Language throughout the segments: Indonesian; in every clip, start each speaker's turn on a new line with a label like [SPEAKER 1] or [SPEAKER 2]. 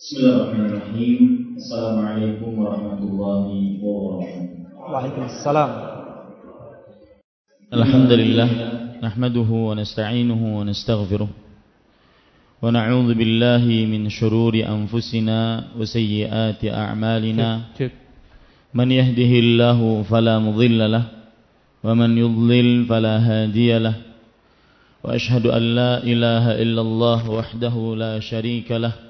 [SPEAKER 1] بسم الله الرحمن الرحيم
[SPEAKER 2] السلام
[SPEAKER 1] عليكم ورحمة الله وبركاته وعليكم السلام الحمد لله نحمده ونستعينه ونستغفره ونعوذ بالله من شرور أنفسنا وسيئات أعمالنا من يهده الله فلا مضل له ومن يضلل فلا هادي له وأشهد أن لا إله إلا الله وحده لا شريك له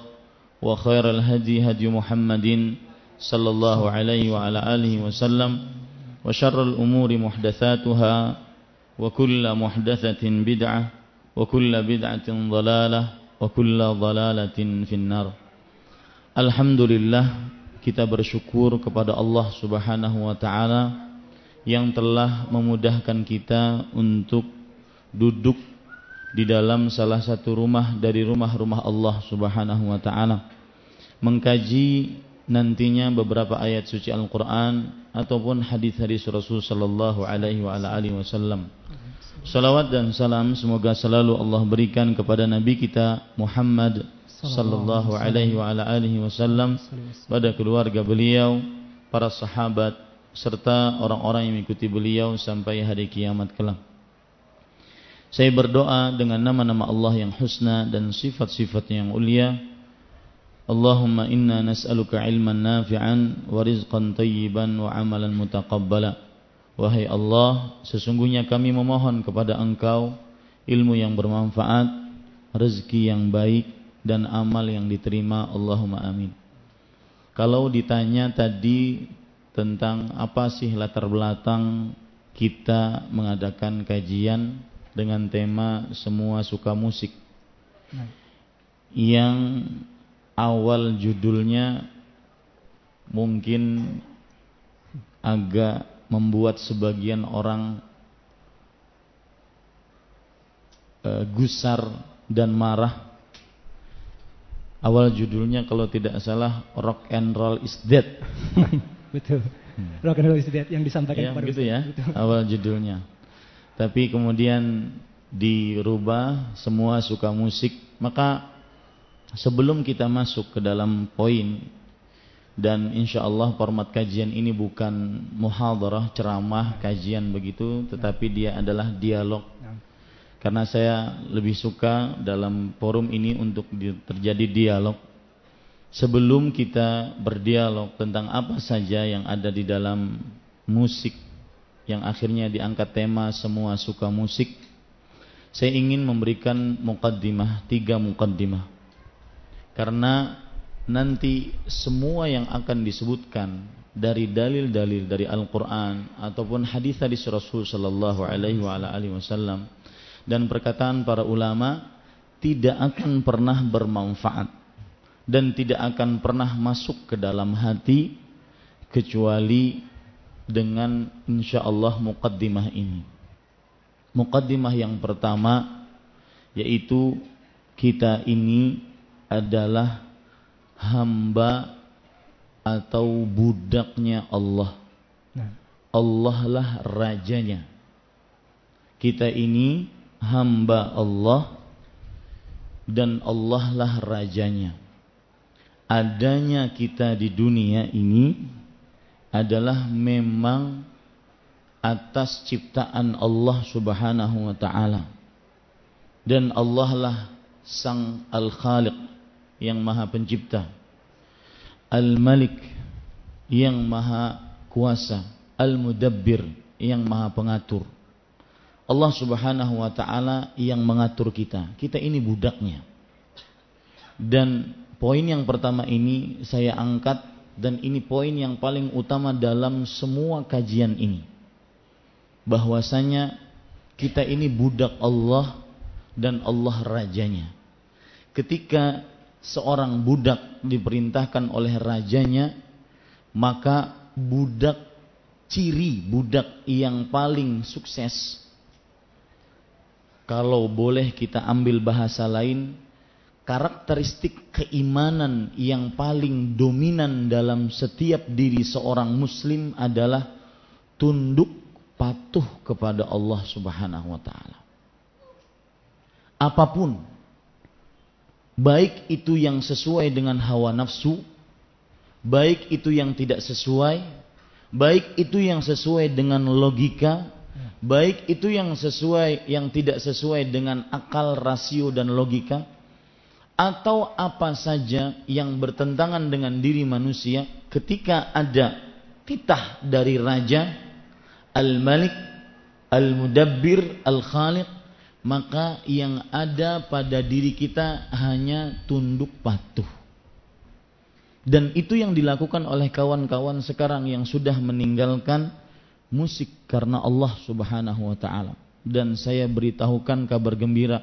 [SPEAKER 1] وخير الهدي هدي محمد صلى الله عليه وعلى آله وسلم وشر الأمور محدثاتها وكل محدثة بدعة وكل بدعة ضلالة وكل ضلالة في النار Alhamdulillah kita bersyukur kepada Allah Subhanahu wa taala yang telah memudahkan kita untuk duduk di dalam salah satu rumah dari rumah-rumah Allah Subhanahu wa taala mengkaji nantinya beberapa ayat suci Al-Qur'an ataupun hadis-hadis Rasul sallallahu alaihi wa alihi wasallam. Salawat dan salam semoga selalu Allah berikan kepada nabi kita Muhammad sallallahu alaihi wa alihi wasallam pada keluarga beliau, para sahabat serta orang-orang yang mengikuti beliau sampai hari kiamat kelak. Saya berdoa dengan nama-nama Allah yang husna dan sifat-sifat yang ulia. Allahumma inna nas'aluka ilman nafi'an wa rizqan tayyiban wa amalan mutaqabbala. Wahai Allah, sesungguhnya kami memohon kepada Engkau ilmu yang bermanfaat, rezeki yang baik dan amal yang diterima Allahumma amin. Kalau ditanya tadi tentang apa sih latar belakang kita mengadakan kajian dengan tema semua suka musik. Yang awal judulnya mungkin agak membuat sebagian orang uh, gusar dan marah Awal judulnya kalau tidak salah Rock and Roll is Dead.
[SPEAKER 2] Betul. Hmm. Rock and Roll is Dead yang disampaikan
[SPEAKER 1] ya, kepada gitu ya. Betul. Awal judulnya. Tapi kemudian dirubah semua suka musik, maka sebelum kita masuk ke dalam poin dan insya Allah format kajian ini bukan muhadarah, ceramah, kajian begitu, tetapi dia adalah dialog. Ya. Karena saya lebih suka dalam forum ini untuk terjadi dialog. Sebelum kita berdialog tentang apa saja yang ada di dalam musik yang akhirnya diangkat tema semua suka musik saya ingin memberikan mukaddimah tiga mukaddimah karena nanti semua yang akan disebutkan dari dalil-dalil dari Al-Quran ataupun hadis-hadis Rasul Sallallahu Alaihi Wasallam dan perkataan para ulama tidak akan pernah bermanfaat dan tidak akan pernah masuk ke dalam hati kecuali dengan insya Allah muqaddimah ini. Muqaddimah yang pertama yaitu kita ini adalah hamba atau budaknya Allah. Nah. Allah lah rajanya. Kita ini hamba Allah dan Allah lah rajanya. Adanya kita di dunia ini adalah memang atas ciptaan Allah Subhanahu wa taala. Dan Allah lah Sang Al-Khaliq yang Maha Pencipta. Al-Malik yang Maha Kuasa. Al-Mudabbir yang maha pengatur. Allah subhanahu wa ta'ala yang mengatur kita. Kita ini budaknya. Dan poin yang pertama ini saya angkat dan ini poin yang paling utama dalam semua kajian ini. Bahwasanya kita ini budak Allah dan Allah rajanya. Ketika seorang budak diperintahkan oleh rajanya, maka budak ciri budak yang paling sukses kalau boleh kita ambil bahasa lain karakteristik keimanan yang paling dominan dalam setiap diri seorang muslim adalah tunduk patuh kepada Allah Subhanahu wa taala. Apa pun baik itu yang sesuai dengan hawa nafsu, baik itu yang tidak sesuai, baik itu yang sesuai dengan logika, baik itu yang sesuai yang tidak sesuai dengan akal, rasio dan logika, atau apa saja yang bertentangan dengan diri manusia ketika ada titah dari raja, al-malik, al-mudabbir, al-khaliq, maka yang ada pada diri kita hanya tunduk patuh dan itu yang dilakukan oleh kawan-kawan sekarang yang sudah meninggalkan musik karena Allah Subhanahu wa taala. Dan saya beritahukan kabar gembira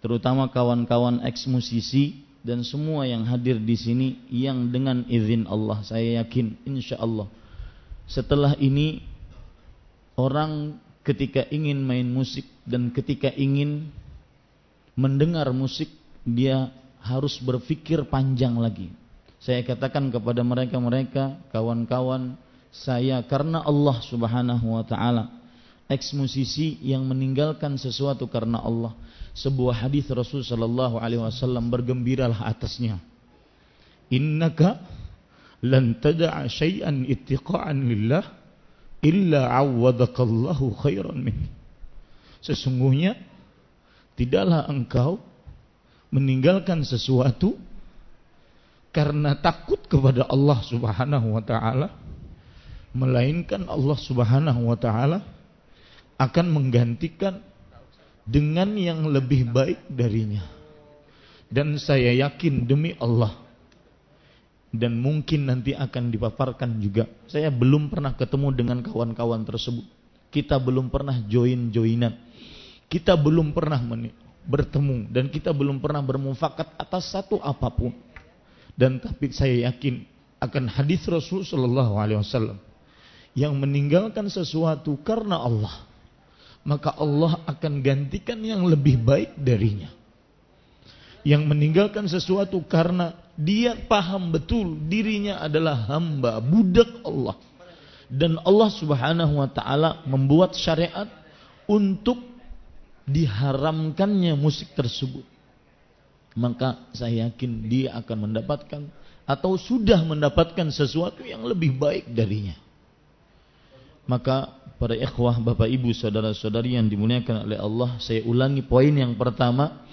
[SPEAKER 1] terutama kawan-kawan ex musisi dan semua yang hadir di sini yang dengan izin Allah saya yakin insya Allah setelah ini orang ketika ingin main musik dan ketika ingin mendengar musik dia harus berpikir panjang lagi saya katakan kepada mereka-mereka, kawan-kawan saya karena Allah Subhanahu wa taala ex musisi yang meninggalkan sesuatu karena Allah. Sebuah hadis Rasul sallallahu alaihi wasallam bergembiralah atasnya. Innaka lan tad'a syai'an ittiqa'an lillah illa 'awwadakallahu khairan min. Sesungguhnya tidaklah engkau meninggalkan sesuatu karena takut kepada Allah Subhanahu wa taala melainkan Allah Subhanahu wa taala akan menggantikan dengan yang lebih baik darinya. Dan saya yakin demi Allah dan mungkin nanti akan dipaparkan juga. Saya belum pernah ketemu dengan kawan-kawan tersebut. Kita belum pernah join-joinan. Kita belum pernah bertemu dan kita belum pernah bermufakat atas satu apa pun. Dan tapi saya yakin akan hadis Rasul Shallallahu Alaihi Wasallam yang meninggalkan sesuatu karena Allah maka Allah akan gantikan yang lebih baik darinya. Yang meninggalkan sesuatu karena dia paham betul dirinya adalah hamba budak Allah. Dan Allah Subhanahu wa taala membuat syariat untuk diharamkannya musik tersebut maka saya yakin dia akan mendapatkan atau sudah mendapatkan sesuatu yang lebih baik darinya. Maka para ikhwah, bapak ibu, saudara-saudari yang dimuliakan oleh Allah, saya ulangi poin yang pertama,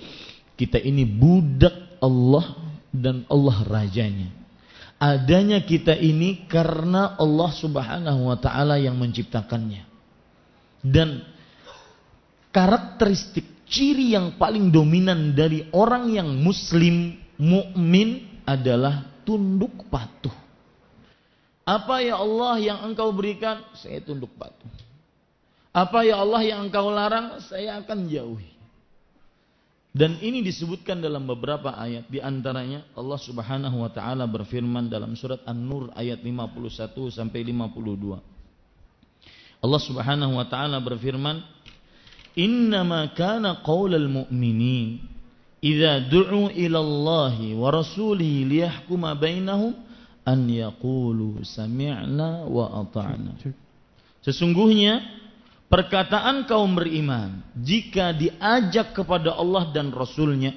[SPEAKER 1] kita ini budak Allah dan Allah rajanya. Adanya kita ini karena Allah Subhanahu wa taala yang menciptakannya. Dan karakteristik ciri yang paling dominan dari orang yang muslim mukmin adalah tunduk patuh. Apa ya Allah yang engkau berikan? Saya tunduk patuh. Apa ya Allah yang engkau larang? Saya akan jauhi. Dan ini disebutkan dalam beberapa ayat. Di antaranya Allah subhanahu wa ta'ala berfirman dalam surat An-Nur ayat 51 sampai 52. Allah subhanahu wa ta'ala berfirman, innama kana qaulal mu'minin idza du'u ila Allah wa rasulihi liyahkuma bainahum an yaqulu sami'na wa ata'na. Sesungguhnya perkataan kaum beriman jika diajak kepada Allah dan Rasulnya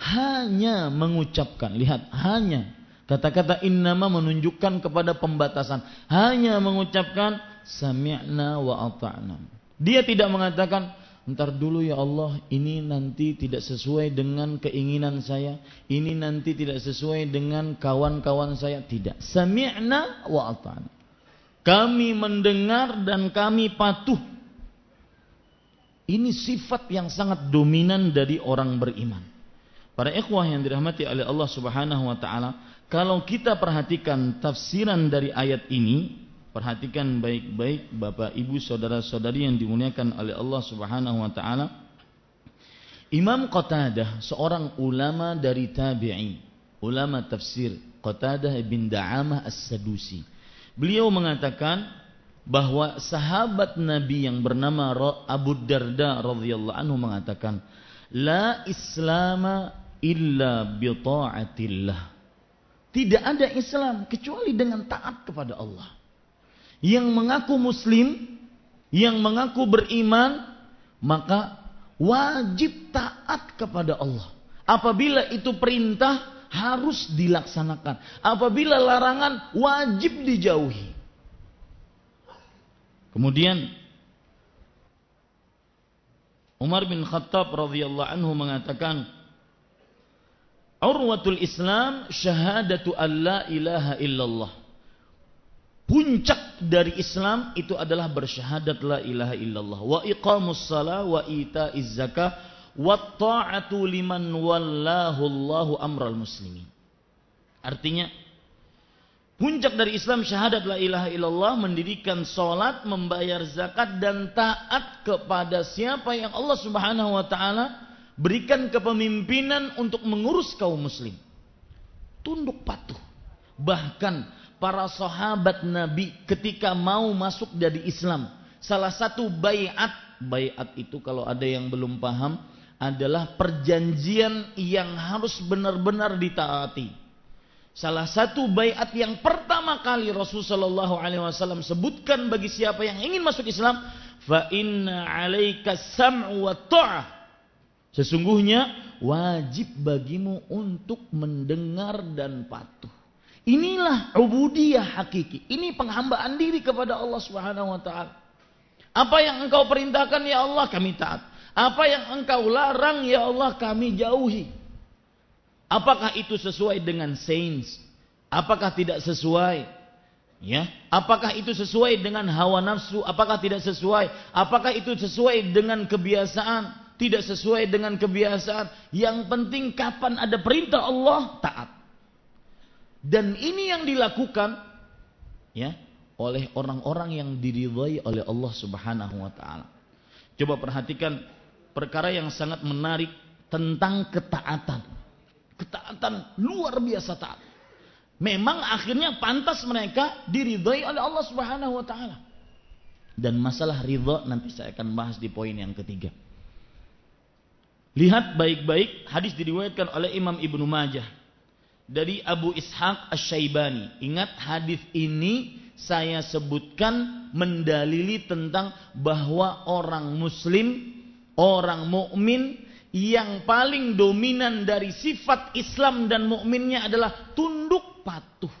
[SPEAKER 1] hanya mengucapkan lihat hanya kata-kata innama menunjukkan kepada pembatasan hanya mengucapkan sami'na wa ata'na. Dia tidak mengatakan Ntar dulu ya Allah, ini nanti tidak sesuai dengan keinginan saya, ini nanti tidak sesuai dengan kawan-kawan saya, tidak. Sami'na wa ata'na. Kami mendengar dan kami patuh. Ini sifat yang sangat dominan dari orang beriman. Para ikhwah yang dirahmati oleh Allah Subhanahu wa taala, kalau kita perhatikan tafsiran dari ayat ini, perhatikan baik-baik Bapak Ibu saudara-saudari yang dimuliakan oleh Allah Subhanahu wa taala. Imam Qatadah seorang ulama dari tabi'in, ulama tafsir, Qatadah bin Da'amah As-Sadusi. Beliau mengatakan bahwa sahabat Nabi yang bernama Abu Darda radhiyallahu anhu mengatakan, "La Islama illa bi ta'atillah." Tidak ada Islam kecuali dengan taat kepada Allah. Yang mengaku muslim, yang mengaku beriman, maka wajib taat kepada Allah. Apabila itu perintah, harus dilaksanakan. Apabila larangan wajib dijauhi. Kemudian Umar bin Khattab radhiyallahu anhu mengatakan Urwatul Islam syahadatu an la ilaha illallah. Puncak dari Islam itu adalah bersyahadat la ilaha illallah wa iqamus salah wa itaiz zakah Watta'atu liman wallahu Allahu amral muslimin. Artinya puncak dari Islam syahadat la ilaha illallah mendirikan salat, membayar zakat dan taat kepada siapa yang Allah Subhanahu wa taala berikan kepemimpinan untuk mengurus kaum muslim. Tunduk patuh. Bahkan para sahabat Nabi ketika mau masuk dari Islam, salah satu bayat, bayat itu kalau ada yang belum paham, adalah perjanjian yang harus benar-benar ditaati. Salah satu bayat yang pertama kali Rasulullah SAW sebutkan bagi siapa yang ingin masuk Islam, fa inna 'alaika sam'u wa ta'ah. Sesungguhnya wajib bagimu untuk mendengar dan patuh. Inilah ubudiyah hakiki. Ini penghambaan diri kepada Allah Subhanahu wa taala. Apa yang engkau perintahkan ya Allah kami taat. Apa yang engkau larang ya Allah kami jauhi. Apakah itu sesuai dengan sains? Apakah tidak sesuai? Ya, apakah itu sesuai dengan hawa nafsu? Apakah tidak sesuai? Apakah itu sesuai dengan kebiasaan? Tidak sesuai dengan kebiasaan. Yang penting kapan ada perintah Allah taat. Dan ini yang dilakukan ya oleh orang-orang yang diridhai oleh Allah Subhanahu wa taala. Coba perhatikan perkara yang sangat menarik tentang ketaatan. Ketaatan luar biasa taat. Memang akhirnya pantas mereka diridhai oleh Allah Subhanahu wa taala. Dan masalah ridha nanti saya akan bahas di poin yang ketiga. Lihat baik-baik hadis diriwayatkan oleh Imam Ibnu Majah dari Abu Ishaq Asy-Syaibani. Ingat hadis ini saya sebutkan mendalili tentang bahwa orang muslim orang mukmin yang paling dominan dari sifat Islam dan mukminnya adalah tunduk patuh.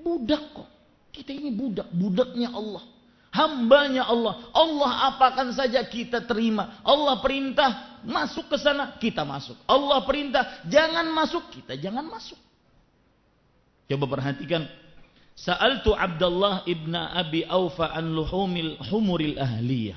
[SPEAKER 1] Budak kok. Kita ini budak, budaknya Allah. Hambanya Allah. Allah apakan saja kita terima. Allah perintah masuk ke sana, kita masuk. Allah perintah jangan masuk, kita jangan masuk. Coba perhatikan. Sa'altu Abdullah ibna Abi Aufa an luhumil humuril ahliyah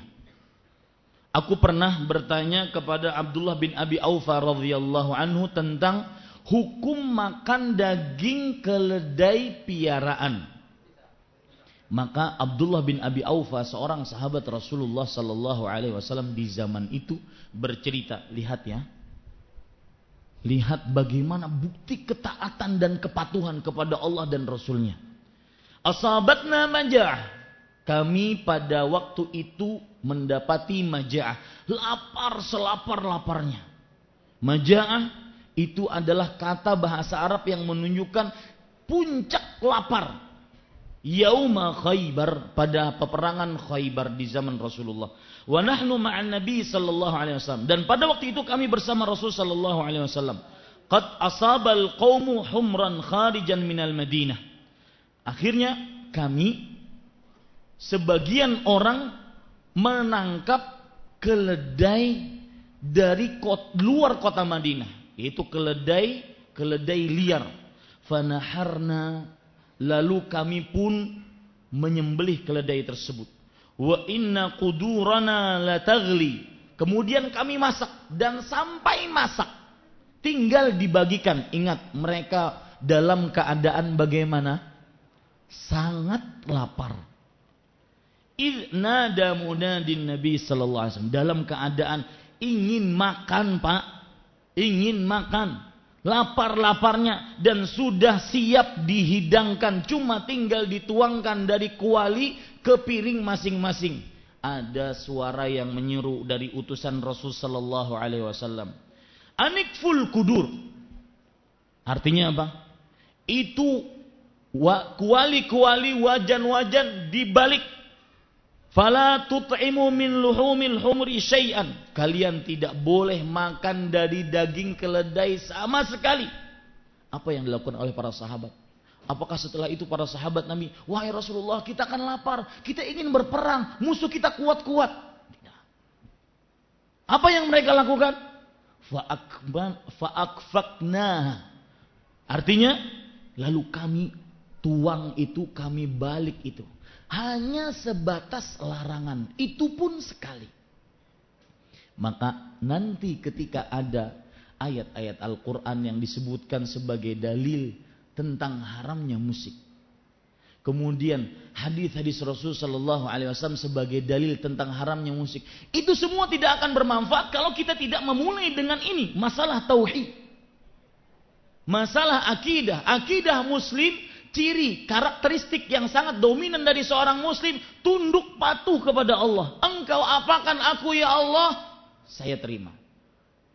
[SPEAKER 1] Aku pernah bertanya kepada Abdullah bin Abi Aufa radhiyallahu anhu tentang hukum makan daging keledai piaraan. Maka Abdullah bin Abi Aufa seorang sahabat Rasulullah sallallahu alaihi wasallam di zaman itu bercerita, lihat ya. Lihat bagaimana bukti ketaatan dan kepatuhan kepada Allah dan Rasulnya. Asabatna majah. Kami pada waktu itu mendapati maja'ah. Lapar selapar-laparnya. Maja'ah itu adalah kata bahasa Arab yang menunjukkan puncak lapar. Yauma Khaybar pada peperangan Khaybar di zaman Rasulullah. Wa nahnu ma'an Nabi sallallahu alaihi wasallam dan pada waktu itu kami bersama Rasul sallallahu alaihi wasallam. Qad asabal qaumu humran kharijan minal Madinah. Akhirnya kami sebagian orang menangkap keledai dari kot, luar kota Madinah yaitu keledai keledai liar fanaharna lalu kami pun menyembelih keledai tersebut. Wa inna qudurana la tagli. Kemudian kami masak dan sampai masak tinggal dibagikan. Ingat mereka dalam keadaan bagaimana? Sangat lapar. Idh nada munadin Nabi sallallahu alaihi wasallam dalam keadaan ingin makan, Pak. Ingin makan. Lapar-laparnya dan sudah siap dihidangkan, cuma tinggal dituangkan dari kuali ke piring masing-masing. Ada suara yang menyeru dari utusan Rasul sallallahu alaihi wasallam Anikful kudur. Artinya apa? Itu kuali-kuali wajan-wajan dibalik. Fala tut'imu min luhumil humri syai'an. Kalian tidak boleh makan dari daging keledai sama sekali. Apa yang dilakukan oleh para sahabat? Apakah setelah itu para sahabat Nabi, wahai Rasulullah, kita akan lapar, kita ingin berperang, musuh kita kuat-kuat. Apa yang mereka lakukan? fa'akfakna. Artinya, lalu kami tuang itu, kami balik itu. Hanya sebatas larangan, itu pun sekali. Maka nanti ketika ada ayat-ayat Al-Quran yang disebutkan sebagai dalil tentang haramnya musik. Kemudian hadis-hadis Rasul Shallallahu Alaihi Wasallam sebagai dalil tentang haramnya musik. Itu semua tidak akan bermanfaat kalau kita tidak memulai dengan ini masalah tauhid, masalah akidah, akidah Muslim ciri karakteristik yang sangat dominan dari seorang Muslim tunduk patuh kepada Allah. Engkau apakan aku ya Allah, saya terima.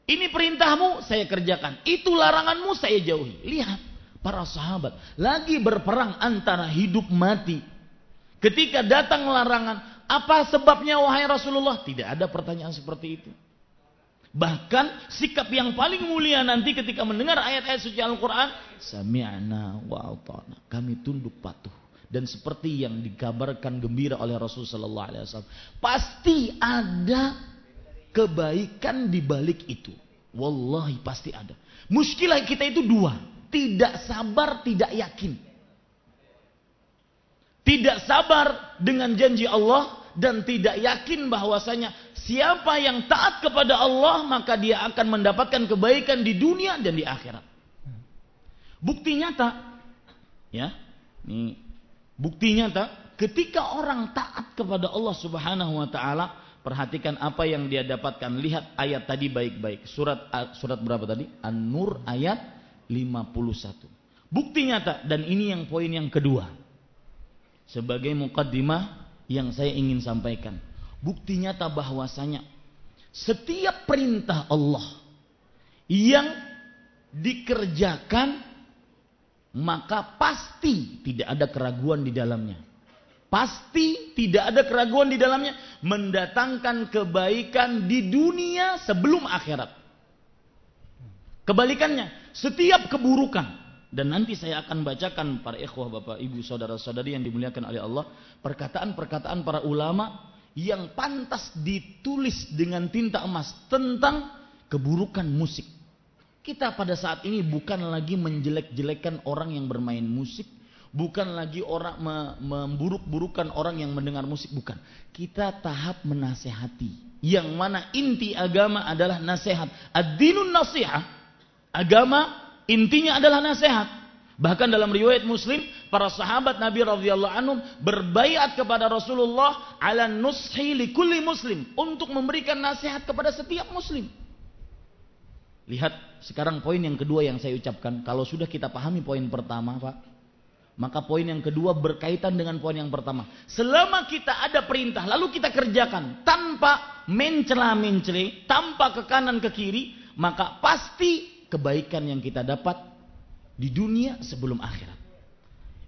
[SPEAKER 1] Ini perintahmu saya kerjakan, itu laranganmu saya jauhi. Lihat para sahabat lagi berperang antara hidup mati. Ketika datang larangan, apa sebabnya wahai Rasulullah? Tidak ada pertanyaan seperti itu. Bahkan sikap yang paling mulia nanti ketika mendengar ayat-ayat suci Al-Quran. Sami'na wa ata'na. Kami tunduk patuh. Dan seperti yang dikabarkan gembira oleh Rasulullah SAW. Pasti ada kebaikan di balik itu. Wallahi pasti ada. Muskilah kita itu dua tidak sabar, tidak yakin. Tidak sabar dengan janji Allah dan tidak yakin bahwasanya siapa yang taat kepada Allah maka dia akan mendapatkan kebaikan di dunia dan di akhirat. Bukti nyata ya. Ini bukti nyata ketika orang taat kepada Allah Subhanahu wa taala, perhatikan apa yang dia dapatkan. Lihat ayat tadi baik-baik. Surat surat berapa tadi? An-Nur ayat 51. Bukti nyata dan ini yang poin yang kedua. Sebagai mukaddimah yang saya ingin sampaikan. Bukti nyata bahwasanya setiap perintah Allah yang dikerjakan maka pasti tidak ada keraguan di dalamnya. Pasti tidak ada keraguan di dalamnya mendatangkan kebaikan di dunia sebelum akhirat. Kebalikannya, setiap keburukan dan nanti saya akan bacakan para ikhwah Bapak Ibu saudara-saudari yang dimuliakan oleh Allah, perkataan-perkataan para ulama yang pantas ditulis dengan tinta emas tentang keburukan musik. Kita pada saat ini bukan lagi menjelek-jelekan orang yang bermain musik, bukan lagi orang memburuk-burukan orang yang mendengar musik, bukan. Kita tahap menasehati. Yang mana inti agama adalah nasihat. Ad-dinun nasihah Agama intinya adalah nasihat. Bahkan dalam riwayat Muslim, para sahabat Nabi radhiyallahu anhum berbaiat kepada Rasulullah ala nushi li kulli muslim untuk memberikan nasihat kepada setiap muslim. Lihat sekarang poin yang kedua yang saya ucapkan. Kalau sudah kita pahami poin pertama, Pak, maka poin yang kedua berkaitan dengan poin yang pertama. Selama kita ada perintah, lalu kita kerjakan tanpa mencela-mencele, tanpa ke kanan ke kiri, maka pasti kebaikan yang kita dapat di dunia sebelum akhirat.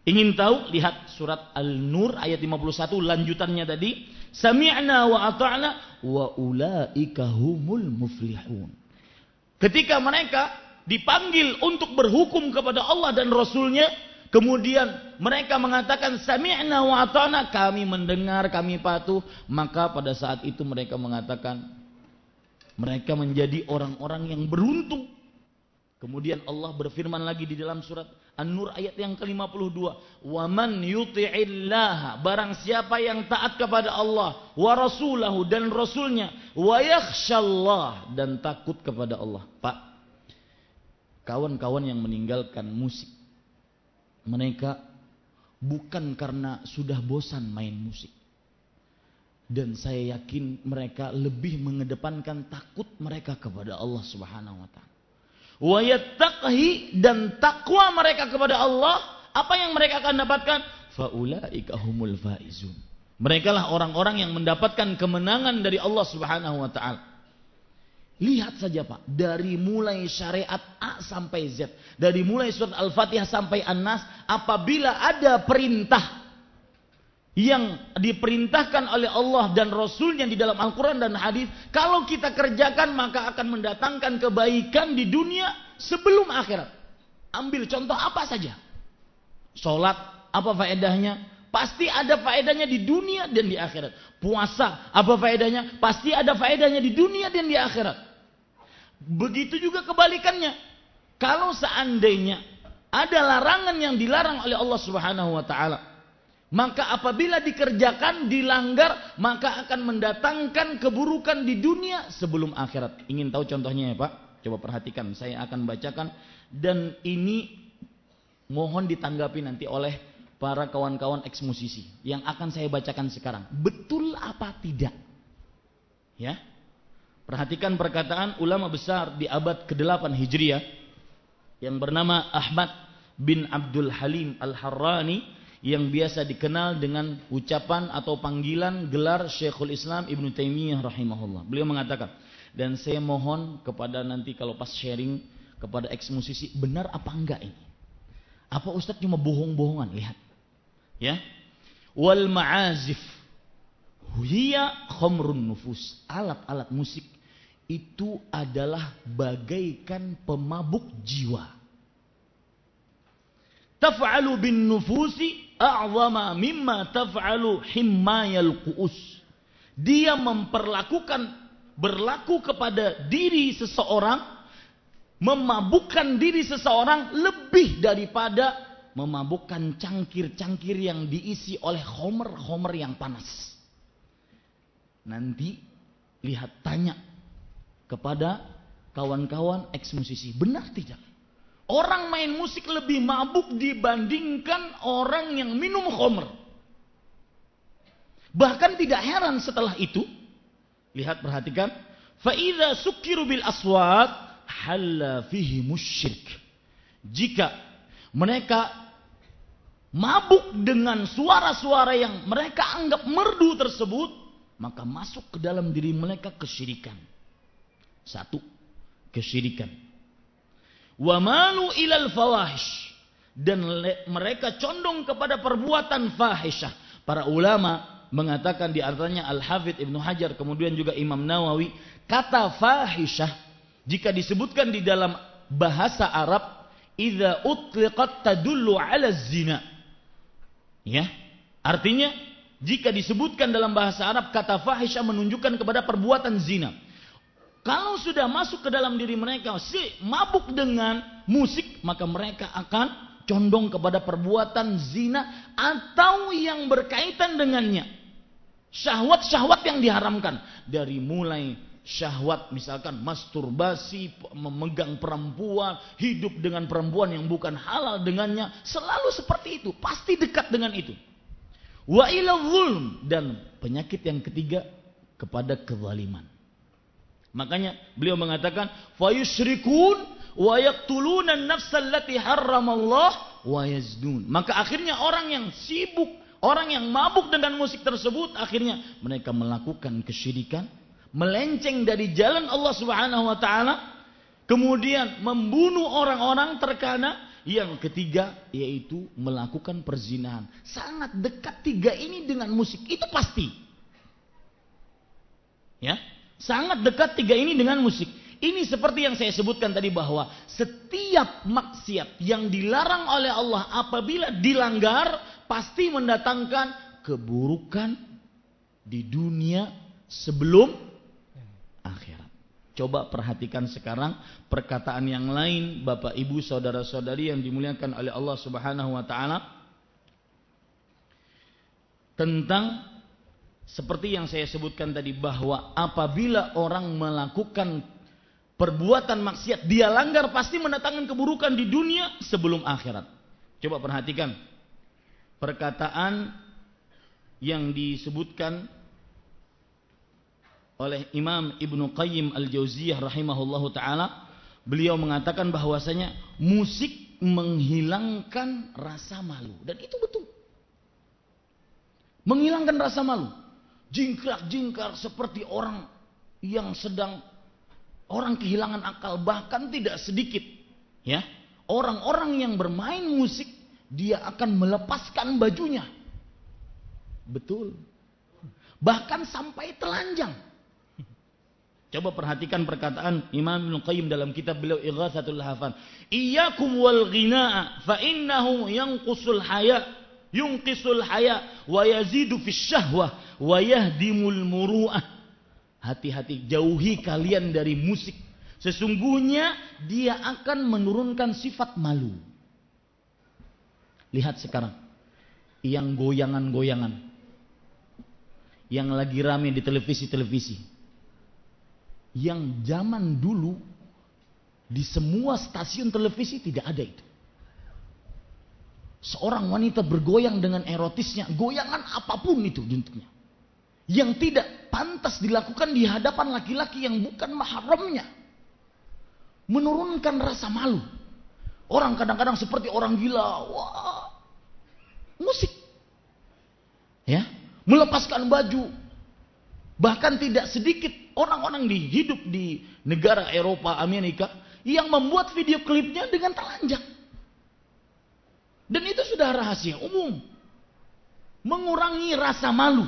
[SPEAKER 1] Ingin tahu? Lihat surat Al-Nur ayat 51 lanjutannya tadi. Sami'na wa ata'na wa ulaika humul muflihun. Ketika mereka dipanggil untuk berhukum kepada Allah dan Rasulnya, kemudian mereka mengatakan sami'na wa ata'na, kami mendengar, kami patuh, maka pada saat itu mereka mengatakan mereka menjadi orang-orang yang beruntung Kemudian Allah berfirman lagi di dalam surat An-Nur ayat yang ke-52, "Wa man yuti'illah barang siapa yang taat kepada Allah rasulahu dan rasulnya wa yakhshallah dan takut kepada Allah." Pak, kawan-kawan yang meninggalkan musik mereka bukan karena sudah bosan main musik. Dan saya yakin mereka lebih mengedepankan takut mereka kepada Allah Subhanahu wa taala wa dan takwa mereka kepada Allah, apa yang mereka akan dapatkan? Faulaika humul faizun. Mereka lah orang-orang yang mendapatkan kemenangan dari Allah Subhanahu wa taala. Lihat saja Pak, dari mulai syariat A sampai Z, dari mulai surat Al-Fatihah sampai An-Nas, apabila ada perintah yang diperintahkan oleh Allah dan Rasulnya di dalam Al-Quran dan hadis, kalau kita kerjakan maka akan mendatangkan kebaikan di dunia sebelum akhirat. Ambil contoh apa saja. Sholat, apa faedahnya? Pasti ada faedahnya di dunia dan di akhirat. Puasa, apa faedahnya? Pasti ada faedahnya di dunia dan di akhirat. Begitu juga kebalikannya. Kalau seandainya ada larangan yang dilarang oleh Allah Subhanahu wa taala, maka apabila dikerjakan, dilanggar, maka akan mendatangkan keburukan di dunia sebelum akhirat. Ingin tahu contohnya ya Pak? Coba perhatikan, saya akan bacakan. Dan ini mohon ditanggapi nanti oleh para kawan-kawan ex musisi yang akan saya bacakan sekarang. Betul apa tidak? Ya. Perhatikan perkataan ulama besar di abad ke-8 Hijriah yang bernama Ahmad bin Abdul Halim Al-Harrani yang biasa dikenal dengan ucapan atau panggilan gelar Syekhul Islam Ibnu Taimiyah rahimahullah. Beliau mengatakan, dan saya mohon kepada nanti kalau pas sharing kepada ex musisi, benar apa enggak ini? Apa Ustadz cuma bohong-bohongan? Lihat. Ya. Wal ma'azif hiya khamrun nufus. Alat-alat musik itu adalah bagaikan pemabuk jiwa. Taf'alu bin nufusi a'zama mimma taf'alu himmayal ku'us. Dia memperlakukan berlaku kepada diri seseorang memabukkan diri seseorang lebih daripada memabukkan cangkir-cangkir yang diisi oleh homer-homer yang panas. Nanti lihat tanya kepada kawan-kawan ex musisi, benar tidak? Orang main musik lebih mabuk dibandingkan orang yang minum khamr. Bahkan tidak heran setelah itu, lihat perhatikan, faida sukiru bil aswat halla fihi musyrik. Jika mereka mabuk dengan suara-suara yang mereka anggap merdu tersebut, maka masuk ke dalam diri mereka kesyirikan. Satu, kesyirikan wa malu ilal fawahish dan mereka condong kepada perbuatan fahisyah. Para ulama mengatakan di antaranya Al-Hafidh Ibnu Hajar kemudian juga Imam Nawawi kata fahisyah jika disebutkan di dalam bahasa Arab idza utliqat tadullu ala zina. Ya. Artinya jika disebutkan dalam bahasa Arab kata fahisyah menunjukkan kepada perbuatan zina. Kalau sudah masuk ke dalam diri mereka si mabuk dengan musik, maka mereka akan condong kepada perbuatan zina atau yang berkaitan dengannya. Syahwat-syahwat yang diharamkan dari mulai syahwat misalkan masturbasi, memegang perempuan, hidup dengan perempuan yang bukan halal dengannya, selalu seperti itu, pasti dekat dengan itu. Wa ila dan penyakit yang ketiga kepada kezaliman. Makanya beliau mengatakan fayusyrikun wa yaqtuluna an-nafsal lati harramallah wa yazdun. Maka akhirnya orang yang sibuk, orang yang mabuk dengan musik tersebut akhirnya mereka melakukan kesyirikan, melenceng dari jalan Allah Subhanahu wa taala, kemudian membunuh orang-orang terkana yang ketiga yaitu melakukan perzinahan. Sangat dekat tiga ini dengan musik. Itu pasti. Ya. Sangat dekat tiga ini dengan musik. Ini seperti yang saya sebutkan tadi bahwa setiap maksiat yang dilarang oleh Allah apabila dilanggar pasti mendatangkan keburukan di dunia sebelum akhirat. Coba perhatikan sekarang perkataan yang lain Bapak Ibu saudara-saudari yang dimuliakan oleh Allah Subhanahu wa taala tentang seperti yang saya sebutkan tadi bahwa apabila orang melakukan perbuatan maksiat dia langgar pasti mendatangkan keburukan di dunia sebelum akhirat. Coba perhatikan. Perkataan yang disebutkan oleh Imam Ibnu Qayyim Al-Jauziyah rahimahullahu taala beliau mengatakan bahwasanya musik menghilangkan rasa malu. Dan itu betul. Menghilangkan rasa malu jingkrak-jingkar seperti orang yang sedang orang kehilangan akal bahkan tidak sedikit ya. Orang-orang yang bermain musik dia akan melepaskan bajunya. Betul. Bahkan sampai telanjang. Coba perhatikan perkataan Imam Ibn Qayyim dalam kitab beliau Ighathatul Lahafan. Iyyakum wal ghina'a fa innahu yanqusul haya yunqisul haya wa yazidu fis syahwah wa yahdimul muru'ah. Hati-hati jauhi kalian dari musik. Sesungguhnya dia akan menurunkan sifat malu. Lihat sekarang. Yang goyangan-goyangan. Yang lagi rame di televisi-televisi yang zaman dulu di semua stasiun televisi tidak ada itu. Seorang wanita bergoyang dengan erotisnya, goyangan apa pun itu bentuknya. Yang tidak pantas dilakukan di hadapan laki-laki yang bukan mahramnya. Menurunkan rasa malu. Orang kadang-kadang seperti orang gila. Wah, musik. Ya, melepaskan baju. Bahkan tidak sedikit orang-orang di hidup di negara Eropa, Amerika yang membuat video klipnya dengan telanjang. Dan itu sudah rahasia umum. Mengurangi rasa malu.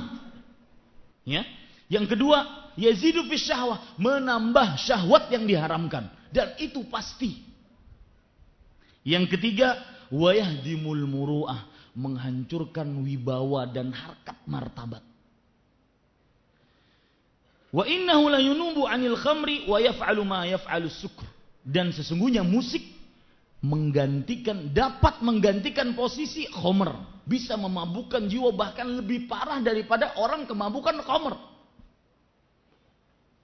[SPEAKER 1] Ya. Yang kedua, yazidu fi syahwah, menambah syahwat yang diharamkan dan itu pasti. Yang ketiga, wayahdimul muruah, menghancurkan wibawa dan harkat martabat. Wa innahu la yunubu 'anil khamri wa yaf'alu ma yaf'alu sukr. Dan sesungguhnya musik menggantikan dapat menggantikan posisi khomer, bisa memabukkan jiwa bahkan lebih parah daripada orang kemabukan khomer.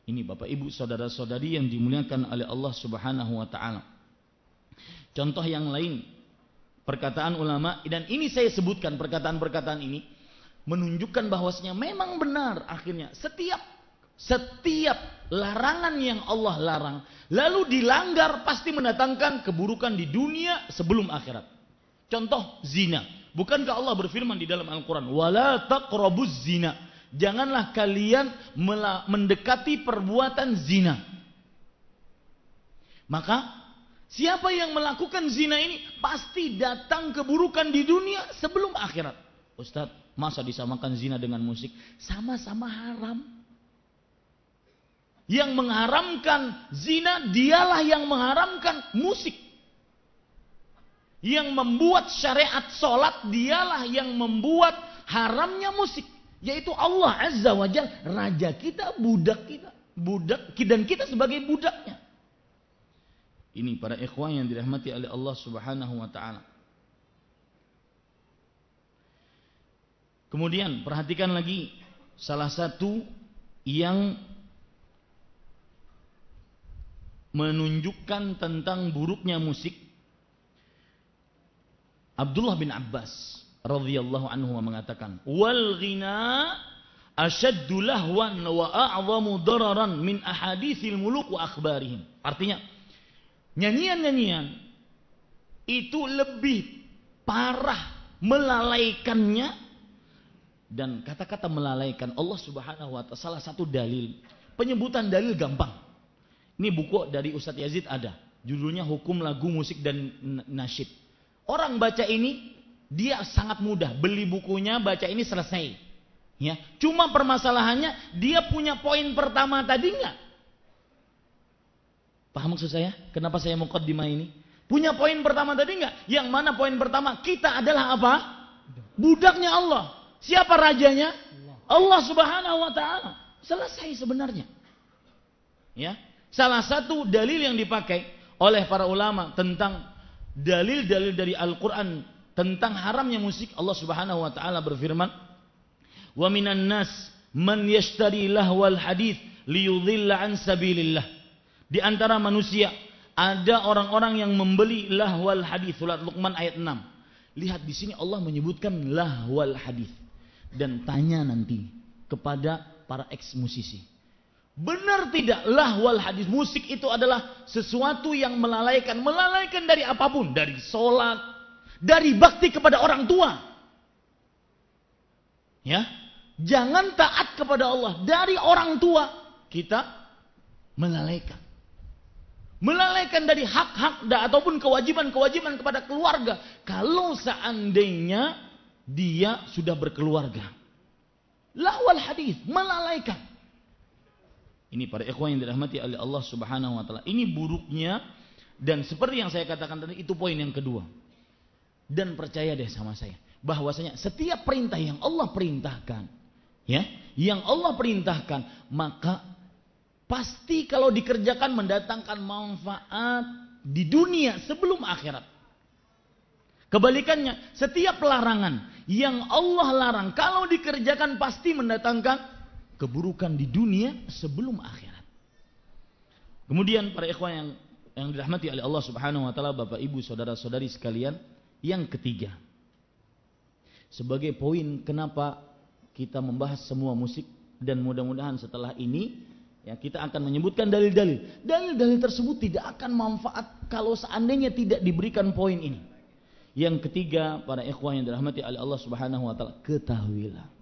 [SPEAKER 1] Ini Bapak Ibu saudara-saudari yang dimuliakan oleh Allah Subhanahu wa taala. Contoh yang lain perkataan ulama dan ini saya sebutkan perkataan-perkataan ini menunjukkan bahwasanya memang benar akhirnya setiap setiap larangan yang Allah larang lalu dilanggar pasti mendatangkan keburukan di dunia sebelum akhirat. Contoh zina. Bukankah Allah berfirman di dalam Al-Qur'an, "Wala taqrabuz zina." Janganlah kalian mendekati perbuatan zina. Maka siapa yang melakukan zina ini pasti datang keburukan di dunia sebelum akhirat. Ustadz, masa disamakan zina dengan musik? Sama-sama haram. Yang mengharamkan zina, dialah yang mengharamkan musik. Yang membuat syariat solat, dialah yang membuat haramnya musik. Yaitu Allah Azza wa Jal, raja kita, budak kita. Budak dan kita sebagai budaknya. Ini para ikhwan yang dirahmati oleh Allah Subhanahu wa taala. Kemudian perhatikan lagi salah satu yang menunjukkan tentang buruknya musik. Abdullah bin Abbas radhiyallahu anhu mengatakan, "Wal ghina ashaddu lahwan wa a'zamu dararan min ahadithil muluk wa akhbarihim." Artinya, nyanyian-nyanyian itu lebih parah melalaikannya dan kata-kata melalaikan Allah Subhanahu wa taala salah satu dalil penyebutan dalil gampang ini buku dari Ustadz Yazid ada. Judulnya Hukum Lagu Musik dan Nasyid. Orang baca ini dia sangat mudah. Beli bukunya, baca ini selesai. Ya, cuma permasalahannya dia punya poin pertama tadi enggak? Paham maksud saya? Kenapa saya mau mukaddimah ini? Punya poin pertama tadi enggak? Yang mana poin pertama? Kita adalah apa? Budaknya Allah. Siapa rajanya? Allah Subhanahu wa taala. Selesai sebenarnya. Ya. Salah satu dalil yang dipakai oleh para ulama tentang dalil-dalil dari Al-Quran tentang haramnya musik Allah Subhanahu wa taala berfirman wa minan nas man yashtari lahwal hadith liyudhilla an sabilillah. Di antara manusia ada orang-orang yang membeli lahwal hadith surat Luqman ayat 6 lihat di sini Allah menyebutkan lahwal hadith dan tanya nanti kepada para ex musisi Benar tidak lahwal hadis musik itu adalah sesuatu yang melalaikan. Melalaikan dari apa pun. Dari sholat. Dari bakti kepada orang tua. Ya. Jangan taat kepada Allah. Dari orang tua. Kita melalaikan. Melalaikan dari hak-hak ataupun kewajiban-kewajiban kepada keluarga. Kalau seandainya dia sudah berkeluarga. Lahwal hadis. Melalaikan. Ini para ikhwan yang dirahmati oleh Allah Subhanahu wa taala. Ini buruknya dan seperti yang saya katakan tadi itu poin yang kedua. Dan percaya deh sama saya bahwasanya setiap perintah yang Allah perintahkan ya, yang Allah perintahkan maka pasti kalau dikerjakan mendatangkan manfaat di dunia sebelum akhirat. Kebalikannya, setiap larangan yang Allah larang kalau dikerjakan pasti mendatangkan keburukan di dunia sebelum akhirat. Kemudian para ikhwan yang yang dirahmati oleh Allah Subhanahu wa taala, Bapak Ibu, saudara-saudari sekalian, yang ketiga. Sebagai poin kenapa kita membahas semua musik dan mudah-mudahan setelah ini ya kita akan menyebutkan dalil-dalil. Dalil-dalil tersebut tidak akan manfaat kalau seandainya tidak diberikan poin ini. Yang ketiga, para ikhwan yang dirahmati oleh Allah Subhanahu wa taala, ketahuilah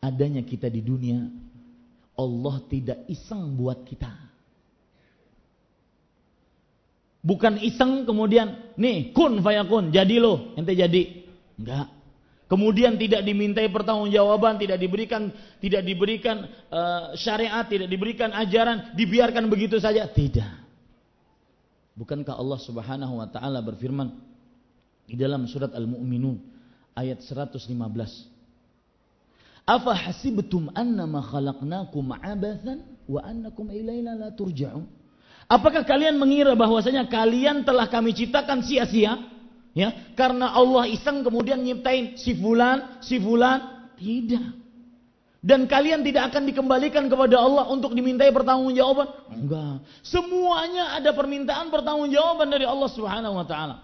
[SPEAKER 1] adanya kita di dunia, Allah tidak iseng buat kita. Bukan iseng kemudian, nih kun fayakun, jadi lo, ente jadi. Enggak. Kemudian tidak dimintai pertanggungjawaban, tidak diberikan tidak diberikan uh, syariat, tidak diberikan ajaran, dibiarkan begitu saja. Tidak. Bukankah Allah Subhanahu wa taala berfirman di dalam surat Al-Mu'minun ayat 115 Afa hasibtum annama khalaqnakum abathan wa annakum ilaina la turja'un? Apakah kalian mengira bahwasanya kalian telah kami ciptakan sia-sia? Ya, karena Allah iseng kemudian nyiptain si fulan, si fulan? Tidak. Dan kalian tidak akan dikembalikan kepada Allah untuk dimintai pertanggungjawaban? Enggak. Semuanya ada permintaan pertanggungjawaban dari Allah Subhanahu wa taala.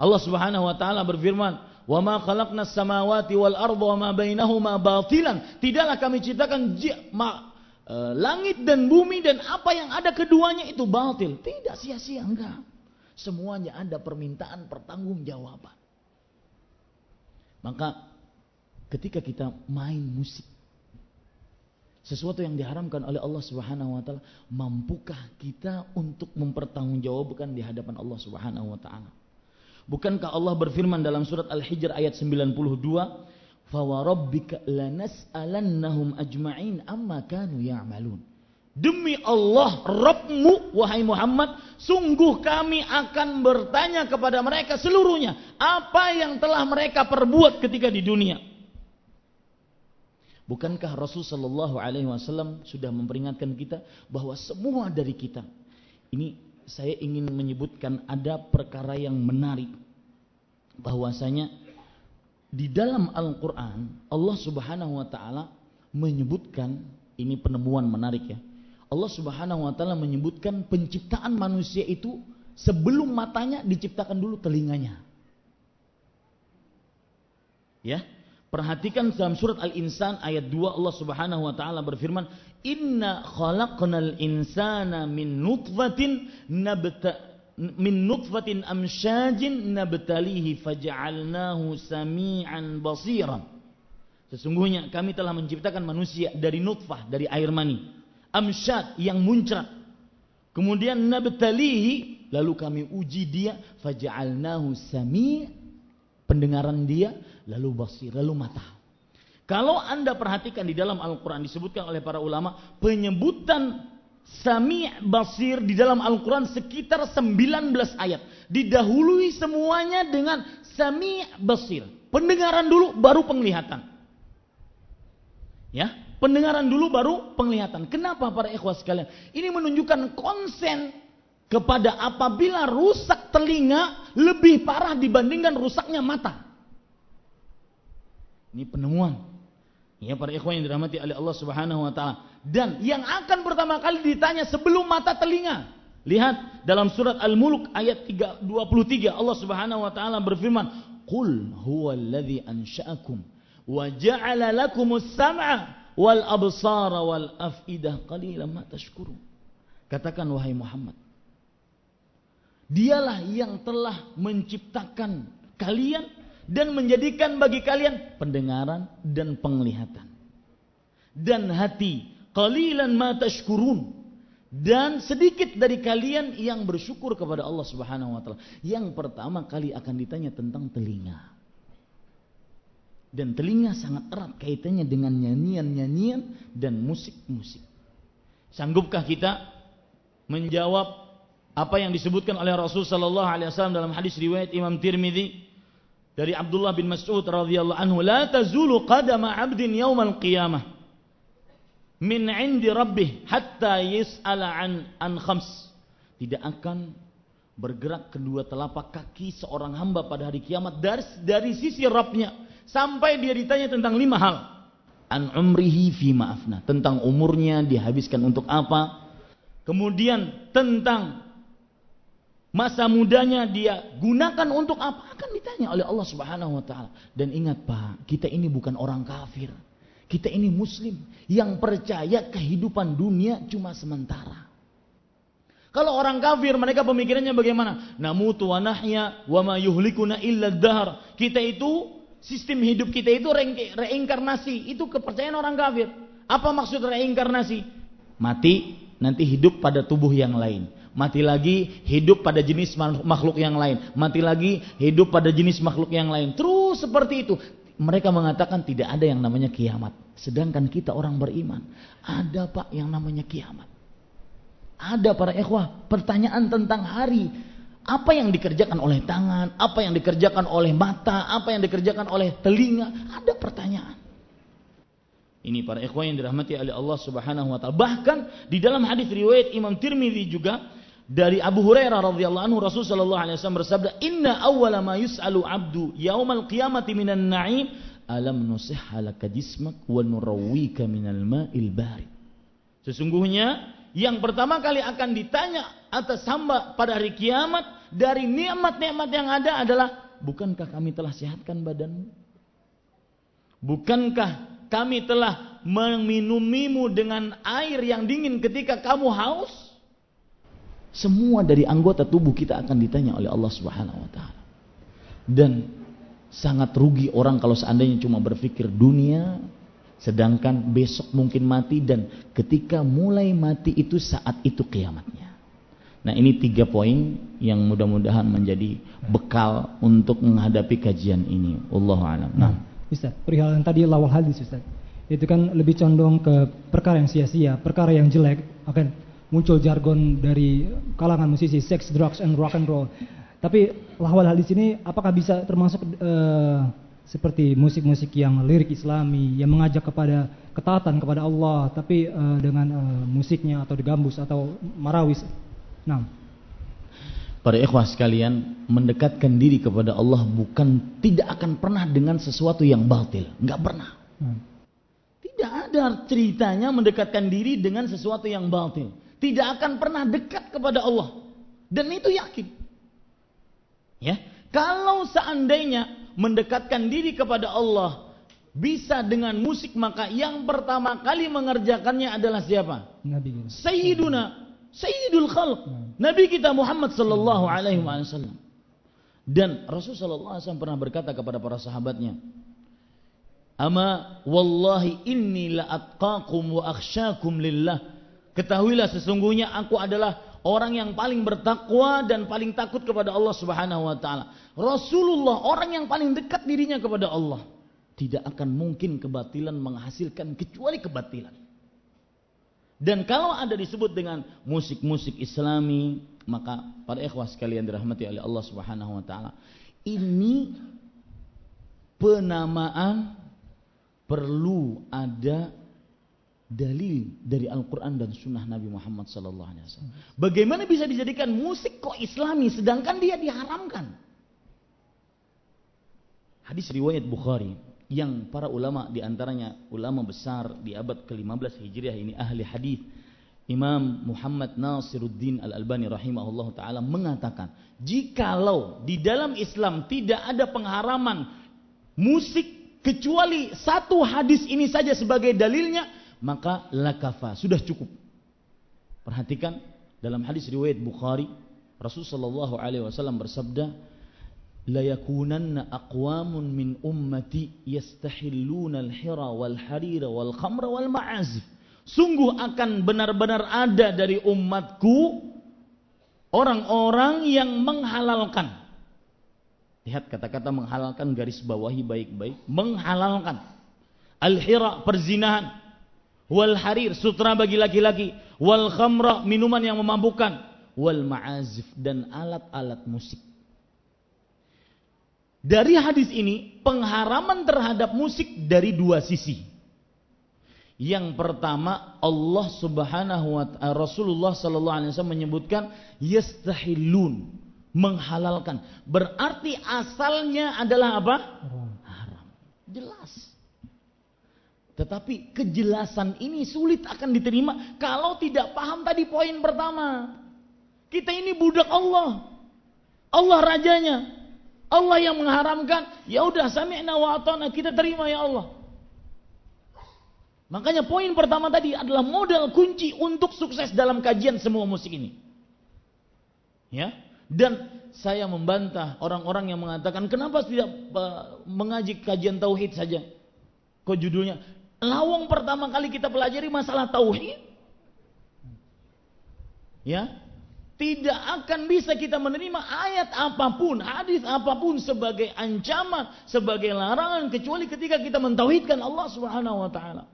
[SPEAKER 1] Allah Subhanahu wa taala berfirman, Wa ma samawati wal arda wa ma bainahuma batilan. Tidaklah kami ciptakan ma, e, langit dan bumi dan apa yang ada keduanya itu batil. Tidak sia-sia enggak. Semuanya ada permintaan pertanggungjawaban. Maka ketika kita main musik sesuatu yang diharamkan oleh Allah Subhanahu wa taala, mampukah kita untuk mempertanggungjawabkan di hadapan Allah Subhanahu wa taala? Bukankah Allah berfirman dalam surat Al-Hijr ayat 92, "Fawarabbika lanas'alannahum ajma'in amma kanu ya'malun." Demi Allah, Rabbmu, wahai Muhammad, sungguh kami akan bertanya kepada mereka seluruhnya. Apa yang telah mereka perbuat ketika di dunia. Bukankah Rasul Shallallahu Alaihi Wasallam sudah memperingatkan kita bahwa semua dari kita ini saya ingin menyebutkan ada perkara yang menarik bahwasanya di dalam Al-Qur'an Allah Subhanahu wa taala menyebutkan ini penemuan menarik ya. Allah Subhanahu wa taala menyebutkan penciptaan manusia itu sebelum matanya diciptakan dulu telinganya. Ya, Perhatikan dalam surat Al-Insan ayat 2 Allah Subhanahu wa taala berfirman, "Inna khalaqnal insana min nutfatin nabta min nutfatin amsyajin nabtalihi faj'alnahu samian basiran." Sesungguhnya kami telah menciptakan manusia dari nutfah, dari air mani. Amsyad yang muncrat. Kemudian nabtalihi, lalu kami uji dia, faj'alnahu sami' pendengaran dia, lalu basir, lalu mata. Kalau anda perhatikan di dalam Al-Quran disebutkan oleh para ulama, penyebutan Sami' Basir di dalam Al-Quran sekitar 19 ayat. Didahului semuanya dengan Sami' Basir. Pendengaran dulu baru penglihatan. Ya, Pendengaran dulu baru penglihatan. Kenapa para ikhwas sekalian? Ini menunjukkan konsen kepada apabila rusak telinga lebih parah dibandingkan rusaknya mata. Ini penemuan. Ya para ikhwan yang dirahmati oleh Allah Subhanahu wa taala. Dan yang akan pertama kali ditanya sebelum mata telinga. Lihat dalam surat Al-Mulk ayat 23 Allah Subhanahu wa taala berfirman, "Qul huwallazi ansha'akum wa ja'ala lakumus sam'a wal absara wal afidah qalilan ma tashkurun. Katakan wahai Muhammad. Dialah yang telah menciptakan kalian dan menjadikan bagi kalian pendengaran dan penglihatan. Dan hati qalilan ma tashkurun. Dan sedikit dari kalian yang bersyukur kepada Allah Subhanahu wa taala. Yang pertama kali akan ditanya tentang telinga. Dan telinga sangat erat kaitannya dengan nyanyian-nyanyian dan musik-musik. Sanggupkah kita menjawab apa yang disebutkan oleh Rasul sallallahu alaihi wasallam dalam hadis riwayat Imam Tirmizi dari Abdullah bin Mas'ud radhiyallahu anhu, "La tazulu qadama 'abdin yaumal qiyamah min 'indi rabbih hatta yas'ala an an khams." Tidak akan bergerak kedua telapak kaki seorang hamba pada hari kiamat dari, dari sisi Rabbnya Sampai dia ditanya tentang lima hal. An umrihi fi ma'afna. Tentang umurnya dihabiskan untuk apa. Kemudian tentang masa mudanya dia gunakan untuk apa. Akan ditanya oleh Allah subhanahu wa ta'ala. Dan ingat Pak, kita ini bukan orang kafir. Kita ini muslim yang percaya kehidupan dunia cuma sementara. Kalau orang kafir mereka pemikirannya bagaimana? Namutu wa nahya wa ma yuhlikuna illa dahar. Kita itu sistem hidup kita itu reinkarnasi. Itu kepercayaan orang kafir. Apa maksud reinkarnasi? Mati, nanti hidup pada tubuh yang lain. Mati lagi, hidup pada jenis makhluk yang lain. Mati lagi, hidup pada jenis makhluk yang lain. Terus seperti itu. Mereka mengatakan tidak ada yang namanya kiamat. Sedangkan kita orang beriman. Ada pak yang namanya kiamat. Ada para ikhwah. Pertanyaan tentang hari apa yang dikerjakan oleh tangan, apa yang dikerjakan oleh mata, apa yang dikerjakan oleh telinga, ada pertanyaan. Ini para ikhwan yang dirahmati oleh Allah Subhanahu wa taala. Bahkan di dalam hadis riwayat Imam Tirmizi juga dari Abu Hurairah radhiyallahu anhu Rasul sallallahu alaihi wasallam bersabda, "Inna awwala ma yus'alu 'abdu yaumal qiyamati minan na'im alam nusihha laka jismak wa nurawwika minal ma'il barid." Sesungguhnya yang pertama kali akan ditanya atas hamba pada hari kiamat dari nikmat-nikmat yang ada adalah bukankah kami telah sehatkan badanmu? Bukankah kami telah meminumimu dengan air yang dingin ketika kamu haus? Semua dari anggota tubuh kita akan ditanya oleh Allah Subhanahu wa taala. Dan sangat rugi orang kalau seandainya cuma berpikir dunia Sedangkan besok mungkin mati dan ketika mulai mati itu saat itu kiamatnya. Nah ini tiga poin yang mudah-mudahan menjadi bekal untuk menghadapi kajian ini. Allah alam. Nah,
[SPEAKER 2] Ustaz, perihal yang tadi lawal hadis Ustaz. Itu kan lebih condong ke perkara yang sia-sia, perkara yang jelek akan muncul jargon dari kalangan musisi sex, drugs, and rock and roll. Tapi lawal hadis ini apakah bisa termasuk uh, seperti musik-musik yang lirik islami yang mengajak kepada ketaatan kepada Allah tapi uh, dengan uh, musiknya atau digambus atau marawis. Nah,
[SPEAKER 1] para ikhwah sekalian mendekatkan diri kepada Allah bukan tidak akan pernah dengan sesuatu yang batil, nggak pernah. Hmm. Tidak ada ceritanya mendekatkan diri dengan sesuatu yang batil. Tidak akan pernah dekat kepada Allah. Dan itu yakin. Ya, kalau seandainya mendekatkan diri kepada Allah bisa dengan musik maka yang pertama kali mengerjakannya adalah siapa? Nabi. Sayyiduna Sayyidul Khalq. Nabi kita Muhammad sallallahu alaihi wasallam. Dan Rasul sallallahu alaihi wasallam pernah berkata kepada para sahabatnya, "Ama wallahi inni la atqakum wa akhsyakum lillah." Ketahuilah sesungguhnya aku adalah orang yang paling bertakwa dan paling takut kepada Allah Subhanahu wa taala. Rasulullah orang yang paling dekat dirinya kepada Allah. Tidak akan mungkin kebatilan menghasilkan kecuali kebatilan. Dan kalau ada disebut dengan musik-musik Islami, maka para ikhwah sekalian dirahmati oleh Allah Subhanahu wa taala, ini penamaan perlu ada dalil dari Al-Quran dan Sunnah Nabi Muhammad Wasallam. Bagaimana bisa dijadikan musik kok Islami, sedangkan dia diharamkan? Hadis riwayat Bukhari yang para ulama di antaranya ulama besar di abad ke-15 Hijriah ini ahli hadis Imam Muhammad Nasiruddin Al-Albani rahimahullah taala mengatakan, jikalau di dalam Islam tidak ada pengharaman musik kecuali satu hadis ini saja sebagai dalilnya, maka lakafa sudah cukup. Perhatikan dalam hadis riwayat Bukhari, Rasulullah sallallahu alaihi wasallam bersabda, "La yakunanna aqwamun min ummati yastahilluna al-hira wal harira wal khamra wal ma'azif." Sungguh akan benar-benar ada dari umatku orang-orang yang menghalalkan. Lihat kata-kata menghalalkan garis bawahi baik-baik. Menghalalkan. Al-hira perzinahan. Wal harir sutra bagi laki-laki. Wal khamra minuman yang memabukkan. Wal ma'azif dan alat-alat musik. Dari hadis ini pengharaman terhadap musik dari dua sisi. Yang pertama Allah Subhanahu wa taala Rasulullah sallallahu alaihi wasallam menyebutkan yastahilun menghalalkan. Berarti asalnya adalah apa? Haram. Jelas. Tetapi kejelasan ini sulit akan diterima kalau tidak paham tadi poin pertama. Kita ini budak Allah. Allah rajanya. Allah yang mengharamkan. Ya udah sami'na wa ata'na kita terima ya Allah. Makanya poin pertama tadi adalah modal kunci untuk sukses dalam kajian semua musik ini. Ya. Dan saya membantah orang-orang yang mengatakan kenapa tidak mengaji kajian tauhid saja? Kok judulnya lawang pertama kali kita pelajari masalah tauhid? Ya. Tidak akan bisa kita menerima ayat apa pun, hadis apa pun sebagai ancaman, sebagai larangan kecuali ketika kita mentauhidkan Allah Subhanahu wa taala.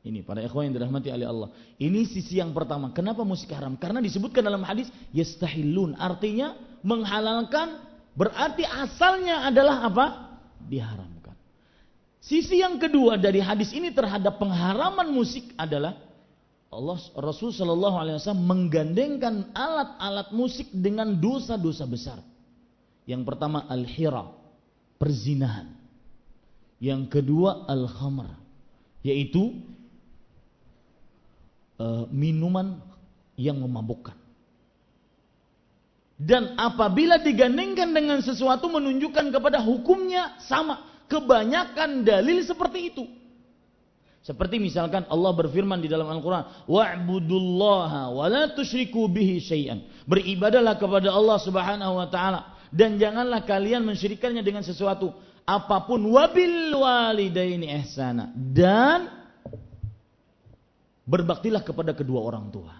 [SPEAKER 1] Ini para ikhwan yang dirahmati oleh Allah. Ini sisi yang pertama. Kenapa musik haram? Karena disebutkan dalam hadis yastahilun. Artinya menghalalkan berarti asalnya adalah apa? Diharamkan. Sisi yang kedua dari hadis ini terhadap pengharaman musik adalah Allah Rasul Shallallahu Alaihi Wasallam menggandengkan alat-alat musik dengan dosa-dosa besar. Yang pertama al-hira, perzinahan. Yang kedua al-khamr, yaitu uh, minuman yang memabukkan. Dan apabila digandengkan dengan sesuatu menunjukkan kepada hukumnya sama. Kebanyakan dalil seperti itu. Seperti misalkan Allah berfirman di dalam Al-Quran. Wa la tushriku bihi syai'an. Beribadalah kepada Allah subhanahu wa ta'ala. Dan janganlah kalian mensyirikannya dengan sesuatu. Apa pun wabil walidaini ihsana. Dan berbaktilah kepada kedua orang tua.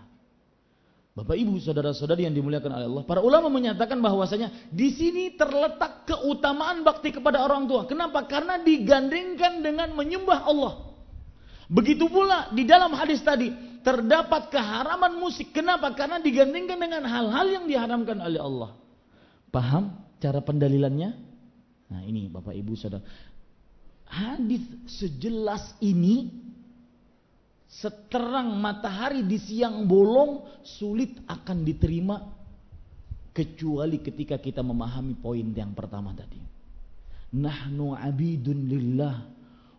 [SPEAKER 1] Bapak Ibu, saudara-saudari yang dimuliakan oleh Allah, para ulama menyatakan bahwasanya di sini terletak keutamaan bakti kepada orang tua. Kenapa? Karena digandengkan dengan menyembah Allah. Begitu pula di dalam hadis tadi terdapat keharaman musik. Kenapa? Karena digandengkan dengan hal-hal yang diharamkan oleh Allah. Paham cara pendalilannya? Nah, ini Bapak Ibu Saudara. Hadis sejelas ini seterang matahari di siang bolong sulit akan diterima kecuali ketika kita memahami poin yang pertama tadi. Nahnu abidun lillah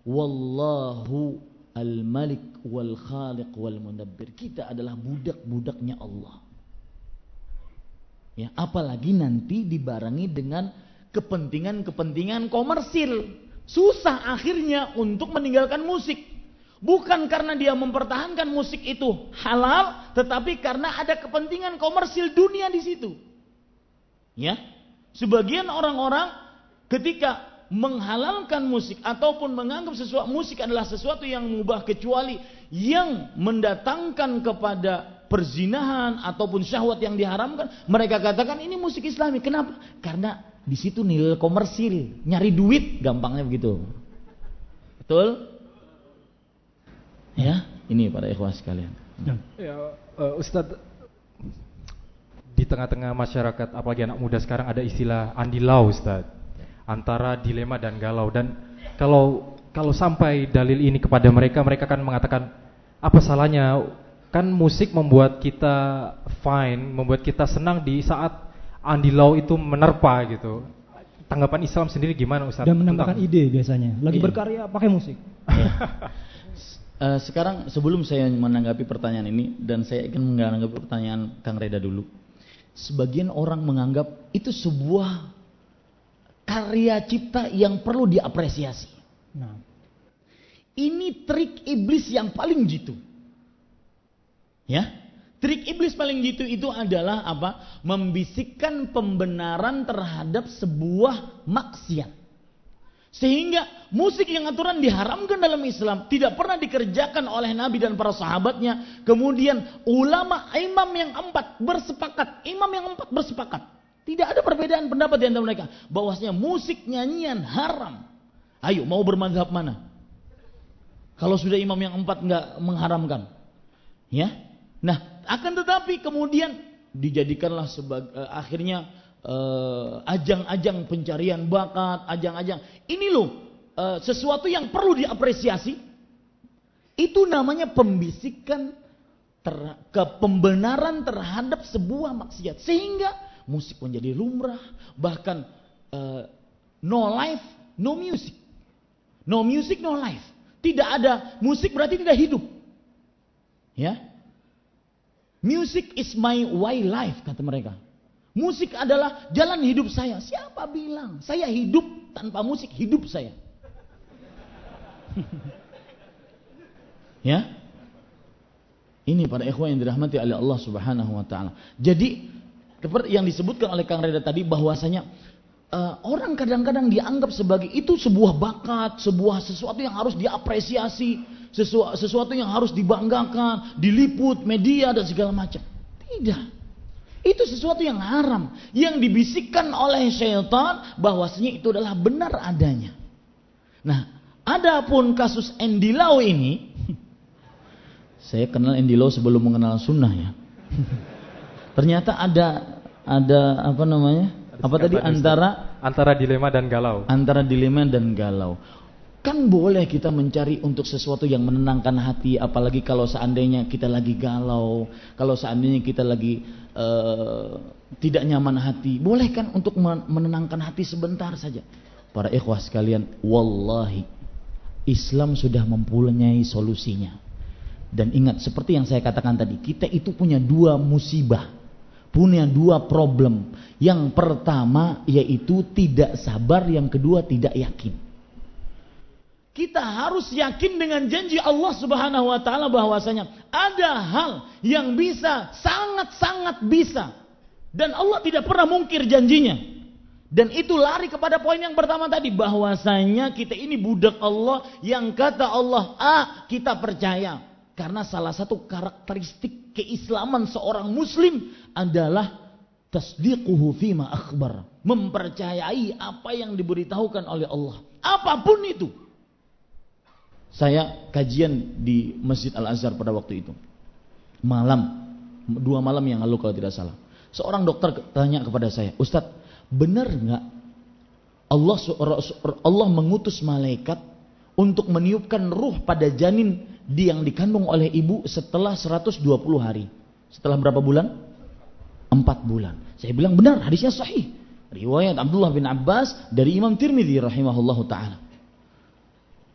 [SPEAKER 1] wallahu al-malik wal khaliq wal mudabbir. Kita adalah budak-budaknya Allah. Ya, apalagi nanti dibarengi dengan kepentingan-kepentingan komersil. Susah akhirnya untuk meninggalkan musik. Bukan karena dia mempertahankan musik itu halal, tetapi karena ada kepentingan komersil dunia di situ. Ya. Sebagian orang-orang ketika menghalalkan musik ataupun menganggap sesuatu musik adalah sesuatu yang mubah kecuali yang mendatangkan kepada perzinahan ataupun syahwat yang diharamkan, mereka katakan ini musik Islami. Kenapa? Karena di situ nilai komersil, nyari duit, gampangnya begitu. Betul? Ya, ini para ikhwas sekalian.
[SPEAKER 3] Ya, ya uh, Ustadz di tengah-tengah masyarakat apalagi anak muda sekarang ada istilah andilau Ustadz antara dilema dan galau dan kalau kalau sampai dalil ini kepada mereka, mereka akan mengatakan apa salahnya? Kan musik membuat kita fine, membuat kita senang di saat Andi Lau itu menerpa gitu. Tanggapan Islam sendiri gimana Ustaz?
[SPEAKER 2] Dan menambahkan
[SPEAKER 3] Tentang-
[SPEAKER 2] ide biasanya. Lagi
[SPEAKER 1] Iya.
[SPEAKER 2] berkarya pakai musik.
[SPEAKER 1] Eh, sekarang sebelum saya menanggapi pertanyaan ini dan saya ingin menanggapi pertanyaan Kang Reda dulu. Sebagian orang menganggap itu sebuah karya cipta yang perlu diapresiasi.
[SPEAKER 2] Nah,
[SPEAKER 1] Ini trik iblis yang paling jitu. Ya. Trik iblis paling jitu itu adalah apa? Membisikkan pembenaran terhadap sebuah maksiat. Sehingga musik yang aturan diharamkan dalam Islam tidak pernah dikerjakan oleh Nabi dan para sahabatnya. Kemudian ulama imam yang empat bersepakat, imam yang empat bersepakat. Tidak ada perbedaan pendapat di antara mereka bahwasanya musik nyanyian haram. Ayo mau bermadhab mana? Kalau sudah imam yang empat nggak mengharamkan, ya. Nah, akan tetapi kemudian dijadikanlah sebagai akhirnya eh, ajang-ajang pencarian bakat, ajang-ajang. Ini loh eh, sesuatu yang perlu diapresiasi. Itu namanya pembisikan ter- ke pembenaran terhadap sebuah maksiat. Sehingga musik menjadi lumrah bahkan eh, no life no music. No music no life. Tidak ada musik berarti tidak hidup. Ya? Music is my way life kata mereka musik adalah jalan hidup saya siapa bilang saya hidup tanpa musik hidup saya ya ini para ikhwan yang dirahmati oleh Allah Subhanahu wa taala. Jadi seperti yang disebutkan oleh Kang Reda tadi bahwasanya eh, orang kadang-kadang dianggap sebagai itu sebuah bakat, sebuah sesuatu yang harus diapresiasi, sesuatu, sesuatu yang harus dibanggakan, diliput media dan segala macam. Tidak. Itu sesuatu yang haram, yang dibisikkan oleh syaitan bahwasanya itu adalah benar adanya. Nah, adapun kasus Andy Lau ini saya kenal Andy Lau sebelum mengenal sunnah ya. Ternyata ada ada apa namanya? Apa tadi antara
[SPEAKER 3] antara dilema dan galau.
[SPEAKER 1] antara dilema dan galau. Kan boleh kita mencari untuk sesuatu yang menenangkan hati, apalagi kalau seandainya kita lagi galau, kalau seandainya kita lagi eh, tidak nyaman hati, boleh kan untuk men- menenangkan hati sebentar saja. Para ikhwah sekalian, wallahi Islam sudah mempunyai solusinya. Dan ingat seperti yang saya katakan tadi, kita itu punya dua musibah, punya dua problem. Yang pertama yaitu tidak sabar, yang kedua tidak yakin. Kita harus yakin dengan janji Allah Subhanahu wa taala bahwasanya ada hal yang bisa sangat-sangat bisa dan Allah tidak pernah mungkir janjinya. Dan itu lari kepada poin yang pertama tadi bahwasanya kita ini budak Allah yang kata Allah A kita percaya. Karena salah satu karakteristik keislaman seorang muslim adalah tasdiquhu fima akhbar, mempercayai apa yang diberitahukan oleh Allah, apa pun itu. Saya kajian di Masjid Al Azhar pada waktu itu. Malam, dua malam yang lalu kalau tidak salah. Seorang dokter tanya kepada saya, Ustadz, benar nggak Allah Allah mengutus malaikat untuk meniupkan ruh pada janin di yang dikandung oleh ibu setelah 120 hari. Setelah berapa bulan? Empat bulan. Saya bilang benar, hadisnya sahih. Riwayat Abdullah bin Abbas dari Imam Tirmidzi rahimahullahu taala.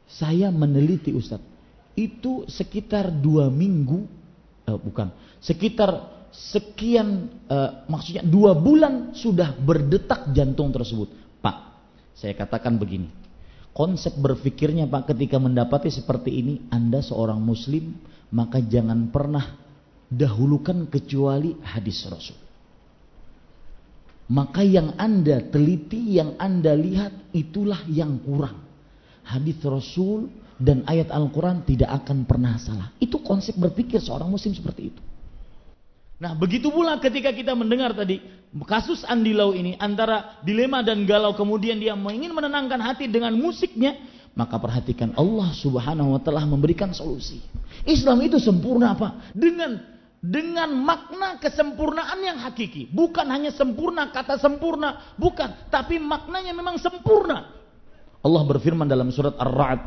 [SPEAKER 1] Saya meneliti Ustadz, itu sekitar dua minggu, eh, bukan, sekitar sekian, eh, maksudnya dua bulan sudah berdetak jantung tersebut. Pak, saya katakan begini, konsep berpikirnya Pak ketika mendapati seperti ini, Anda seorang Muslim, maka jangan pernah dahulukan kecuali hadis Rasul. Maka yang Anda teliti, yang Anda lihat, itulah yang kurang hadis Rasul dan ayat Al-Quran tidak akan pernah salah. Itu konsep berpikir seorang muslim seperti itu. Nah begitu pula ketika kita mendengar tadi kasus Andi Lau ini antara dilema dan galau kemudian dia ingin menenangkan hati dengan musiknya maka perhatikan Allah subhanahu wa ta'ala memberikan solusi. Islam itu sempurna apa? Dengan dengan makna kesempurnaan yang hakiki. Bukan hanya sempurna, kata sempurna. Bukan. Tapi maknanya memang sempurna. Allah berfirman dalam surat Ar-Ra'd,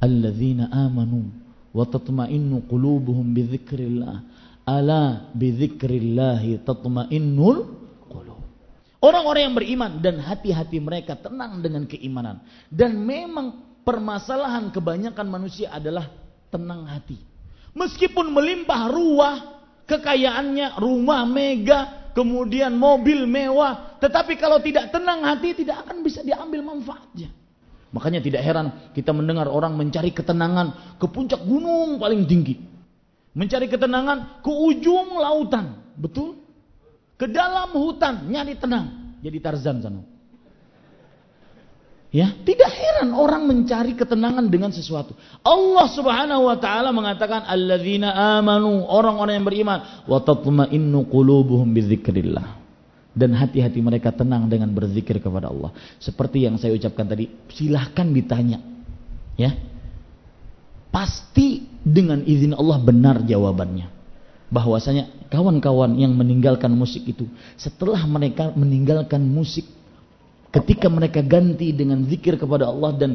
[SPEAKER 1] alladzina amanu wa tatma'innu qulubuhum bidzikrillah. Ala bidzikrillah tatma'innul qulub. Orang-orang yang beriman dan hati-hati mereka tenang dengan keimanan. Dan memang permasalahan kebanyakan manusia adalah tenang hati. Meskipun melimpah ruah, kekayaannya rumah mega, kemudian mobil mewah, tetapi kalau tidak tenang hati tidak akan bisa diambil manfaatnya. Makanya tidak heran kita mendengar orang mencari ketenangan ke puncak gunung paling tinggi. Mencari ketenangan ke ujung lautan. Betul? Ke dalam hutan nyari tenang. Jadi Tarzan sana. Ya, tidak heran orang mencari ketenangan dengan sesuatu. Allah Subhanahu wa taala mengatakan alladzina amanu, orang-orang yang beriman, wa tatma'innu qulubuhum bidzikrillah. Dan hati-hati mereka tenang dengan berzikir kepada Allah. Seperti yang saya ucapkan tadi, silahkan ditanya. Ya. Pasti dengan izin Allah benar jawabannya bahwasanya kawan-kawan yang meninggalkan musik itu setelah mereka meninggalkan musik ketika mereka ganti dengan zikir kepada Allah dan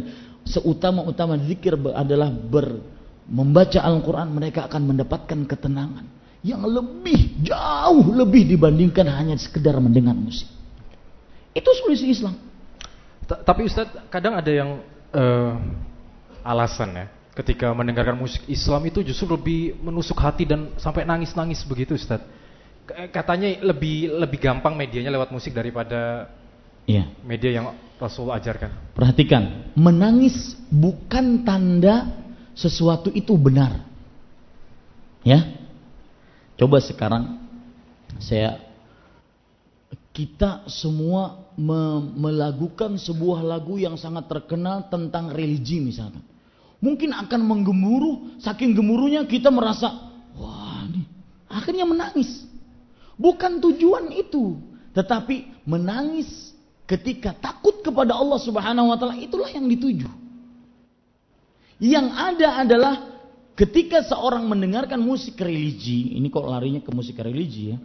[SPEAKER 1] seutama-utama zikir adalah ber membaca Al-Qur'an mereka akan mendapatkan ketenangan yang lebih jauh lebih dibandingkan hanya sekedar mendengar musik. Itu solusi Islam.
[SPEAKER 3] Tapi Ustadz kadang ada yang uh, alasan ya ketika mendengarkan musik Islam itu justru lebih menusuk hati dan sampai nangis-nangis begitu Ustaz. Katanya lebih lebih gampang medianya lewat musik daripada
[SPEAKER 1] ya.
[SPEAKER 3] media yang Rasul ajarkan.
[SPEAKER 1] Perhatikan, menangis bukan tanda sesuatu itu benar. Ya. Coba sekarang saya kita semua melakukan sebuah lagu yang sangat terkenal tentang religi misalkan mungkin akan menggemuruh. Saking gemuruhnya kita merasa, wah ini akhirnya menangis. Bukan tujuan itu, tetapi menangis ketika takut kepada Allah Subhanahu wa taala itulah yang dituju. Yang ada adalah ketika seorang mendengarkan musik religi, ini kok larinya ke musik religi ya.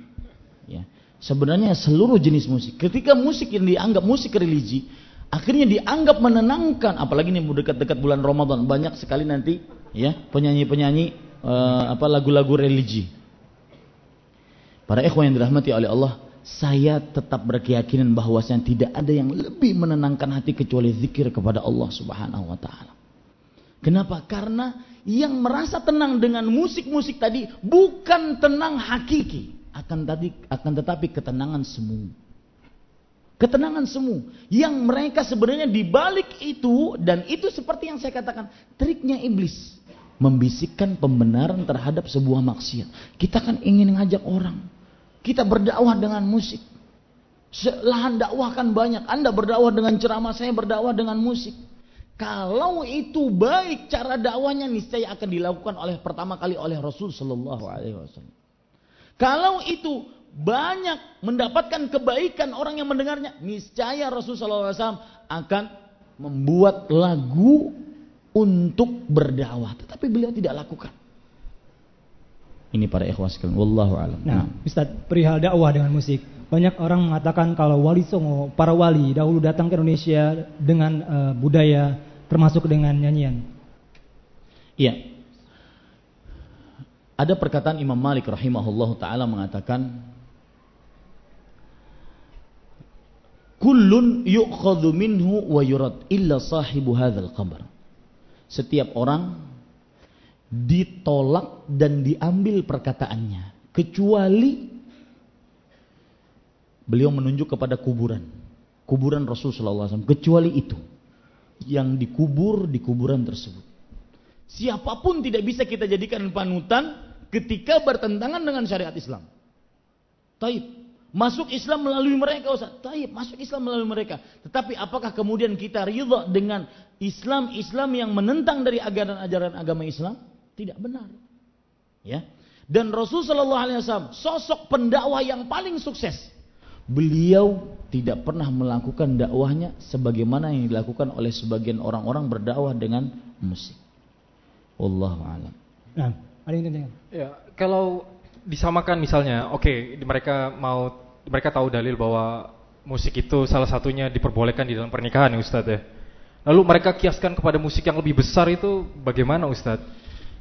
[SPEAKER 1] Ya. Sebenarnya seluruh jenis musik. Ketika musik yang dianggap musik religi, akhirnya dianggap menenangkan apalagi nih dekat-dekat bulan Ramadan banyak sekali nanti ya penyanyi-penyanyi uh, apa lagu-lagu religi para ikhwan yang dirahmati oleh Allah saya tetap berkeyakinan bahwasanya tidak ada yang lebih menenangkan hati kecuali zikir kepada Allah Subhanahu wa taala kenapa karena yang merasa tenang dengan musik-musik tadi bukan tenang hakiki akan tadi akan tetapi ketenangan semu Ketenangan semu. Yang mereka sebenarnya dibalik itu, dan itu seperti yang saya katakan, triknya iblis. Membisikkan pembenaran terhadap sebuah maksiat. Kita kan ingin ngajak orang. Kita berdakwah dengan musik. Lahan dakwah kan banyak. Anda berdakwah dengan ceramah, saya berdakwah dengan musik. Kalau itu baik cara dakwanya niscaya akan dilakukan oleh pertama kali oleh Rasul Shallallahu Alaihi Wasallam. Kalau itu banyak mendapatkan kebaikan orang yang mendengarnya, niscaya Rasulullah SAW akan membuat lagu untuk berdakwah. Tetapi beliau tidak lakukan. Ini para ikhwas sekalian. Wallahu a'lam.
[SPEAKER 2] Nah, Ustaz, perihal dakwah dengan musik. Banyak orang mengatakan kalau wali songo, para wali dahulu datang ke Indonesia dengan uh, budaya termasuk dengan nyanyian.
[SPEAKER 1] Iya. Ada perkataan Imam Malik rahimahullah taala mengatakan Kullun yu'khadhu minhu wa yurad illa sahibu hadzal qabr. Setiap orang ditolak dan diambil perkataannya kecuali beliau menunjuk kepada kuburan. Kuburan Rasulullah SAW kecuali itu yang dikubur di kuburan tersebut. Siapa pun tidak bisa kita jadikan panutan ketika bertentangan dengan syariat Islam. Taib. Masuk Islam melalui mereka Ustaz. Taib, masuk Islam melalui mereka. Tetapi apakah kemudian kita ridha dengan Islam-Islam yang menentang dari ajaran-ajaran agama Islam? Tidak benar. Ya. Dan Rasul sallallahu alaihi wasallam sosok pendakwah yang paling sukses. Beliau tidak pernah melakukan dakwahnya sebagaimana yang dilakukan oleh sebagian orang-orang berdakwah dengan musik. Wallahu a'lam.
[SPEAKER 2] Nah, ada yang
[SPEAKER 3] Ya, kalau disamakan misalnya, oke, okay, mereka mau mereka tahu dalil bahwa musik itu salah satunya diperbolehkan di dalam pernikahan ya Ustadz ya. Lalu mereka kiaskan kepada musik yang lebih besar itu bagaimana Ustadz?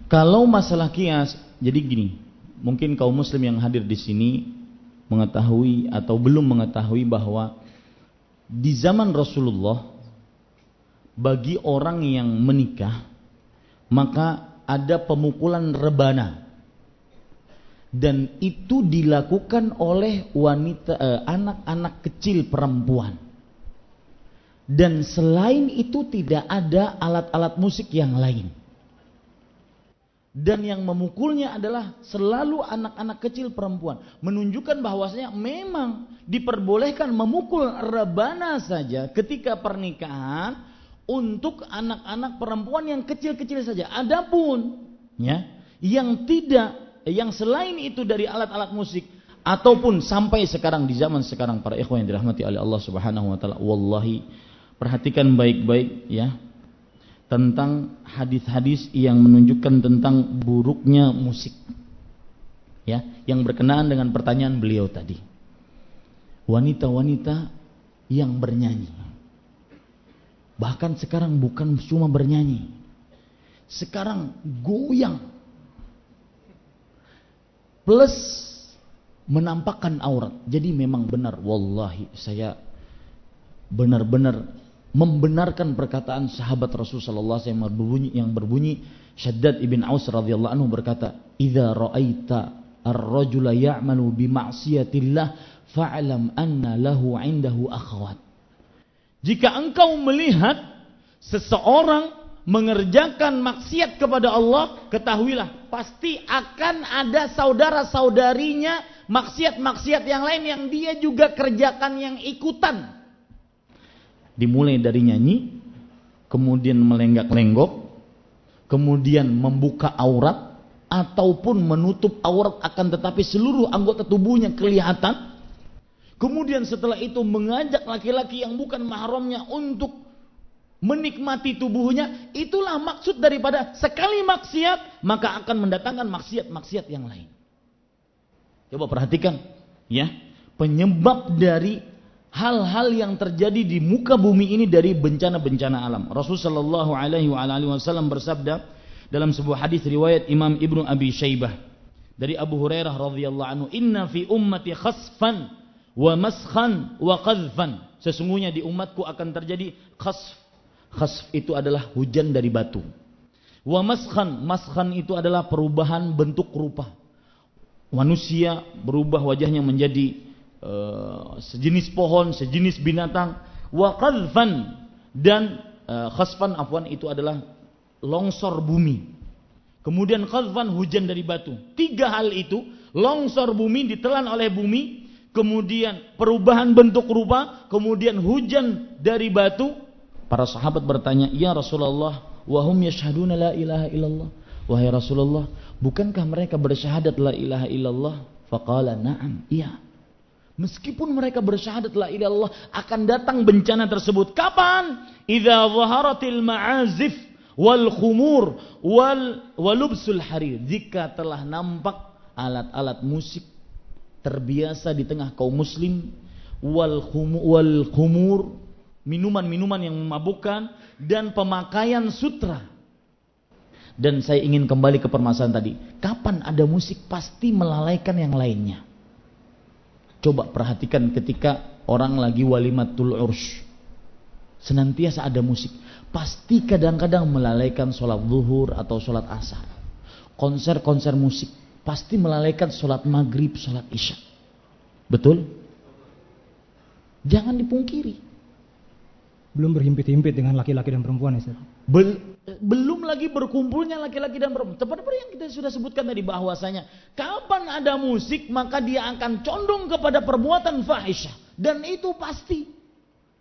[SPEAKER 1] Kalau masalah kias, jadi gini, mungkin kaum muslim yang hadir di sini mengetahui atau belum mengetahui bahwa di zaman Rasulullah bagi orang yang menikah maka ada pemukulan rebana dan itu dilakukan oleh wanita eh, anak-anak eh, kecil perempuan. Dan selain itu tidak ada alat-alat musik yang lain. Dan yang memukulnya adalah selalu anak-anak kecil perempuan. Menunjukkan bahwasanya memang diperbolehkan memukul rebana saja ketika pernikahan untuk anak-anak perempuan yang kecil-kecil saja. Adapun ya, yang tidak yang selain itu dari alat-alat musik ataupun sampai sekarang di zaman sekarang para ikhwan yang dirahmati oleh Allah Subhanahu wa taala wallahi perhatikan baik-baik ya tentang hadis-hadis yang menunjukkan tentang buruknya musik. Ya yang berkenaan dengan pertanyaan beliau tadi. Wanita-wanita yang bernyanyi. Bahkan sekarang bukan cuma bernyanyi. Sekarang goyang. Plus menampakkan aurat. Jadi memang benar. Wallahi saya benar-benar membenarkan perkataan sahabat Rasulullah SAW yang berbunyi yang berbunyi Syaddad ibn Aus radhiyallahu anhu berkata, "Idza ra'aita ar-rajula ya'malu bi ma'siyatillah fa'lam anna lahu 'indahu akhawat." Jika engkau melihat seseorang mengerjakan maksiat kepada Allah, ketahuilah pasti akan ada saudara-saudarinya maksiat-maksiat yang lain yang dia juga kerjakan yang ikutan. Dimulai dari nyanyi, kemudian melenggak-lenggok, kemudian membuka aurat ataupun menutup aurat akan tetapi seluruh anggota tubuhnya kelihatan. Kemudian setelah itu mengajak laki-laki yang bukan mahramnya untuk menikmati tubuhnya, itulah maksud daripada sekali maksiat maka akan mendatangkan maksiat-maksiat yang lain. Coba perhatikan, ya, penyebab dari hal-hal yang terjadi di muka bumi ini dari bencana-bencana alam. Rasulullah Wasallam bersabda dalam sebuah hadis riwayat Imam Ibnu Abi Syaibah dari Abu Hurairah radhiyallahu anhu, "Inna fi ummati khasfan wa maskhan wa qadhfan." Sesungguhnya di umatku akan terjadi khasf Khasf itu adalah hujan dari batu. Wa maskhan, maskhan itu adalah perubahan bentuk rupa. Manusia berubah wajahnya menjadi uh, sejenis pohon, sejenis binatang. Wa qadhfan dan uh, khasfan afwan itu adalah longsor bumi. Kemudian qadhfan hujan dari batu. Tiga hal itu, longsor bumi ditelan oleh bumi, kemudian perubahan bentuk rupa, kemudian hujan dari batu, Para sahabat bertanya, "Ya Rasulullah, wahum yashhaduna la ilaha illallah." Wahai Rasulullah, bukankah mereka bersyahadat la ilaha illallah? Faqala, "Na'am." Iya. Meskipun mereka bersyahadat la ilaha illallah, akan datang bencana tersebut. Kapan? Idza zaharatil ma'azif wal khumur wal walubsul harir. Jika telah nampak alat-alat musik terbiasa di tengah kaum muslim wal khumur, wal khumur minuman-minuman yang memabukkan dan pemakaian sutra. Dan saya ingin kembali ke permasalahan tadi. Kapan ada musik pasti melalaikan yang lainnya. Coba perhatikan ketika orang lagi walimatul ursh. Senantiasa ada musik. Pasti kadang-kadang melalaikan sholat zuhur atau sholat asar. Konser-konser musik. Pasti melalaikan sholat maghrib, sholat isya. Betul? Jangan dipungkiri
[SPEAKER 2] belum berhimpit-himpit dengan laki-laki dan perempuan ya
[SPEAKER 1] Bel, belum lagi berkumpulnya laki-laki dan perempuan. Tepat seperti yang kita sudah sebutkan tadi bahwasanya kapan ada musik maka dia akan condong kepada perbuatan fahisyah dan itu pasti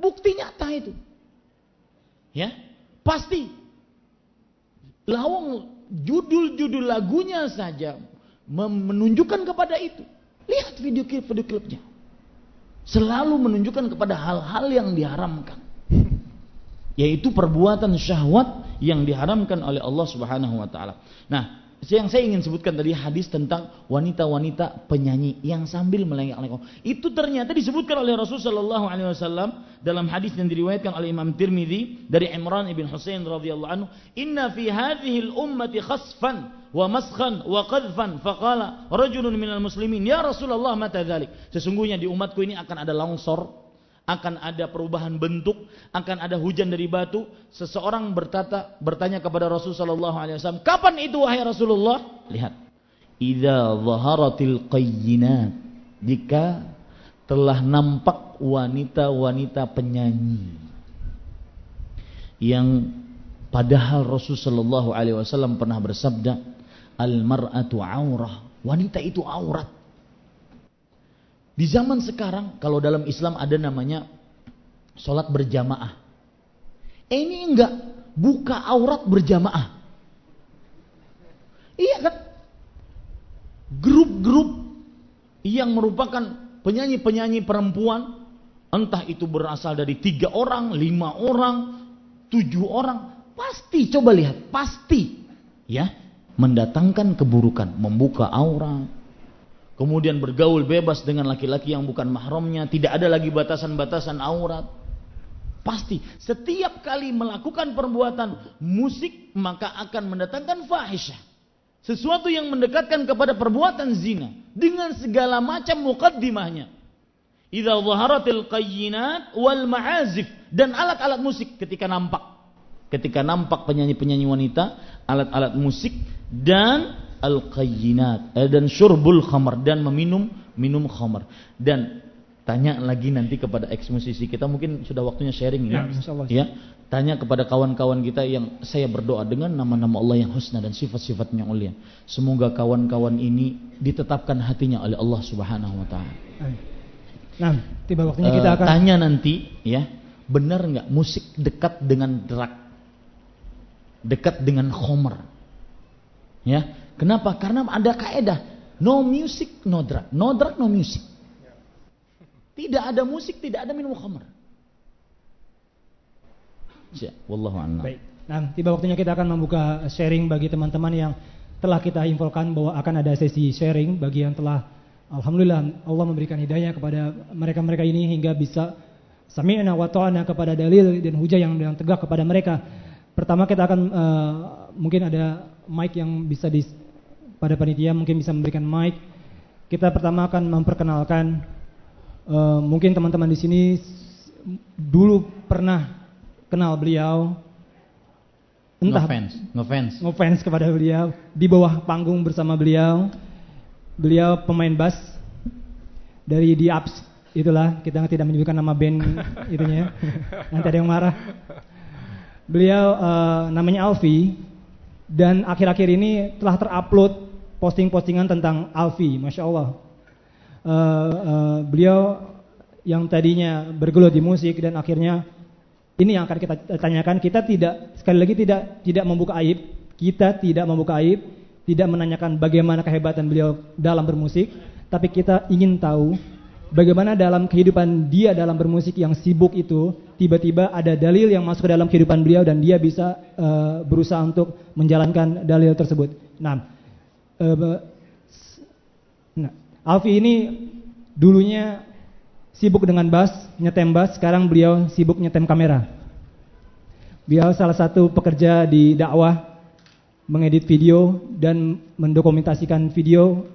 [SPEAKER 1] bukti nyata itu. Ya, pasti. Lawang judul-judul lagunya saja menunjukkan kepada itu. Lihat video klip video klipnya. Selalu menunjukkan kepada hal-hal yang diharamkan yaitu perbuatan syahwat yang diharamkan oleh Allah Subhanahu wa taala. Nah, yang saya ingin sebutkan tadi hadis tentang wanita-wanita penyanyi yang sambil melengak-lengok. Itu ternyata disebutkan oleh Rasulullah Shallallahu Alaihi Wasallam dalam hadis yang diriwayatkan oleh Imam Tirmidzi dari Imran ibn Husain radhiyallahu anhu, "Inna fi hadhihi al-ummati khasfan wa maskhan wa qadfan." Faqala rajulun minal muslimin, "Ya Rasulullah, mata dzalik?" Sesungguhnya di umatku ini akan ada longsor, akan ada perubahan bentuk, akan ada hujan dari batu. Seseorang bertata, bertanya kepada Rasulullah wasallam, "Kapan itu wahai Rasulullah?" Lihat. Idza zaharatil qayyinat. Jika telah nampak wanita-wanita penyanyi yang padahal Rasulullah wasallam pernah bersabda, "Al mar'atu aurah." Wanita itu aurat. Di zaman sekarang kalau dalam Islam ada namanya sholat berjamaah. Eh, ini enggak buka aurat berjamaah. Iya kan? Grup-grup yang merupakan penyanyi-penyanyi perempuan, entah itu berasal dari tiga orang, lima orang, tujuh orang, pasti coba lihat, pasti ya mendatangkan keburukan, membuka aurat, kemudian bergaul bebas dengan laki-laki yang bukan mahramnya, tidak ada lagi batasan-batasan aurat. Pasti setiap kali melakukan perbuatan musik maka akan mendatangkan fahisyah. Sesuatu yang mendekatkan kepada perbuatan zina dengan segala macam mukaddimahnya. Idza zaharatil qayyinat wal ma'azif dan alat-alat musik ketika nampak. Ketika nampak penyanyi-penyanyi wanita, alat-alat musik dan al-qayyinat eh, dan syurbul khamar dan meminum minum khamar. Dan tanya lagi nanti kepada ex musisi kita mungkin sudah waktunya sharing ya, ya tanya kepada kawan-kawan kita yang saya berdoa dengan nama-nama Allah yang husna dan sifat-sifatnya mulia. Semoga kawan-kawan ini ditetapkan hatinya oleh Allah Subhanahu wa taala.
[SPEAKER 2] Nah tiba waktunya kita akan
[SPEAKER 1] tanya nanti ya benar nggak musik dekat dengan drug dekat dengan khomer ya Kenapa? Karena ada kaedah no music no drug, no drug no music. Tidak ada musik, tidak ada minum khamr. Ya, wallahu a'lam.
[SPEAKER 2] Baik. Nah, tiba waktunya kita akan membuka sharing bagi teman-teman yang telah kita infokan bahwa akan ada sesi sharing bagi yang telah alhamdulillah Allah memberikan hidayah kepada mereka-mereka ini hingga bisa sami'na wa ta'ana kepada dalil dan hujah yang, yang tegak kepada mereka. Pertama kita akan uh, mungkin ada mic yang bisa di pada panitia mungkin bisa memberikan mic. Kita pertama akan memperkenalkan uh, mungkin teman-teman di sini dulu pernah kenal beliau.
[SPEAKER 1] Entah ngefans, ngefans.
[SPEAKER 2] Ngefans kepada beliau di bawah panggung bersama beliau. Beliau pemain bass dari The Ups itulah kita tidak menyebutkan nama band itunya nanti ada yang marah beliau uh, namanya Alfi dan akhir-akhir ini telah terupload posting-postingan tentang Alfi, masya Allah. Uh, uh, beliau yang tadinya bergelut di musik dan akhirnya ini yang akan kita tanyakan. Kita tidak sekali lagi tidak tidak membuka aib, kita tidak membuka aib, tidak menanyakan bagaimana kehebatan beliau dalam bermusik, tapi kita ingin tahu bagaimana dalam kehidupan dia dalam bermusik yang sibuk itu tiba-tiba ada dalil yang masuk ke dalam kehidupan beliau dan dia bisa uh, berusaha untuk menjalankan dalil tersebut. Nah, uh, nah, Alfi ini dulunya sibuk dengan bass, nyetem bass, sekarang beliau sibuk nyetem kamera. Beliau salah satu pekerja di dakwah, mengedit video dan mendokumentasikan video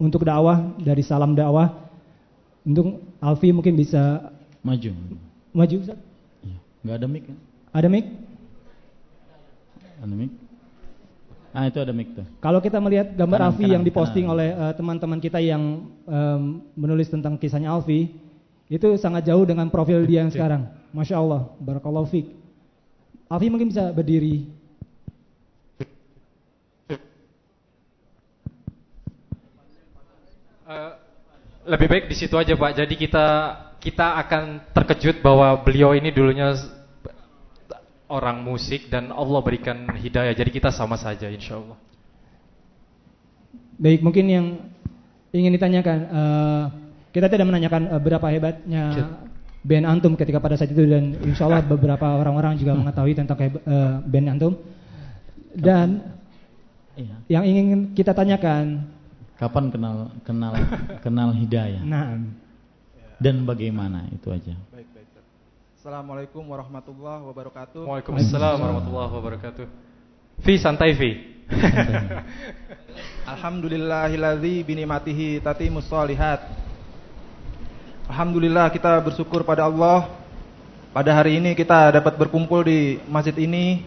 [SPEAKER 2] untuk dakwah dari salam dakwah. Untuk Alfi mungkin bisa
[SPEAKER 1] maju.
[SPEAKER 2] Maju, Ustaz?
[SPEAKER 1] Iya. Enggak ada mic kan?
[SPEAKER 2] Ada mic?
[SPEAKER 1] Ada mic? Ah itu ada mic tuh.
[SPEAKER 2] Kalau kita melihat gambar Alfi yang diposting kanan. oleh eh, teman-teman uh, kita yang um, menulis tentang kisahnya Alfi, itu sangat jauh dengan profil dia yang sekarang. Masya Allah, barakallahu fiq. Alfi mungkin bisa berdiri.
[SPEAKER 3] Uh, lebih baik di situ aja Pak. Jadi kita kita akan terkejut bahwa beliau ini dulunya orang musik dan Allah berikan hidayah. Jadi kita sama saja insya Allah.
[SPEAKER 2] Baik, mungkin yang ingin ditanyakan, uh, kita tidak menanyakan uh, berapa hebatnya band Antum ketika pada saat itu dan insya Allah beberapa orang-orang juga mengetahui tentang uh, band Antum. Dan
[SPEAKER 1] Iya.
[SPEAKER 2] Yang ingin kita tanyakan,
[SPEAKER 1] Kapan kenal kenal kenal hidayah
[SPEAKER 2] nah,
[SPEAKER 1] dan bagaimana itu aja.
[SPEAKER 4] Baik. Assalamualaikum warahmatullahi wabarakatuh.
[SPEAKER 3] Waalaikumsalam warahmatullahi wabarakatuh. Vi santai Vi.
[SPEAKER 4] Alhamdulillahilladzi binimatihi tatimus shalihat. Alhamdulillah kita bersyukur pada Allah pada hari ini kita dapat berkumpul di masjid ini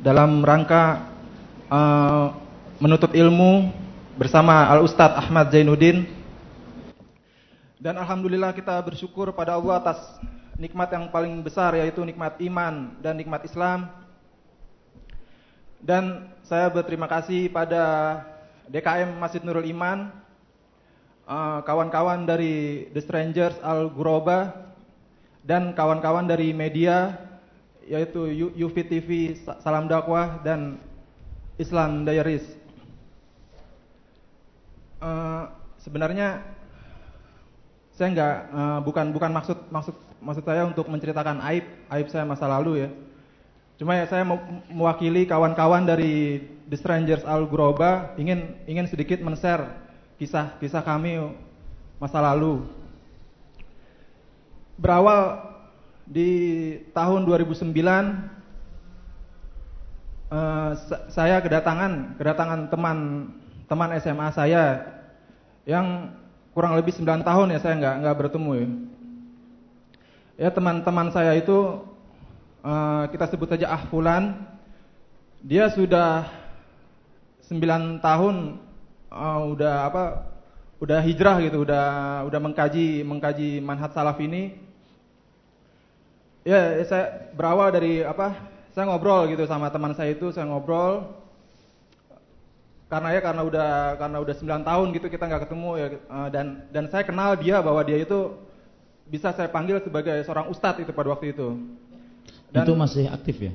[SPEAKER 4] dalam rangka uh, menuntut ilmu bersama Al Ustadz Ahmad Zainuddin. Dan alhamdulillah kita bersyukur pada Allah atas nikmat yang paling besar yaitu nikmat iman dan nikmat Islam. Dan saya berterima kasih pada DKM Masjid Nurul Iman, eh, kawan-kawan dari The Strangers Al Guroba, dan kawan-kawan dari media yaitu U- UFIT TV, Sa- Salam Dakwah, dan Islam Diaries. Eh, sebenarnya saya nggak eh, bukan bukan maksud maksud maksud saya untuk menceritakan aib aib saya masa lalu ya. Cuma ya saya mewakili kawan-kawan dari The Strangers Al Guroba ingin ingin sedikit men-share kisah-kisah kami masa lalu. Berawal di tahun 2009 eh, sa- saya kedatangan kedatangan teman teman SMA saya yang kurang lebih 9 tahun ya saya nggak nggak bertemu ya. Ya teman-teman saya itu eh, kita sebut saja Ah Fulan. Dia sudah 9 tahun eh, udah apa? Udah hijrah gitu, udah udah mengkaji mengkaji manhaj salaf ini. Ya, saya berawal dari apa? Saya ngobrol gitu sama teman saya itu, saya ngobrol karena ya karena udah karena udah 9 tahun gitu kita nggak ketemu ya eh, dan dan saya kenal dia bahwa dia itu bisa saya panggil sebagai seorang ustadz itu pada waktu itu. Dan-
[SPEAKER 1] itu masih aktif ya?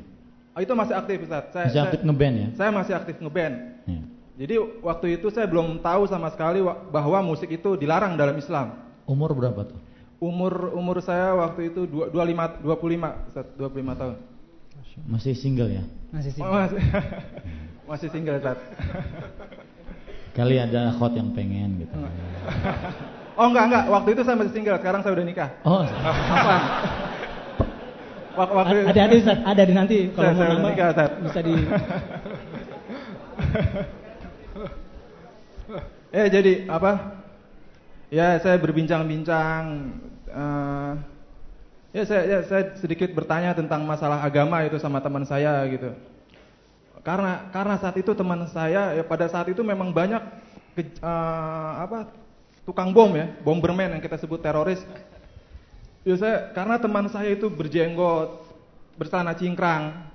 [SPEAKER 4] Oh, itu masih aktif Ustaz. Saya,
[SPEAKER 1] Masih aktif ngeband ya?
[SPEAKER 4] saya masih aktif ngeband.
[SPEAKER 1] Ya.
[SPEAKER 4] Jadi waktu itu saya belum tahu sama sekali wa- bahwa musik itu dilarang dalam Islam.
[SPEAKER 1] Umur berapa tuh?
[SPEAKER 4] Umur umur saya waktu itu dua- 25 25 Ustaz, 25 tahun.
[SPEAKER 1] Masih single ya?
[SPEAKER 2] masih sih.
[SPEAKER 4] Oh, masih masih single Ustaz.
[SPEAKER 1] Kali ada hot yang pengen gitu.
[SPEAKER 4] Oh enggak enggak, waktu itu saya masih single, sekarang saya udah nikah.
[SPEAKER 1] Oh,
[SPEAKER 4] Wak- Waktu
[SPEAKER 2] Ada ada Ustaz, ada di nanti kalau
[SPEAKER 4] Saya-
[SPEAKER 2] mau
[SPEAKER 4] saya
[SPEAKER 2] nambah
[SPEAKER 4] nikah, Ustaz.
[SPEAKER 2] bisa di
[SPEAKER 4] Ya jadi apa? Ya saya berbincang-bincang. eh, ya saya ya saya sedikit bertanya tentang masalah agama itu sama teman saya gitu. Karena karena saat itu teman saya ya pada saat itu memang banyak ke- eh, apa tukang bom ya, bomberman yang kita sebut teroris. Ya saya karena teman saya itu berjenggot, bercelana cingkrang.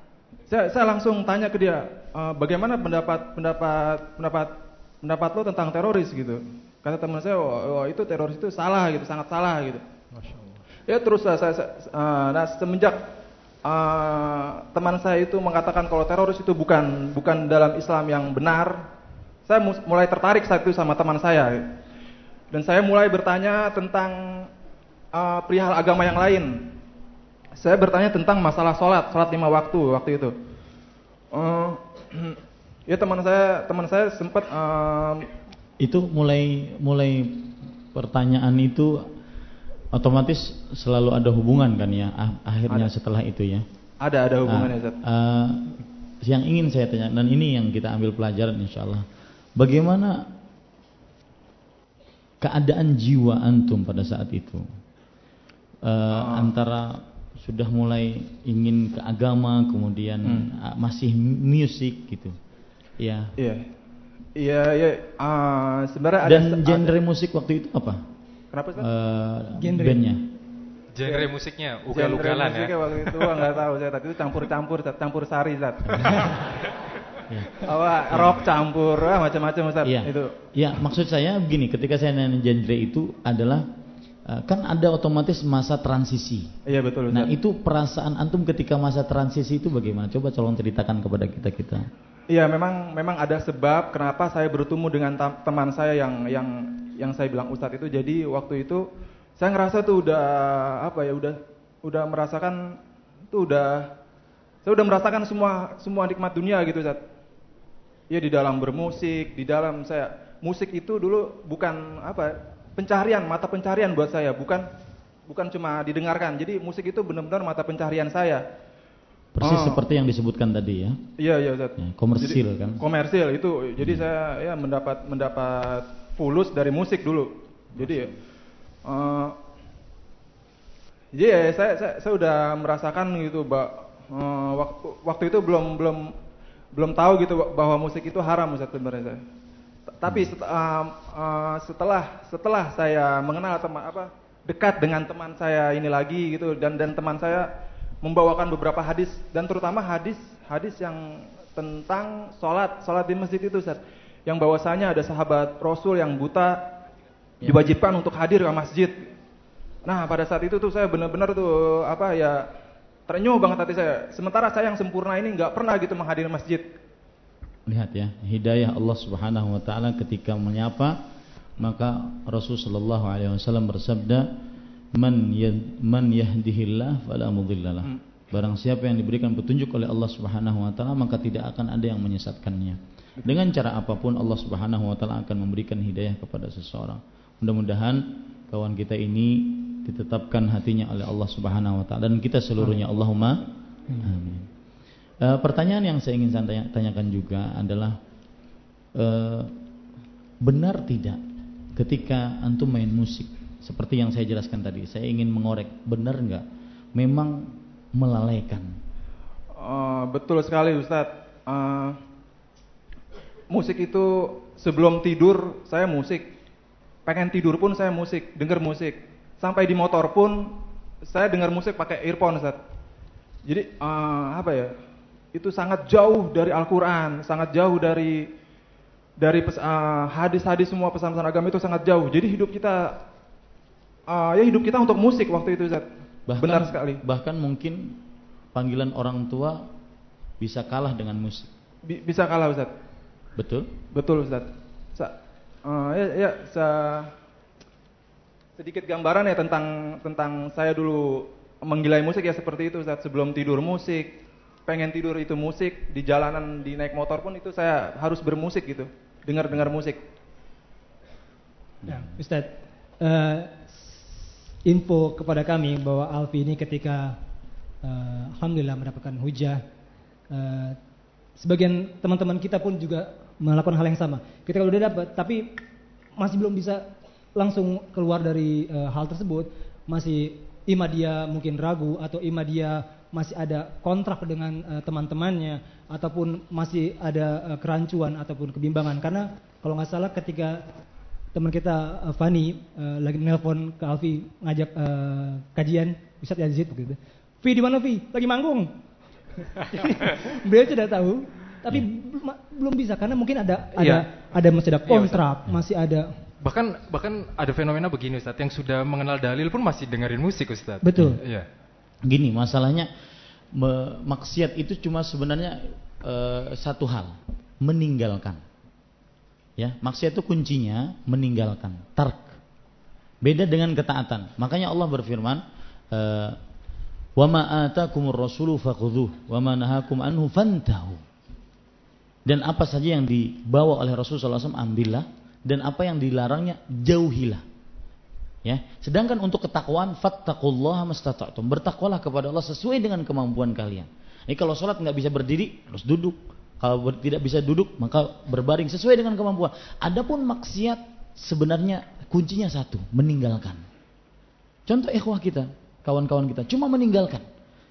[SPEAKER 4] Saya saya langsung tanya ke dia, "Eh, bagaimana pendapat pendapat pendapat pendapat lo tentang teroris gitu. Kata teman saya, oh, oh, itu teroris itu salah gitu, sangat salah gitu. Ya terus saya, saya, saya- eh, nah semenjak eh, teman saya itu mengatakan kalau teroris itu bukan bukan dalam Islam yang benar, saya mulai tertarik saat itu sama teman saya. Dan saya mulai bertanya tentang eh, perihal agama yang lain. Saya bertanya tentang masalah sholat, sholat lima waktu waktu itu. Eh, ya teman saya teman saya sempat eh,
[SPEAKER 1] itu mulai mulai pertanyaan itu otomatis selalu ada hubungan kan ya ah- akhirnya
[SPEAKER 4] Ada.
[SPEAKER 1] setelah itu ya.
[SPEAKER 4] ada ada hubungannya Ustaz.
[SPEAKER 1] ah, yang ingin saya tanya dan ini yang kita ambil pelajaran insya Allah. Bagaimana keadaan jiwa antum pada saat itu? Eh,
[SPEAKER 4] Ah.
[SPEAKER 1] Antara sudah mulai ingin ke agama, kemudian
[SPEAKER 4] Hmm.
[SPEAKER 1] ah, masih musik gitu, ya.
[SPEAKER 4] Iya. Iya, iya. eh, sebenarnya ada
[SPEAKER 1] Dan
[SPEAKER 4] se-
[SPEAKER 1] genre
[SPEAKER 4] ada-
[SPEAKER 1] musik waktu itu apa?
[SPEAKER 4] Kenapa Ustaz?
[SPEAKER 1] Eh,
[SPEAKER 2] Genre.
[SPEAKER 1] bandnya.
[SPEAKER 3] Genre musiknya
[SPEAKER 4] Genre
[SPEAKER 3] ugal-ugalan ya.
[SPEAKER 4] musiknya waktu itu nggak tahu saya tapi itu campur-campur campur sari Ustaz.
[SPEAKER 1] Ya.
[SPEAKER 4] Apa rock campur ah, macam-macam Ustaz.
[SPEAKER 1] Iya.
[SPEAKER 4] Itu.
[SPEAKER 1] Ya, maksud saya begini, ketika saya nanya genre itu adalah eh, kan ada otomatis masa transisi.
[SPEAKER 4] Iya betul Ustaz.
[SPEAKER 1] Nah, itu perasaan antum ketika masa transisi itu bagaimana? Coba tolong ceritakan kepada kita-kita.
[SPEAKER 4] Iya, memang memang ada sebab kenapa saya bertemu dengan teman saya yang yang yang saya bilang Ustadz itu. Jadi waktu itu saya ngerasa tuh udah apa ya, udah udah merasakan tuh udah saya udah merasakan semua semua nikmat dunia gitu Ustadz. Ya di dalam bermusik, di dalam saya musik itu dulu bukan apa pencarian mata pencarian buat saya, bukan bukan cuma didengarkan. Jadi musik itu benar-benar mata pencarian saya.
[SPEAKER 1] Persis
[SPEAKER 4] Oh.
[SPEAKER 1] seperti yang disebutkan tadi ya.
[SPEAKER 4] Iya iya Ustaz.
[SPEAKER 1] Ya, komersil
[SPEAKER 4] Jadi,
[SPEAKER 1] kan.
[SPEAKER 4] Komersil itu. Jadi saya ya mendapat mendapat fulus dari musik dulu. Jadi eh jadi ya saya, saya saya udah merasakan gitu Mbak eh, waktu waktu itu belum belum belum tahu gitu bahwa musik itu haram Ustaz sebenarnya saya. Tapi set- eh, eh, setelah setelah saya mengenal teman apa dekat dengan teman saya ini lagi gitu dan dan teman saya membawakan beberapa hadis dan terutama hadis hadis yang tentang sholat sholat di masjid itu Ustaz. Yang bahwasanya ada sahabat Rasul yang buta
[SPEAKER 1] Ya.
[SPEAKER 4] diwajibkan untuk hadir ke masjid. Nah pada saat itu tuh saya benar-benar tuh apa ya terenyuh banget hati saya. Sementara saya yang sempurna ini nggak pernah gitu menghadiri masjid.
[SPEAKER 1] Lihat ya, hidayah Allah Subhanahu wa taala ketika menyapa maka Rasul sallallahu alaihi wasallam bersabda, "Man yad, man yahdihillah fala mudhillalah."
[SPEAKER 4] Hmm.
[SPEAKER 1] Barang siapa yang diberikan petunjuk oleh Allah Subhanahu wa taala maka tidak akan ada yang menyesatkannya. Dengan cara apa pun Allah Subhanahu wa taala akan memberikan hidayah kepada seseorang. Mudah-mudahan kawan kita ini ditetapkan hatinya oleh Allah Subhanahu wa taala dan kita seluruhnya Allahumma amin. Eh, pertanyaan yang saya ingin saya tanya- tanyakan juga adalah eh, benar tidak ketika antum main musik seperti yang saya jelaskan tadi, saya ingin mengorek benar nggak memang melalaikan.
[SPEAKER 4] Eh, betul sekali Ustadz. Eh, musik itu sebelum tidur saya musik. Pengen tidur pun saya musik, denger musik. Sampai di motor pun saya dengar musik pakai earphone Ustadz. Jadi eh, apa ya? Itu sangat jauh dari Al-Qur'an, sangat jauh dari dari eh, hadis-hadis semua pesan-pesan agama itu sangat jauh. Jadi hidup kita eh, ya hidup kita untuk musik waktu itu Ustadz. Benar sekali.
[SPEAKER 1] Bahkan mungkin panggilan orang tua bisa kalah dengan musik.
[SPEAKER 4] Bi- bisa kalah Ustadz.
[SPEAKER 1] Betul?
[SPEAKER 4] Betul Ustaz. Sa- eh, ya, ya sa- sedikit gambaran ya tentang tentang saya dulu menggilai musik ya seperti itu Ustaz. Sebelum tidur musik, pengen tidur itu musik, di jalanan di naik motor pun itu saya harus bermusik gitu, dengar-dengar musik.
[SPEAKER 2] Ya, Ustadz, eh, info kepada kami bahwa Alfi ini ketika eh, alhamdulillah mendapatkan hujah, eh, sebagian teman-teman kita pun juga melakukan hal yang sama. Ketika udah dapat, tapi masih belum bisa langsung keluar dari eh, hal tersebut, masih ima dia mungkin ragu atau ima dia masih ada kontrak dengan eh, teman-temannya ataupun masih ada eh, kerancuan ataupun kebimbangan karena kalau nggak salah ketika teman kita eh, Fani eh, lagi nelpon ke Alfi ngajak eh, kajian Ustadz Yazid gitu. Vi di mana Vi? Lagi manggung. Beliau sudah tahu, tapi belum- belum bisa karena mungkin ada ada
[SPEAKER 3] Iya.
[SPEAKER 2] ada masih ada
[SPEAKER 3] Iya,
[SPEAKER 2] kontrak, masih ada
[SPEAKER 3] Bahkan bahkan ada fenomena begini Ustaz, yang sudah mengenal dalil pun masih dengerin musik Ustaz.
[SPEAKER 2] betul.
[SPEAKER 3] Iya.
[SPEAKER 1] Gini masalahnya me- maksiat itu cuma sebenarnya eh, satu hal, meninggalkan. Ya, maksiat itu kuncinya meninggalkan, tark. Beda dengan ketaatan. Makanya Allah berfirman, eh, "Wa ma atakumur rasulu fakhudhuh wa ma nahakum anhu fantahu." Dan apa saja yang dibawa oleh Rasulullah SAW ambillah dan apa yang dilarangnya jauhilah. Ya, sedangkan untuk ketakwaan fattaqullaha mastata'tum. Bertakwalah kepada Allah sesuai dengan kemampuan kalian. Ini kalau sholat nggak bisa berdiri, harus duduk. Kalau tidak bisa duduk, maka berbaring sesuai dengan kemampuan. Adapun maksiat sebenarnya kuncinya satu, meninggalkan. Contoh ikhwah kita, kawan-kawan kita, cuma meninggalkan.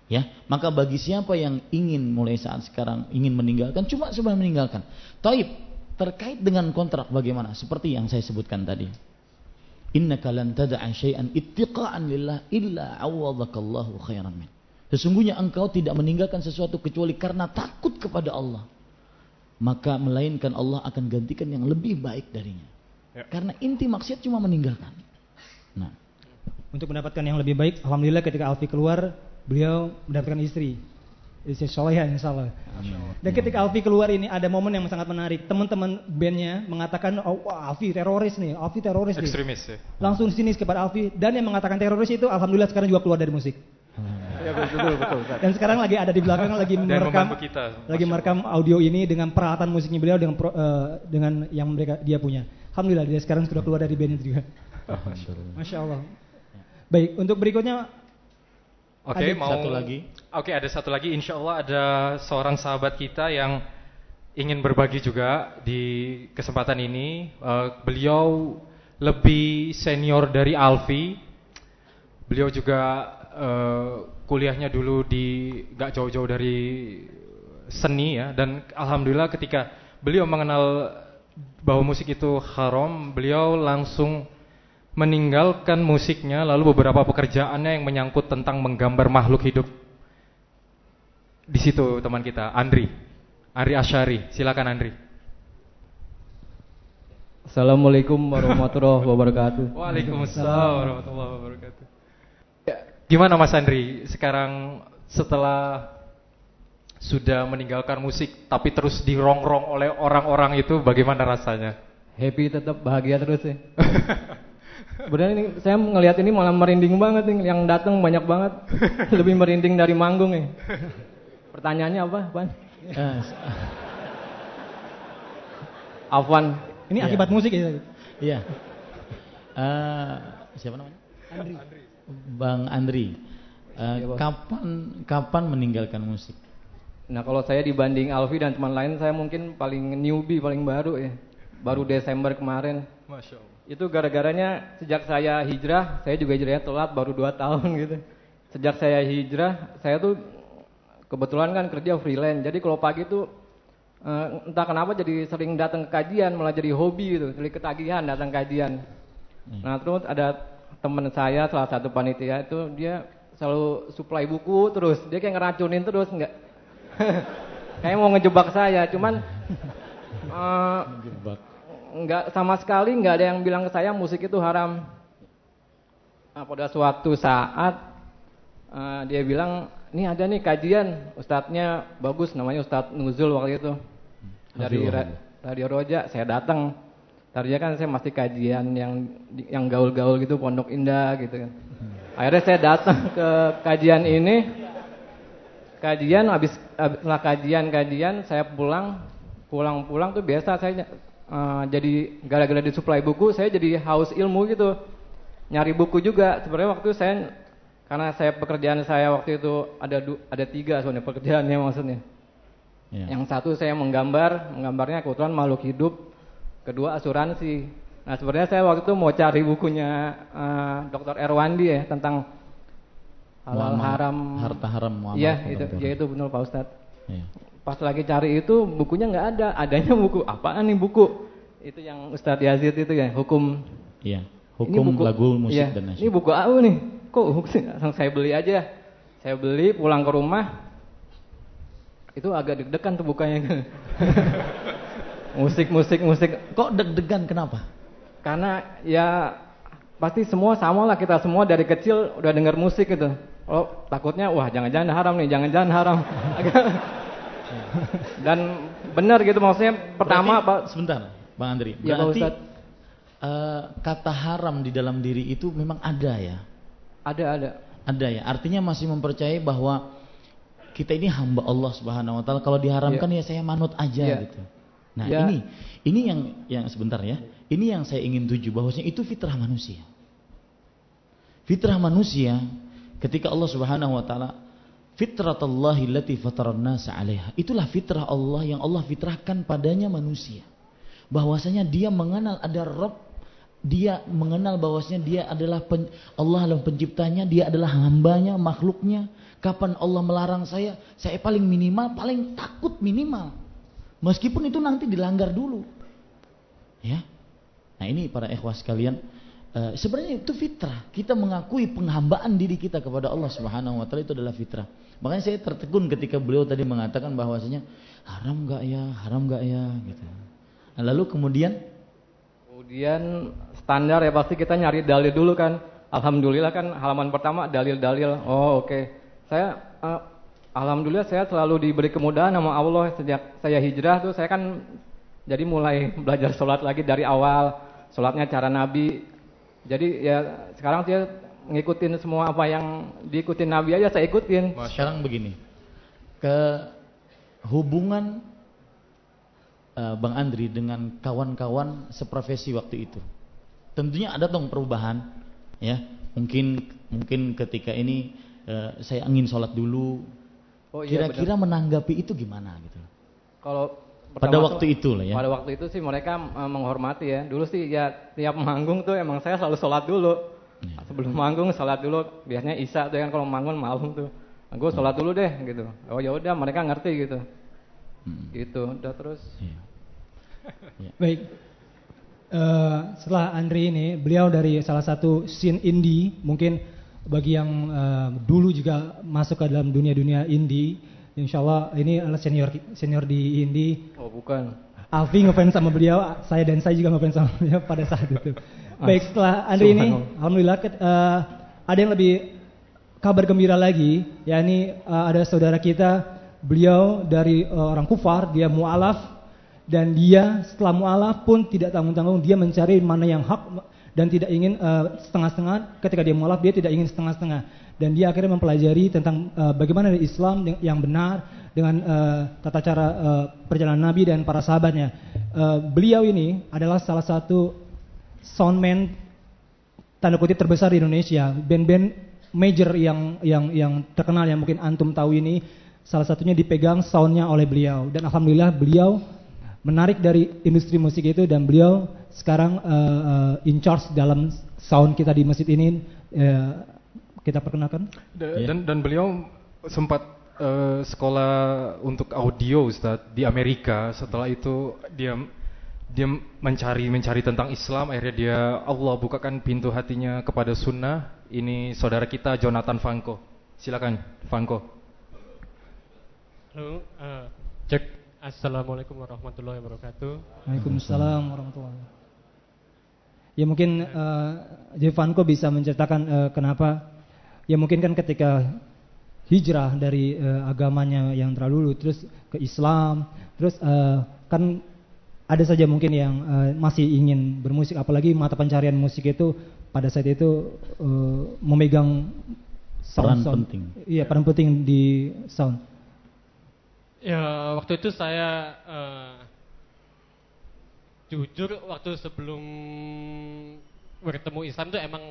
[SPEAKER 1] Ya, maka bagi siapa yang ingin mulai saat sekarang ingin meninggalkan, cuma sebenarnya meninggalkan. Taib terkait dengan kontrak bagaimana? Seperti yang saya sebutkan tadi. Innaka lan tad'a syai'an ittiqa'an lillah illa 'awwadhakallahu khairan min. Sesungguhnya engkau tidak meninggalkan sesuatu kecuali karena takut kepada Allah. Maka melainkan Allah akan gantikan yang lebih baik darinya.
[SPEAKER 3] Ya.
[SPEAKER 1] Karena inti maksiat cuma meninggalkan. Nah,
[SPEAKER 2] Untuk mendapatkan yang lebih baik, alhamdulillah ketika Alfi keluar, beliau mendapatkan istri. Istri soleha insya Allah. Dan ketika Alfi keluar ini ada momen yang sangat menarik. Teman-teman bandnya mengatakan, oh wah, Alfi teroris nih, Alfi teroris nih.
[SPEAKER 3] Ekstremis ya.
[SPEAKER 2] Langsung sini kepada Alfi dan yang mengatakan teroris itu alhamdulillah sekarang juga keluar dari musik.
[SPEAKER 5] Ya betul betul Ustaz.
[SPEAKER 2] Dan sekarang lagi ada di belakang lagi merekam
[SPEAKER 3] kita.
[SPEAKER 2] lagi merekam audio ini dengan peralatan musiknya beliau dengan pro- eh, dengan yang mereka dia punya. Alhamdulillah dia sekarang sudah keluar dari band itu juga. Masya Allah. Baik, untuk berikutnya
[SPEAKER 3] Oke,
[SPEAKER 2] Ada
[SPEAKER 3] mau
[SPEAKER 1] satu lagi.
[SPEAKER 3] Oke, ada satu lagi. Insya Allah ada seorang sahabat kita yang ingin berbagi juga di kesempatan ini. Eh, beliau lebih senior dari Alfi. Beliau juga eh, kuliahnya dulu di gak jauh-jauh dari seni ya. Dan alhamdulillah ketika beliau mengenal bahwa musik itu haram, beliau langsung meninggalkan musiknya lalu beberapa pekerjaannya yang menyangkut tentang menggambar makhluk hidup. Di situ teman kita, Andri. Andri Asyari. Silakan Andri.
[SPEAKER 5] Assalamualaikum warahmatullahi wabarakatuh.
[SPEAKER 3] Waalaikumsalam warahmatullahi wabarakatuh. Gimana Mas Andri sekarang setelah sudah meninggalkan musik tapi terus dirongrong oleh orang-orang itu bagaimana rasanya?
[SPEAKER 5] Happy tetap bahagia terus ya. Sebenarnya ini saya ngelihat ini malah merinding banget nih yang datang banyak banget. Lebih merinding dari manggung nih. Pertanyaannya apa, Pan?
[SPEAKER 1] Eh,
[SPEAKER 5] Afwan.
[SPEAKER 2] ini
[SPEAKER 1] Iya.
[SPEAKER 2] akibat musik ya.
[SPEAKER 1] Iya. Eh, siapa namanya? Bang Andri. Eh,
[SPEAKER 5] Iya, Bang.
[SPEAKER 1] kapan kapan meninggalkan musik?
[SPEAKER 5] Nah kalau saya dibanding Alfi dan teman lain saya mungkin paling newbie paling baru ya. Baru Desember kemarin.
[SPEAKER 3] Masya Allah.
[SPEAKER 5] Itu gara-garanya sejak saya hijrah, saya juga hijrahnya telat baru 2 tahun gitu. Sejak saya hijrah, saya tuh kebetulan kan kerja freelance. Jadi kalau pagi tuh eh, entah kenapa jadi sering datang ke kajian, malah jadi hobi gitu, jadi ketagihan datang kajian. Nah, terus ada teman saya salah satu panitia itu dia selalu supply buku terus. Dia kayak ngeracunin terus enggak kayak mau ngejebak saya, cuman
[SPEAKER 1] Jebak.
[SPEAKER 5] Nggak sama sekali nggak ada yang bilang ke saya musik itu haram. Nah, pada suatu saat eh, dia bilang, ini ada nih kajian, ustadznya bagus, namanya Ustadz Nuzul waktu itu dari. Ra- Radio Roja. Saya datang, tadinya kan saya masih kajian yang yang gaul-gaul gitu, Pondok Indah gitu kan. Akhirnya saya datang ke kajian ini, kajian habis, habis setelah kajian-kajian saya pulang pulang-pulang tuh biasa saya eh, jadi gara-gara disuplai buku saya jadi haus ilmu gitu nyari buku juga sebenarnya waktu saya karena saya pekerjaan saya waktu itu ada du- ada tiga soalnya pekerjaannya maksudnya
[SPEAKER 1] Ya.
[SPEAKER 5] yang satu saya menggambar menggambarnya kebetulan makhluk hidup kedua asuransi nah sebenarnya saya waktu itu mau cari bukunya eh, Dr. Erwandi ya tentang halal haram
[SPEAKER 1] harta haram
[SPEAKER 5] Iya,
[SPEAKER 1] halal
[SPEAKER 5] itu, ya itu benar Pak Ustadz.
[SPEAKER 1] Iya.
[SPEAKER 5] Pas lagi cari itu bukunya nggak ada, adanya buku apaan nih buku? Itu yang Ustadz Yazid itu ya, hukum.
[SPEAKER 1] Iya.
[SPEAKER 5] Ini
[SPEAKER 1] Hukum
[SPEAKER 5] buku-
[SPEAKER 1] lagu musik
[SPEAKER 5] iya,
[SPEAKER 1] dan
[SPEAKER 5] Ini
[SPEAKER 1] nasyid.
[SPEAKER 5] buku apa nih? Kok langsung saya beli aja. Saya beli pulang ke rumah. Itu agak deg-degan tuh bukanya. musik, musik, musik.
[SPEAKER 1] Kok deg-degan kenapa?
[SPEAKER 5] Karena ya pasti semua sama lah kita semua dari kecil udah dengar musik gitu. Oh takutnya wah jangan-jangan haram nih, jangan-jangan haram. Dan benar gitu maksudnya pertama
[SPEAKER 1] Berarti-
[SPEAKER 5] Pak
[SPEAKER 1] sebentar, Bang Andri.
[SPEAKER 5] Ya, Pak
[SPEAKER 1] Berarti
[SPEAKER 5] Ustadz.
[SPEAKER 1] eh, kata haram di dalam diri itu memang ada ya?
[SPEAKER 5] ada ada.
[SPEAKER 1] Ada ya. Artinya masih mempercayai bahwa kita ini hamba Allah Subhanahu wa taala. Kalau diharamkan ya saya manut aja
[SPEAKER 5] Iya.
[SPEAKER 1] gitu. Nah,
[SPEAKER 5] Ya.
[SPEAKER 1] ini ini yang yang sebentar ya. Ini yang saya ingin tuju bahwasanya itu fitrah manusia. Fitrah manusia ketika Allah Subhanahu wa taala fitratallahi allati fataran nasa 'alaiha. Itulah fitrah Allah yang Allah fitrahkan padanya manusia. Bahwasanya dia mengenal ada Rabb dia mengenal bahwasanya dia adalah pen- Allah adalah penciptanya, dia adalah hambanya, makhluknya. Kapan Allah melarang saya, saya paling minimal, paling takut minimal. Meskipun itu nanti dilanggar dulu. Ya. Nah ini para ikhwas sekalian, eh, sebenarnya itu fitrah. Kita mengakui penghambaan diri kita kepada Allah Subhanahu wa taala itu adalah fitrah. Makanya saya tertegun ketika beliau tadi mengatakan bahwasanya haram enggak ya, haram enggak ya gitu. Lalu kemudian
[SPEAKER 5] Kemudian standar ya pasti kita nyari dalil dulu kan. Alhamdulillah kan halaman pertama dalil-dalil. Oh oke. Saya eh, alhamdulillah saya selalu diberi kemudahan sama Allah sejak saya hijrah tuh saya kan jadi mulai belajar sholat lagi dari awal. Sholatnya cara Nabi. Jadi ya sekarang saya ngikutin semua apa yang diikutin Nabi aja saya ikutin.
[SPEAKER 1] Sekarang begini, ke hubungan uh, Bang Andri dengan kawan-kawan seprofesi waktu itu, tentunya ada dong perubahan, ya. Mungkin mungkin ketika ini uh, saya ingin sholat dulu.
[SPEAKER 5] Oh, iya,
[SPEAKER 1] Kira-kira menanggapi itu gimana gitu?
[SPEAKER 5] Kalau
[SPEAKER 1] pada waktu itu lah ya.
[SPEAKER 5] Pada waktu itu sih mereka uh, menghormati ya. Dulu sih ya tiap manggung tuh emang saya selalu sholat dulu. Ya. Sebelum manggung sholat dulu. Biasanya isya tuh kan kalau manggung malam tuh. Nah, gue sholat dulu deh gitu. Oh ya udah mereka ngerti gitu. Hmm. Gitu udah terus. Ya.
[SPEAKER 2] ya. Baik. Uh, setelah Andri ini, beliau dari salah satu scene indie, mungkin bagi yang uh, dulu juga masuk ke dalam dunia-dunia indie, Insya Allah ini adalah senior senior di Indi.
[SPEAKER 5] Oh bukan.
[SPEAKER 2] Alfi ngefans sama beliau, saya dan saya juga ngefans sama beliau pada saat itu. Baik setelah Andri ini, alhamdulillah uh, ada yang lebih kabar gembira lagi, yakni uh, ada saudara kita, beliau dari uh, orang kufar, dia mualaf dan dia setelah mualaf pun tidak tanggung-tanggung dia mencari mana yang hak dan tidak ingin setengah-setengah. Ketika dia mualaf dia tidak ingin setengah-setengah dan dia akhirnya mempelajari tentang uh, bagaimana Islam yang benar dengan uh, tata cara uh, perjalanan Nabi dan para sahabatnya. Uh, beliau ini adalah salah satu soundman tanda kutip terbesar di Indonesia. Band-band major yang yang yang terkenal yang mungkin antum tahu ini salah satunya dipegang soundnya oleh beliau dan alhamdulillah beliau menarik dari industri musik itu dan beliau sekarang uh, uh, in charge dalam sound kita di masjid ini. Uh, kita perkenalkan.
[SPEAKER 3] Dan, ya. dan beliau sempat uh, sekolah untuk audio Ustaz di Amerika. Setelah itu dia dia mencari mencari tentang Islam. Akhirnya dia Allah bukakan pintu hatinya kepada sunnah. Ini saudara kita Jonathan Franco. Silakan Franco.
[SPEAKER 6] Halo, uh, cek. Assalamualaikum warahmatullahi wabarakatuh.
[SPEAKER 2] Waalaikumsalam warahmatullahi wabarakatuh. Ya mungkin uh, Jevanko bisa menceritakan uh, kenapa Ya mungkin kan ketika hijrah dari uh, agamanya yang terdahulu terus ke Islam, terus uh, kan ada saja mungkin yang uh, masih ingin bermusik apalagi mata pencarian musik itu pada saat itu uh, memegang
[SPEAKER 1] sound, peran sound. penting.
[SPEAKER 2] Iya, peran penting di sound.
[SPEAKER 6] Ya, waktu itu saya uh, jujur waktu sebelum bertemu Islam itu emang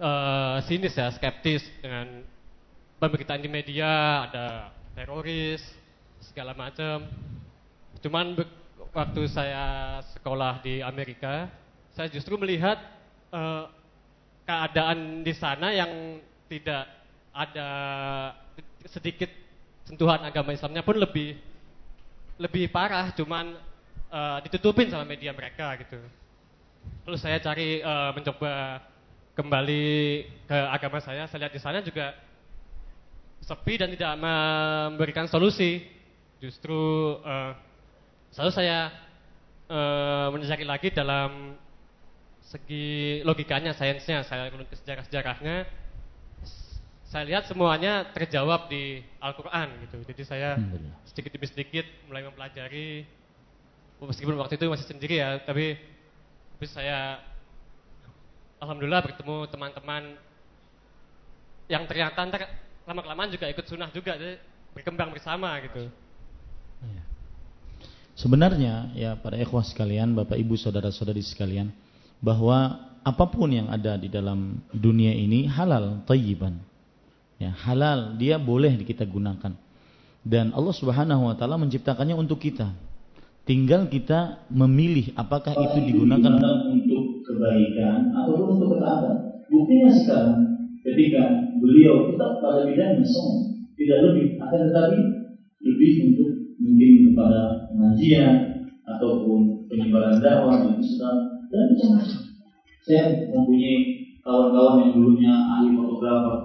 [SPEAKER 6] uh, sinis ya, skeptis dengan pemberitaan di media, ada teroris, segala macam. Cuman waktu saya sekolah di Amerika, saya justru melihat uh, keadaan di sana yang tidak ada sedikit sentuhan agama Islamnya pun lebih lebih parah, cuman uh, ditutupin sama media mereka gitu. Lalu saya cari uh, mencoba kembali ke agama saya, saya lihat di sana juga sepi dan tidak memberikan solusi. Justru uh, selalu saya uh, mencari lagi dalam segi logikanya, sainsnya, saya ke sejarah-sejarahnya. Saya lihat semuanya terjawab di Al-Quran gitu. Jadi saya sedikit demi sedikit mulai mempelajari. Meskipun waktu itu masih sendiri ya, tapi, tapi saya alhamdulillah bertemu teman-teman yang ternyata ntar lama-kelamaan juga ikut sunnah juga, jadi berkembang bersama gitu.
[SPEAKER 1] Sebenarnya ya para ikhwah sekalian, Bapak Ibu saudara-saudari sekalian, bahwa apa pun yang ada di dalam dunia ini halal, tayyiban. Ya, halal, dia boleh kita gunakan. Dan Allah Subhanahu wa taala menciptakannya untuk kita. Tinggal kita memilih apakah itu digunakan untuk kebaikan atau untuk ketaatan. Buktinya sekarang ketika beliau tetap pada bidang song, tidak lebih, akan tetapi lebih untuk mungkin kepada pengajian ataupun penyebaran dakwah dan Islam dan macam-macam. Saya mempunyai kawan-kawan yang dulunya ahli fotografer.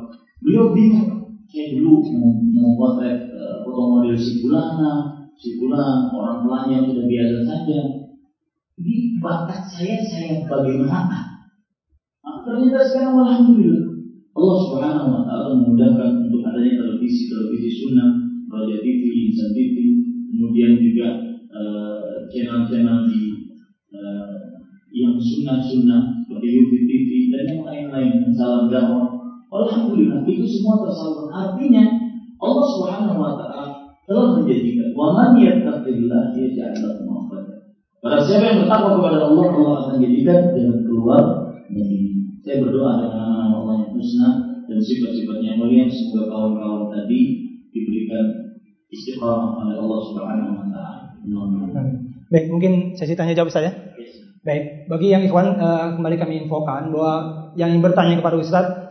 [SPEAKER 1] Beliau bingung. Saya dulu memotret uh, foto model si Bulana, si orang tuanya sudah biasa saja. Jadi bakat saya saya bagaimana? Nah, ternyata sekarang alhamdulillah Allah Subhanahu wa taala memudahkan untuk adanya televisi televisi sunnah, Raja TV, Insan TV, kemudian juga eh, channel-channel di uh, yang sunnah-sunnah seperti YouTube TV dan yang lain-lain salam dakwah Alhamdulillah itu semua tersalurkan. Artinya Allah Subhanahu wa taala telah menjadikan wa man yattaqillah yaj'al lahu makhraja. Barang siapa yang bertakwa kepada Allah, Allah akan jadikan jalan keluar dari Saya berdoa dengan nama-nama Allah yang husna dan sifat-sifatnya yang mulia semoga kawan-kawan tadi diberikan istiqamah oleh Allah Subhanahu wa taala.
[SPEAKER 2] Baik, mungkin sesi tanya jawab saja. Baik, bagi yang ikhwan uh, kembali kami infokan bahwa yang ingin bertanya kepada Ustadz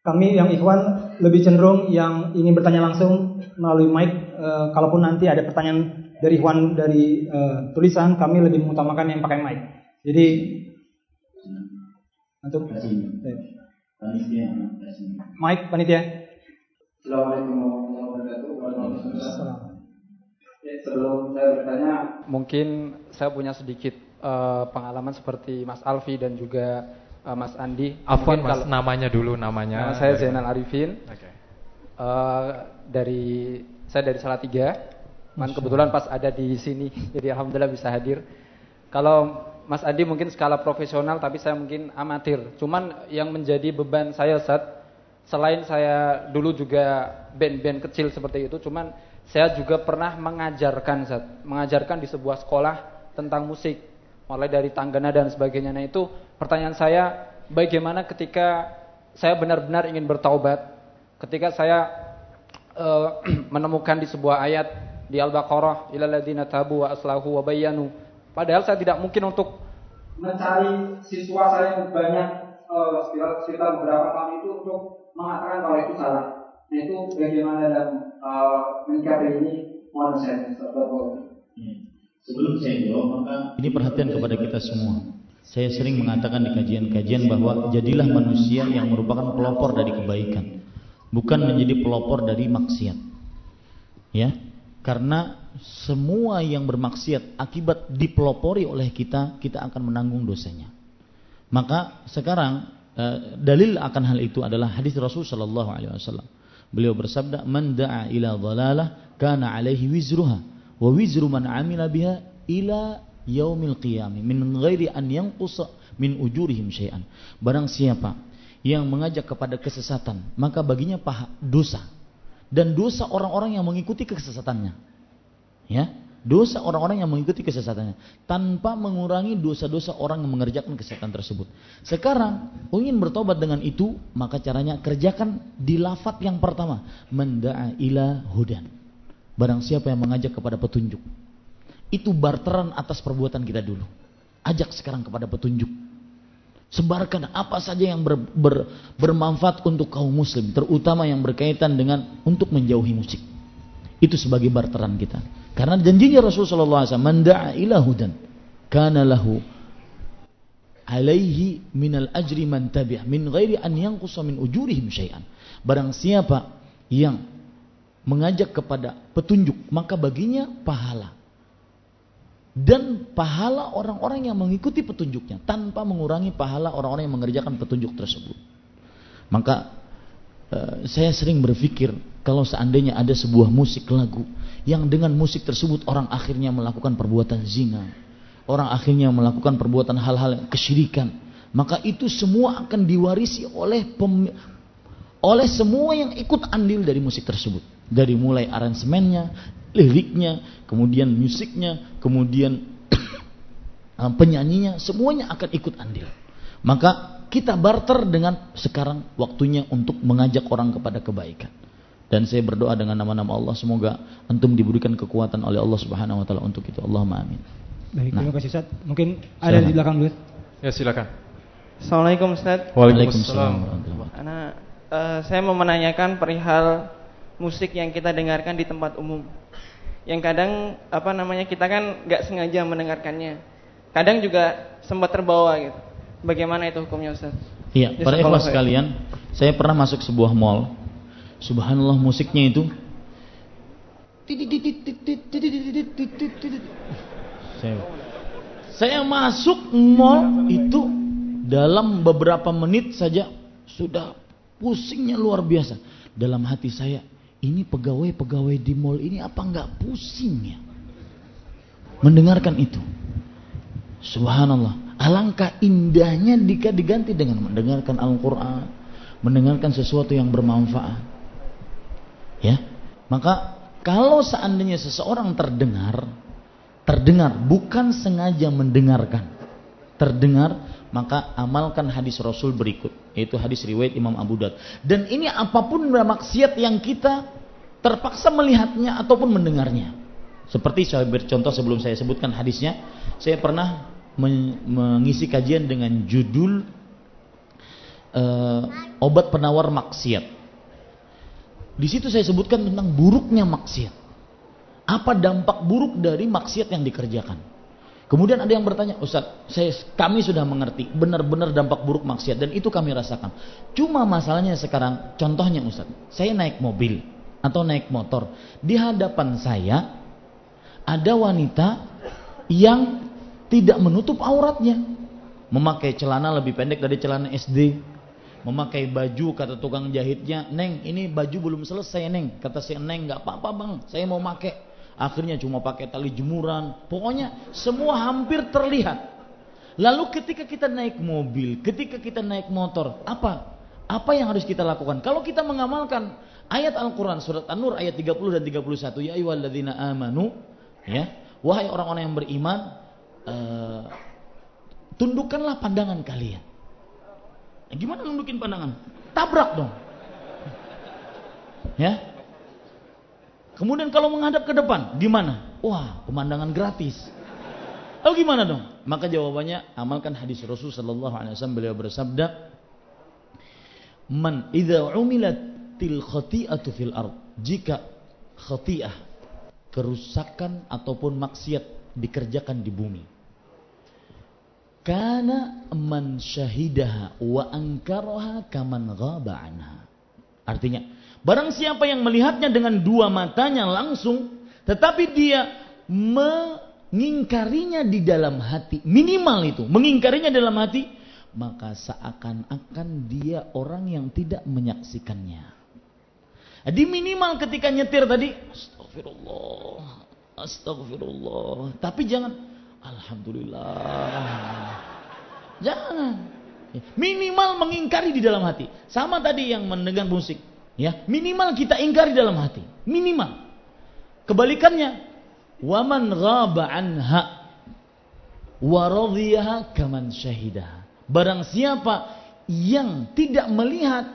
[SPEAKER 2] kami yang ikhwan lebih cenderung yang ingin bertanya langsung melalui mic. E, kalaupun nanti ada pertanyaan dari ikhwan dari e, tulisan, kami lebih mengutamakan yang pakai mic. Jadi untuk panitia, mic panitia.
[SPEAKER 7] Assalamualaikum. Ya, sebelum saya bertanya, mungkin saya punya sedikit uh, pengalaman seperti Mas Alfi dan juga uh, Mas Andi.
[SPEAKER 3] Afwan Mas, kalau, namanya dulu namanya.
[SPEAKER 7] Nama saya Zainal Arifin. Okay. Uh, eh, dari saya dari Salatiga. Man kebetulan pas ada di sini, jadi alhamdulillah bisa hadir. Kalau Mas Andi mungkin skala profesional, tapi saya mungkin amatir. Cuman yang menjadi beban saya saat selain saya dulu juga band-band kecil seperti itu, cuman saya juga pernah mengajarkan saat mengajarkan di sebuah sekolah tentang musik mulai dari tanggana dan sebagainya. Nah itu pertanyaan saya, bagaimana ketika saya benar-benar ingin bertaubat, ketika saya uh, menemukan di sebuah ayat di Al-Baqarah, ilaladina tabu wa aslahu wa bayyanu. Padahal saya tidak mungkin untuk mencari siswa saya yang banyak uh, sekitar beberapa tahun itu untuk mengatakan kalau itu salah. Nah itu bagaimana dalam uh, menyikapi ini mohon saya
[SPEAKER 1] Sebelum saya jawab, maka ini perhatian kepada kita semua. Saya sering mengatakan di kajian-kajian bahwa jadilah manusia yang merupakan pelopor dari kebaikan, bukan menjadi pelopor dari maksiat. Ya, karena semua yang bermaksiat akibat dipelopori oleh kita, kita akan menanggung dosanya. Maka sekarang dalil akan hal itu adalah hadis Rasul Shallallahu Alaihi Wasallam. Beliau bersabda, "Man da'a ila dhalalah kana alaihi wizruha wa wizru man amila biha ila yaumil qiyamah min ghairi an yanqusa min ujurihim syai'an. Barang siapa yang mengajak kepada kesesatan, maka baginya paha dosa dan dosa orang-orang yang mengikuti kesesatannya. Ya, dosa orang-orang yang mengikuti kesesatannya tanpa mengurangi dosa-dosa orang yang mengerjakan kesesatan tersebut. Sekarang ingin bertobat dengan itu, maka caranya kerjakan di lafat yang pertama, menda'a ila hudan. Barang siapa yang mengajak kepada petunjuk. Itu barteran atas perbuatan kita dulu. Ajak sekarang kepada petunjuk. Sebarkan apa saja yang ber, ber, bermanfaat untuk kaum muslim. Terutama yang berkaitan dengan untuk menjauhi musik. Itu sebagai barteran kita. Karena janjinya Rasulullah SAW. Manda'a ila hudan. Kana lahu alaihi minal ajri man tabi'ah min ghairi an yanqusa min ujurihim syai'an. Barang siapa yang mengajak kepada petunjuk, maka baginya pahala. Dan pahala orang-orang yang mengikuti petunjuknya tanpa mengurangi pahala orang-orang yang mengerjakan petunjuk tersebut. Maka uh, saya sering berpikir kalau seandainya ada sebuah musik lagu yang dengan musik tersebut orang akhirnya melakukan perbuatan zina, orang akhirnya melakukan perbuatan hal-hal kesyirikan, maka itu semua akan diwarisi oleh pem, oleh semua yang ikut andil dari musik tersebut dari mulai aransemennya, liriknya, kemudian musiknya, kemudian eh, penyanyinya, semuanya akan ikut andil. Maka kita barter dengan sekarang waktunya untuk mengajak orang kepada kebaikan. Dan saya berdoa dengan nama-nama Allah semoga antum diberikan kekuatan oleh Allah Subhanahu wa taala untuk itu. Allahumma amin.
[SPEAKER 2] Baik, nah. terima kasih Ustaz. Mungkin ada di belakang dulu.
[SPEAKER 3] Ya, silakan.
[SPEAKER 8] Assalamualaikum Ustaz.
[SPEAKER 3] Waalaikumsalam.
[SPEAKER 8] Uh, saya mau menanyakan perihal musik yang kita dengarkan di tempat umum. Yang kadang apa namanya kita kan nggak sengaja mendengarkannya. Kadang juga sempat terbawa gitu. Bagaimana itu hukumnya Ustaz?
[SPEAKER 1] Iya, para ikhlas sekalian, saya pernah masuk sebuah mall. Subhanallah musiknya itu saya, saya masuk mall itu dalam beberapa menit saja sudah pusingnya luar biasa. Dalam hati saya, ini pegawai-pegawai di mall ini apa nggak pusing ya mendengarkan itu subhanallah alangkah indahnya jika diganti dengan mendengarkan Al-Quran mendengarkan sesuatu yang bermanfaat. Ya. Maka kalau seandainya seseorang terdengar, terdengar bukan sengaja mendengarkan. Terdengar, maka amalkan hadis Rasul berikut, yaitu hadis riwayat Imam Abu Daud. Dan ini apa pun maksiat yang kita terpaksa melihatnya ataupun mendengarnya. Seperti saya bercontoh sebelum saya sebutkan hadisnya, saya pernah mengisi kajian dengan judul uh, obat penawar maksiat. Di situ saya sebutkan tentang buruknya maksiat. Apa dampak buruk dari maksiat yang dikerjakan? Kemudian ada yang bertanya, Ustaz, saya, kami sudah mengerti benar-benar dampak buruk maksiat dan itu kami rasakan. Cuma masalahnya sekarang, contohnya Ustaz, saya naik mobil atau naik motor, di hadapan saya ada wanita yang tidak menutup auratnya, memakai celana lebih pendek dari celana SD, memakai baju kata tukang jahitnya, Neng ini baju belum selesai Neng, kata si Neng nggak apa-apa bang, saya mau pakai Akhirnya cuma pakai tali jemuran. Pokoknya semua hampir terlihat. Lalu ketika kita naik mobil, ketika kita naik motor, apa? Apa yang harus kita lakukan? Kalau kita mengamalkan ayat Al-Quran surat An-Nur ayat 30 dan 31. Ya ayyuhalladzina amanu. Ya. Wahai orang-orang yang beriman. Uh, tundukkanlah pandangan kalian. Ya, gimana nundukin pandangan? Tabrak dong. Ya, Kemudian kalau menghadap ke depan, gimana? Wah, pemandangan gratis. Lalu gimana dong? Maka jawabannya amalkan hadis Rasul sallallahu alaihi wasallam beliau bersabda, "Man idza umilatil khati'atu fil ard." Jika khati'ah, kerusakan ataupun maksiat dikerjakan di bumi. Karena man syahidaha wa ankaraha kaman ghaba. Artinya, Barang siapa yang melihatnya dengan dua matanya langsung, tetapi dia mengingkarinya di dalam hati, minimal itu, mengingkarinya dalam hati, maka seakan-akan dia orang yang tidak menyaksikannya. Di minimal ketika nyetir tadi, astagfirullah, astagfirullah. Tapi jangan, alhamdulillah. Jangan. Minimal mengingkari di dalam hati. Sama tadi yang mendengar musik. Ya, minimal kita ingkari dalam hati, minimal. Kebalikannya, waman ghaba anha kaman syahidah. Barang siapa yang tidak melihat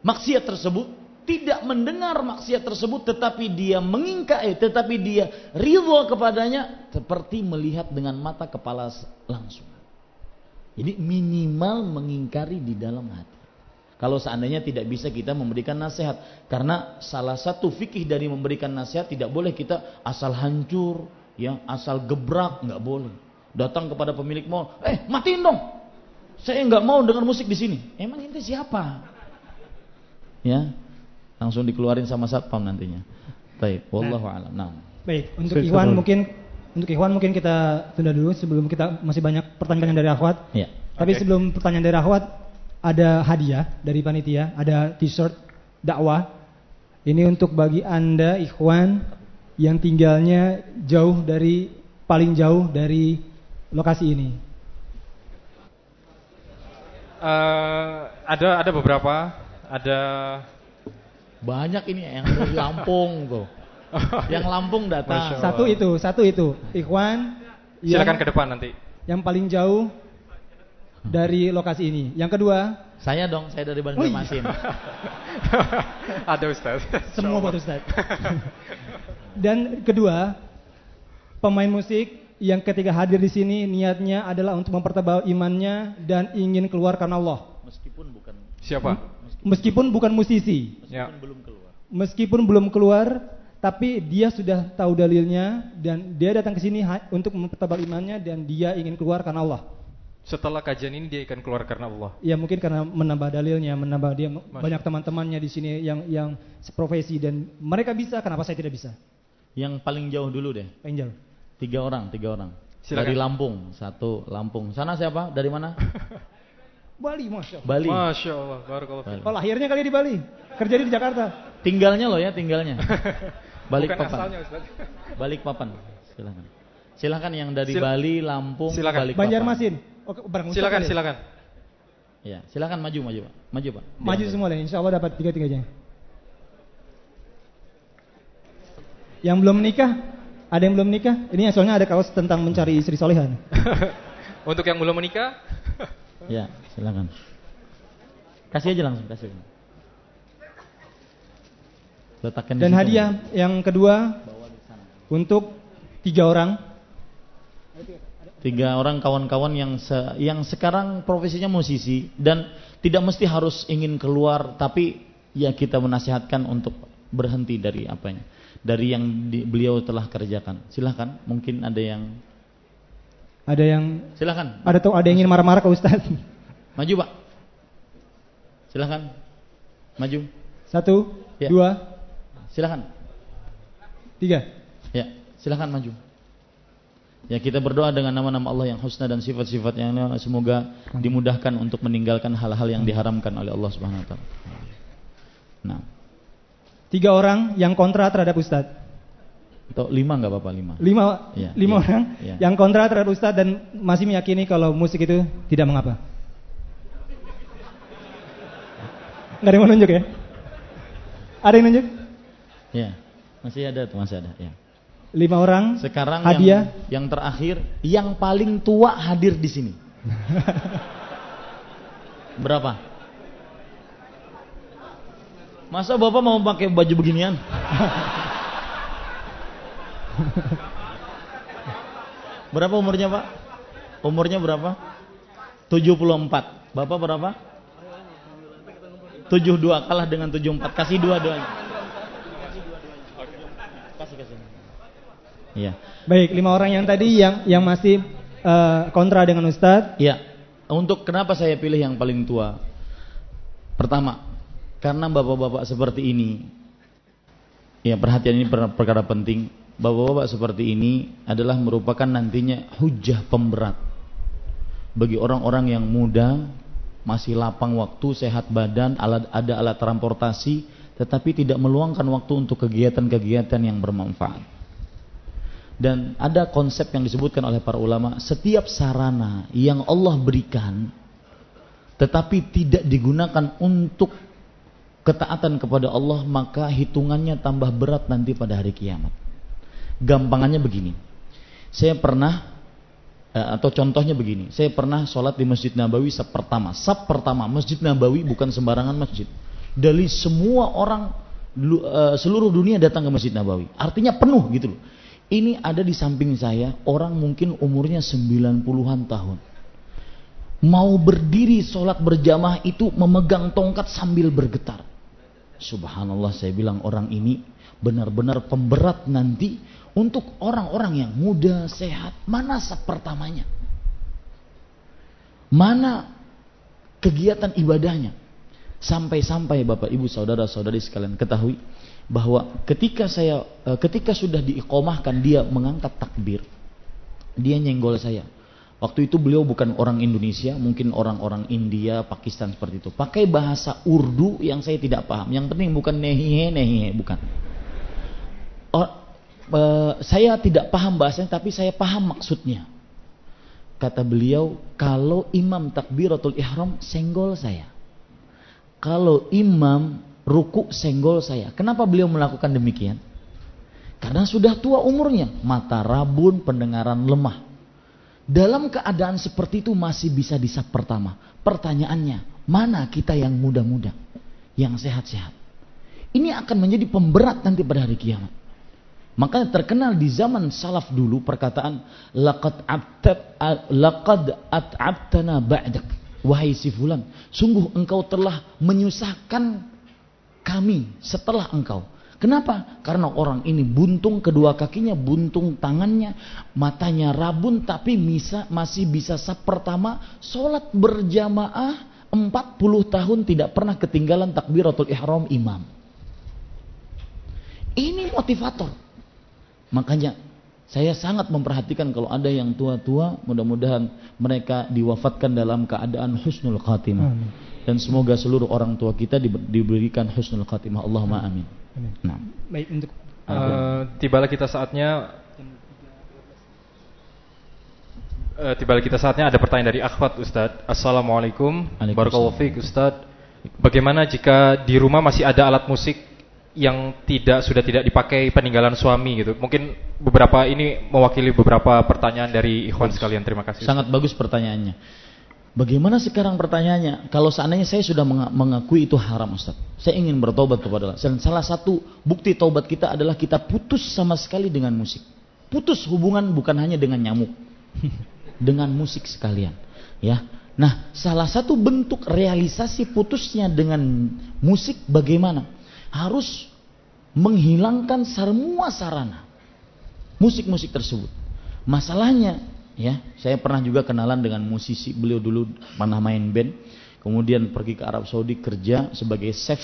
[SPEAKER 1] maksiat tersebut, tidak mendengar maksiat tersebut tetapi dia mengingkari, tetapi dia ridho kepadanya seperti melihat dengan mata kepala langsung. Jadi minimal mengingkari di dalam hati. Kalau seandainya tidak bisa kita memberikan nasihat. Karena salah satu fikih dari memberikan nasihat tidak boleh kita asal hancur, ya, asal gebrak, nggak boleh. Datang kepada pemilik mall, eh matiin dong. Saya nggak mau dengar musik di sini. Emang ini siapa? Ya, langsung dikeluarin sama satpam nantinya. Baik, wallahu a'lam. Nah.
[SPEAKER 2] Baik, untuk Ikhwan mungkin untuk Ikhwan mungkin kita tunda dulu sebelum kita masih banyak pertanyaan dari akhwat.
[SPEAKER 1] Ya.
[SPEAKER 2] Tapi okay. sebelum pertanyaan dari akhwat, ada hadiah dari panitia, ada t-shirt dakwah. Ini untuk bagi Anda ikhwan yang tinggalnya jauh dari paling jauh dari lokasi ini.
[SPEAKER 3] Uh, ada ada beberapa, ada
[SPEAKER 1] banyak ini yang dari Lampung tuh. yang Lampung datang.
[SPEAKER 2] Satu itu, satu itu. Ikhwan
[SPEAKER 3] Silakan ke depan nanti.
[SPEAKER 2] Yang paling jauh dari lokasi ini. Yang kedua,
[SPEAKER 1] saya dong, saya dari Banjarmasin. Oh,
[SPEAKER 3] iya. Ada Ustaz.
[SPEAKER 2] Semua buat Ustaz. Dan kedua, pemain musik yang ketika hadir di sini niatnya adalah untuk mempertebal imannya dan ingin keluar karena Allah.
[SPEAKER 1] Meskipun bukan
[SPEAKER 3] siapa?
[SPEAKER 2] Meskipun bukan musisi.
[SPEAKER 1] Meskipun ya. belum keluar.
[SPEAKER 2] Meskipun belum keluar, tapi dia sudah tahu dalilnya dan dia datang ke sini untuk mempertebal imannya dan dia ingin keluar karena Allah.
[SPEAKER 3] Setelah kajian ini dia akan keluar karena Allah.
[SPEAKER 2] Ya mungkin karena menambah dalilnya, menambah dia Masya. banyak teman-temannya di sini yang yang seprofesi dan mereka bisa, kenapa saya tidak bisa?
[SPEAKER 1] Yang paling jauh dulu deh.
[SPEAKER 2] Paling jauh.
[SPEAKER 1] Tiga orang, tiga orang. Silakan. Dari Lampung, satu Lampung. Sana siapa? Dari mana?
[SPEAKER 2] Bali, masya
[SPEAKER 1] Allah. Bali.
[SPEAKER 3] Masya Allah, baru
[SPEAKER 2] kalau. Oh lahirnya kali di Bali, kerja di Jakarta.
[SPEAKER 1] Tinggalnya loh ya, tinggalnya. Balik Bukan papan. Asalnya, Balik papan, silakan. Silakan yang dari Sil Bali, Lampung,
[SPEAKER 3] silakan.
[SPEAKER 1] Balik
[SPEAKER 2] Banjarmasin.
[SPEAKER 3] Oh, silakan, silakan.
[SPEAKER 1] Ya, silakan maju maju Pak. Maju Pak.
[SPEAKER 2] Maju
[SPEAKER 1] Biar-
[SPEAKER 2] semua deh, insya Allah dapat tiga-tiganya. Yang belum menikah, ada yang belum menikah? Ini soalnya ada kaos tentang mencari istri solehan.
[SPEAKER 3] Untuk yang belum menikah,
[SPEAKER 1] Ya, silakan. Kasih aja langsung, kasih. Letakkan
[SPEAKER 2] Dan hadiah yang kedua untuk tiga orang.
[SPEAKER 1] Tiga orang kawan-kawan yang se- yang sekarang profesinya musisi dan tidak mesti harus ingin keluar tapi ya kita menasihatkan untuk berhenti dari apanya dari yang di- beliau telah kerjakan. Silahkan, mungkin ada yang
[SPEAKER 2] Ada yang
[SPEAKER 1] silahkan
[SPEAKER 2] ada tuh ada yang ingin marah-marah ke Ustaz.
[SPEAKER 1] maju pak. Silahkan maju.
[SPEAKER 2] Satu,
[SPEAKER 1] Ya.
[SPEAKER 2] dua,
[SPEAKER 1] Silahkan.
[SPEAKER 2] tiga.
[SPEAKER 1] Ya, silahkan maju. Ya kita berdoa dengan nama-nama Allah yang husna dan sifat-sifat yang semoga dimudahkan untuk meninggalkan hal-hal yang diharamkan oleh Allah Subhanahu wa taala. Nah,
[SPEAKER 2] Tiga orang yang kontra terhadap Ustaz.
[SPEAKER 1] Atau lima nggak apa-apa lima.
[SPEAKER 2] Lima,
[SPEAKER 1] Iya,
[SPEAKER 2] lima
[SPEAKER 1] iya,
[SPEAKER 2] orang
[SPEAKER 1] iya.
[SPEAKER 2] yang kontra terhadap Ustaz dan masih meyakini kalau musik itu tidak mengapa. Nggak ada yang mau nunjuk ya? Ada yang nunjuk?
[SPEAKER 1] Ya, masih ada tuh masih ada. Ya.
[SPEAKER 2] Lima orang.
[SPEAKER 1] Sekarang
[SPEAKER 2] hadiah.
[SPEAKER 1] yang yang terakhir, yang paling tua hadir di sini. Berapa? Masa bapak mau pakai baju beginian? berapa umurnya pak? Umurnya berapa? 74 Bapak berapa? 72 kalah dengan 74 Kasih dua-duanya Kasih kasih Iya
[SPEAKER 2] Baik, lima orang yang tadi yang yang masih eh, kontra dengan Ustadz.
[SPEAKER 1] Ya, untuk kenapa saya pilih yang paling tua? Pertama, karena bapak-bapak seperti ini, ya perhatian ini per- perkara penting. Bapak-bapak seperti ini adalah merupakan nantinya hujah pemberat bagi orang-orang yang muda, masih lapang waktu, sehat badan, alat ada alat transportasi, tetapi tidak meluangkan waktu untuk kegiatan-kegiatan yang bermanfaat. Dan ada konsep yang disebutkan oleh para ulama, setiap sarana yang Allah berikan tetapi tidak digunakan untuk ketaatan kepada Allah, maka hitungannya tambah berat nanti pada hari kiamat. Gampangannya begini. Saya pernah eh, atau contohnya begini, saya pernah sholat di Masjid Nabawi sab pertama. Sab pertama, Masjid Nabawi bukan sembarangan masjid. Dari semua orang eh, seluruh dunia datang ke Masjid Nabawi. Artinya penuh gitu loh. Ini ada di samping saya orang mungkin umurnya 90-an tahun. Mau berdiri sholat berjamaah itu memegang tongkat sambil bergetar. Subhanallah saya bilang orang ini benar-benar pemberat nanti untuk orang-orang yang muda, sehat. Mana sab pertamanya? Mana kegiatan ibadahnya? Sampai-sampai Bapak Ibu saudara-saudari sekalian ketahui bahwa ketika saya eh, ketika sudah diikomahkan dia mengangkat takbir, dia nyenggol saya. Waktu itu beliau bukan orang Indonesia, mungkin orang-orang India, Pakistan seperti itu. Pakai bahasa Urdu yang saya tidak paham. Yang penting bukan nehihe nehihe, bukan. Eh, saya tidak paham bahasanya, tapi saya paham maksudnya. Kata beliau, kalau imam takbiratul ihram senggol saya. Kalau imam ruku senggol saya. Kenapa beliau melakukan demikian? Karena sudah tua umurnya, mata rabun, pendengaran lemah. Dalam keadaan seperti itu masih bisa disap pertama. Pertanyaannya, mana kita yang muda-muda, yang sehat-sehat? Ini akan menjadi pemberat nanti pada hari kiamat. Makanya terkenal di zaman salaf dulu perkataan laqad abtab laqad at'abtana ba'dak. Wahai si fulan sungguh engkau telah menyusahkan kami setelah engkau. Kenapa? Karena orang ini buntung kedua kakinya buntung tangannya matanya rabun tapi bisa, masih bisa sab pertama sholat berjamaah 40 tahun tidak pernah ketinggalan takbiratul ihram imam. Ini motivator Makanya saya sangat memperhatikan kalau ada yang tua-tua, mudah-mudahan mereka diwafatkan dalam keadaan husnul khatimah.
[SPEAKER 2] Amin.
[SPEAKER 1] Dan semoga seluruh orang tua kita diber- diberikan husnul khatimah. Allahumma amin. Nah,
[SPEAKER 2] Baik untuk
[SPEAKER 3] Eh, tibalah kita saatnya Uh, tiba kita saatnya ada pertanyaan dari Akhwat Ustadz. Assalamualaikum. Barakallahu fiik Ustadz. Bagaimana jika di rumah masih ada alat musik yang tidak sudah tidak dipakai peninggalan suami gitu? Mungkin beberapa ini mewakili beberapa pertanyaan dari ikhwan sekalian. Terima kasih.
[SPEAKER 1] Sangat bagus pertanyaannya. Bagaimana sekarang pertanyaannya? Kalau seandainya saya sudah mengakui itu haram Ustaz. Saya ingin bertobat kepada Allah. Dan salah satu bukti taubat kita adalah kita putus sama sekali dengan musik. Putus hubungan bukan hanya dengan nyamuk. dengan musik sekalian. Ya. Nah, salah satu bentuk realisasi putusnya dengan musik bagaimana? Harus menghilangkan semua sarana musik-musik tersebut. Masalahnya, ya, saya pernah juga kenalan dengan musisi, beliau dulu pernah main band, kemudian pergi ke Arab Saudi kerja sebagai chef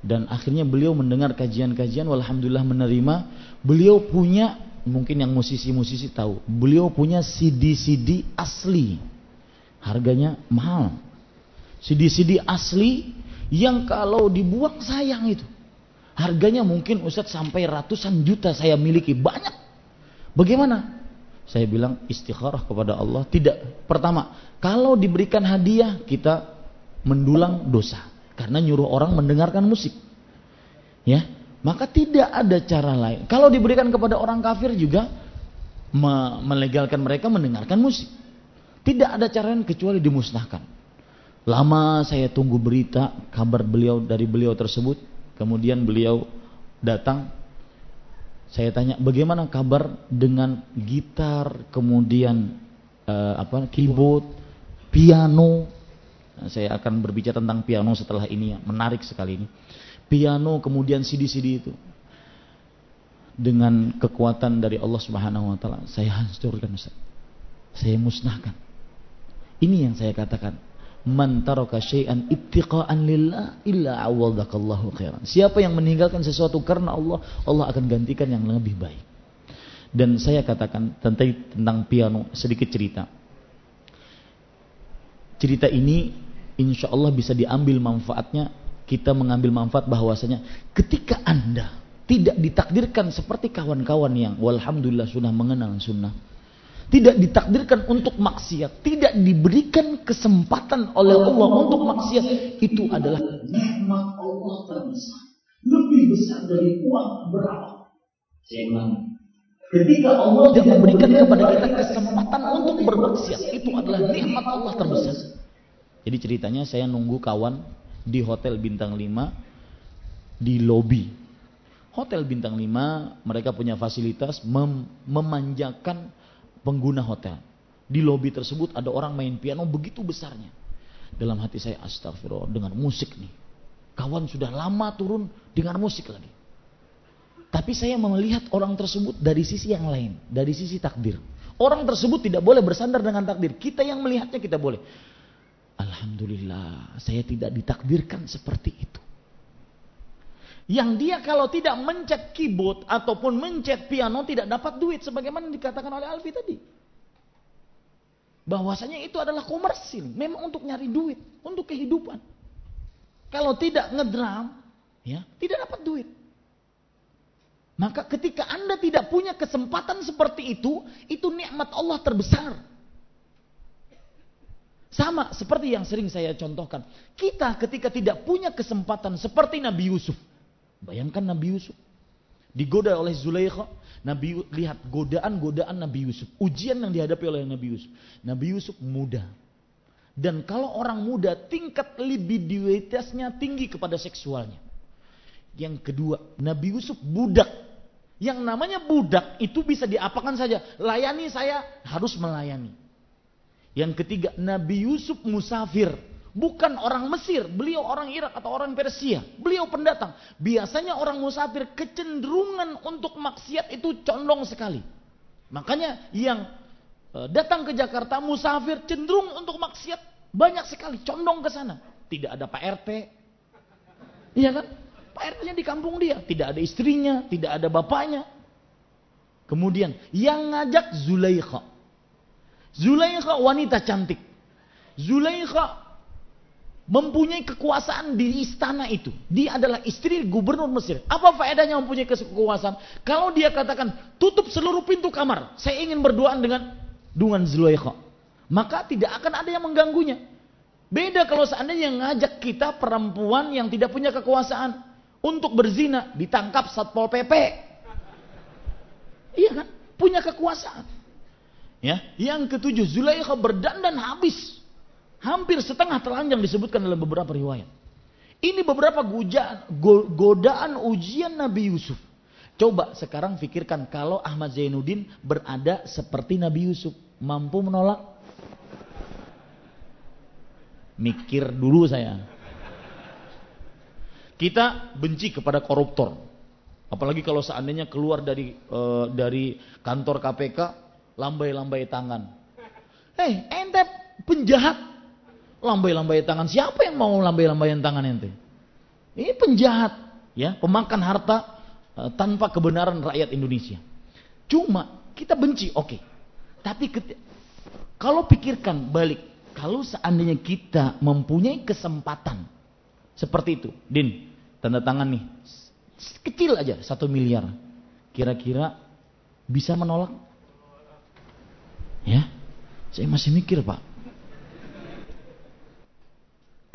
[SPEAKER 1] dan akhirnya beliau mendengar kajian-kajian, alhamdulillah menerima. Beliau punya mungkin yang musisi-musisi tahu, beliau punya CD-CD asli. Harganya mahal. CD-CD asli yang kalau dibuang sayang itu. Harganya mungkin Ustadz sampai ratusan juta saya miliki. Banyak. Bagaimana? Saya bilang istikharah kepada Allah. Tidak. Pertama, kalau diberikan hadiah kita mendulang dosa. Karena nyuruh orang mendengarkan musik. Ya, maka tidak ada cara lain. Kalau diberikan kepada orang kafir juga melegalkan mereka mendengarkan musik. Tidak ada cara lain kecuali dimusnahkan. Lama saya tunggu berita kabar beliau dari beliau tersebut, kemudian beliau datang. Saya tanya, "Bagaimana kabar dengan gitar, kemudian uh, apa? keyboard, piano?" Nah, saya akan berbicara tentang piano setelah ini ya, menarik sekali ini piano kemudian CD-CD itu dengan kekuatan dari Allah Subhanahu wa taala saya hancurkan Ustaz. Saya musnahkan. Ini yang saya katakan. Man taraka syai'an ittiqa'an lillah illa awadakallahu khairan. Siapa yang meninggalkan sesuatu karena Allah, Allah akan gantikan yang lebih baik. Dan saya katakan tentang tentang piano sedikit cerita. Cerita ini insya Allah bisa diambil manfaatnya kita mengambil manfaat bahwasanya ketika Anda tidak ditakdirkan seperti kawan-kawan yang walhamdulillah sudah mengenal sunnah. Tidak ditakdirkan untuk maksiat, tidak diberikan kesempatan oleh Allah untuk maksiat, itu adalah nikmat Allah terbesar. Lebih besar dari uang berapa? Saya ulangi. Ketika Allah tidak memberikan kepada kita kesempatan untuk bermaksiat, itu adalah nikmat Allah terbesar. Jadi ceritanya saya nunggu kawan di hotel bintang 5 di lobi. Hotel bintang 5 mereka punya fasilitas mem memanjakan pengguna hotel. Di lobi tersebut ada orang main piano begitu besarnya. Dalam hati saya astagfirullah dengan musik nih. Kawan sudah lama turun dengan musik lagi. Tapi saya melihat orang tersebut dari sisi yang lain, dari sisi takdir. Orang tersebut tidak boleh bersandar dengan takdir. Kita yang melihatnya kita boleh. Alhamdulillah, saya tidak ditakdirkan seperti itu. Yang dia kalau tidak mencet keyboard ataupun mencet piano tidak dapat duit sebagaimana dikatakan oleh Alfi tadi. Bahwasanya itu adalah komersil, memang untuk nyari duit, untuk kehidupan. Kalau tidak ngedram, ya, tidak dapat duit. Maka ketika Anda tidak punya kesempatan seperti itu, itu nikmat Allah terbesar. Sama seperti yang sering saya contohkan. Kita ketika tidak punya kesempatan seperti Nabi Yusuf. Bayangkan Nabi Yusuf. Digoda oleh Zulaikha. Nabi lihat godaan-godaan Nabi Yusuf. Ujian yang dihadapi oleh Nabi Yusuf. Nabi Yusuf muda. Dan kalau orang muda tingkat libiditasnya tinggi kepada seksualnya. Yang kedua, Nabi Yusuf budak. Yang namanya budak itu bisa diapakan saja. Layani saya harus melayani. Yang ketiga, Nabi Yusuf musafir. Bukan orang Mesir, beliau orang Irak atau orang Persia. Beliau pendatang. Biasanya orang musafir kecenderungan untuk maksiat itu condong sekali. Makanya yang e, datang ke Jakarta musafir cenderung untuk maksiat banyak sekali, condong ke sana. Tidak ada Pak RT. Iya kan? Pak RT-nya di kampung dia, tidak ada istrinya, tidak ada bapaknya. Kemudian yang ngajak Zulaikha. Zulaikha wanita cantik. Zulaikha mempunyai kekuasaan di istana itu. Dia adalah istri gubernur Mesir. Apa faedahnya mempunyai kekuasaan? Kalau dia katakan, tutup seluruh pintu kamar. Saya ingin berduaan dengan dengan Zulaikha, maka tidak akan ada yang mengganggunya. Beda kalau seandainya yang ngajak kita perempuan yang tidak punya kekuasaan untuk berzina ditangkap satpol pp. Iya kan? Punya kekuasaan. Ya, yang ketujuh Zulaikha berdandan habis. Hampir setengah telanjang disebutkan dalam beberapa riwayat. Ini beberapa godaan, godaan ujian Nabi Yusuf. Coba sekarang pikirkan kalau Ahmad Zainuddin berada seperti Nabi Yusuf. Mampu menolak? Mikir dulu saya. Kita benci kepada koruptor. Apalagi kalau seandainya keluar dari uh, dari kantor KPK lambai-lambai tangan. Hei, ente penjahat. Lambai-lambai tangan. Siapa yang mau lambai-lambaian tangan ente? Ini penjahat, ya, pemakan harta uh, tanpa kebenaran rakyat Indonesia. Cuma kita benci, oke. Okay. Tapi kalau pikirkan balik, kalau seandainya kita mempunyai kesempatan seperti itu, Din, tanda tangan nih, kecil aja satu miliar, kira-kira bisa menolak? Ya, saya masih mikir pak.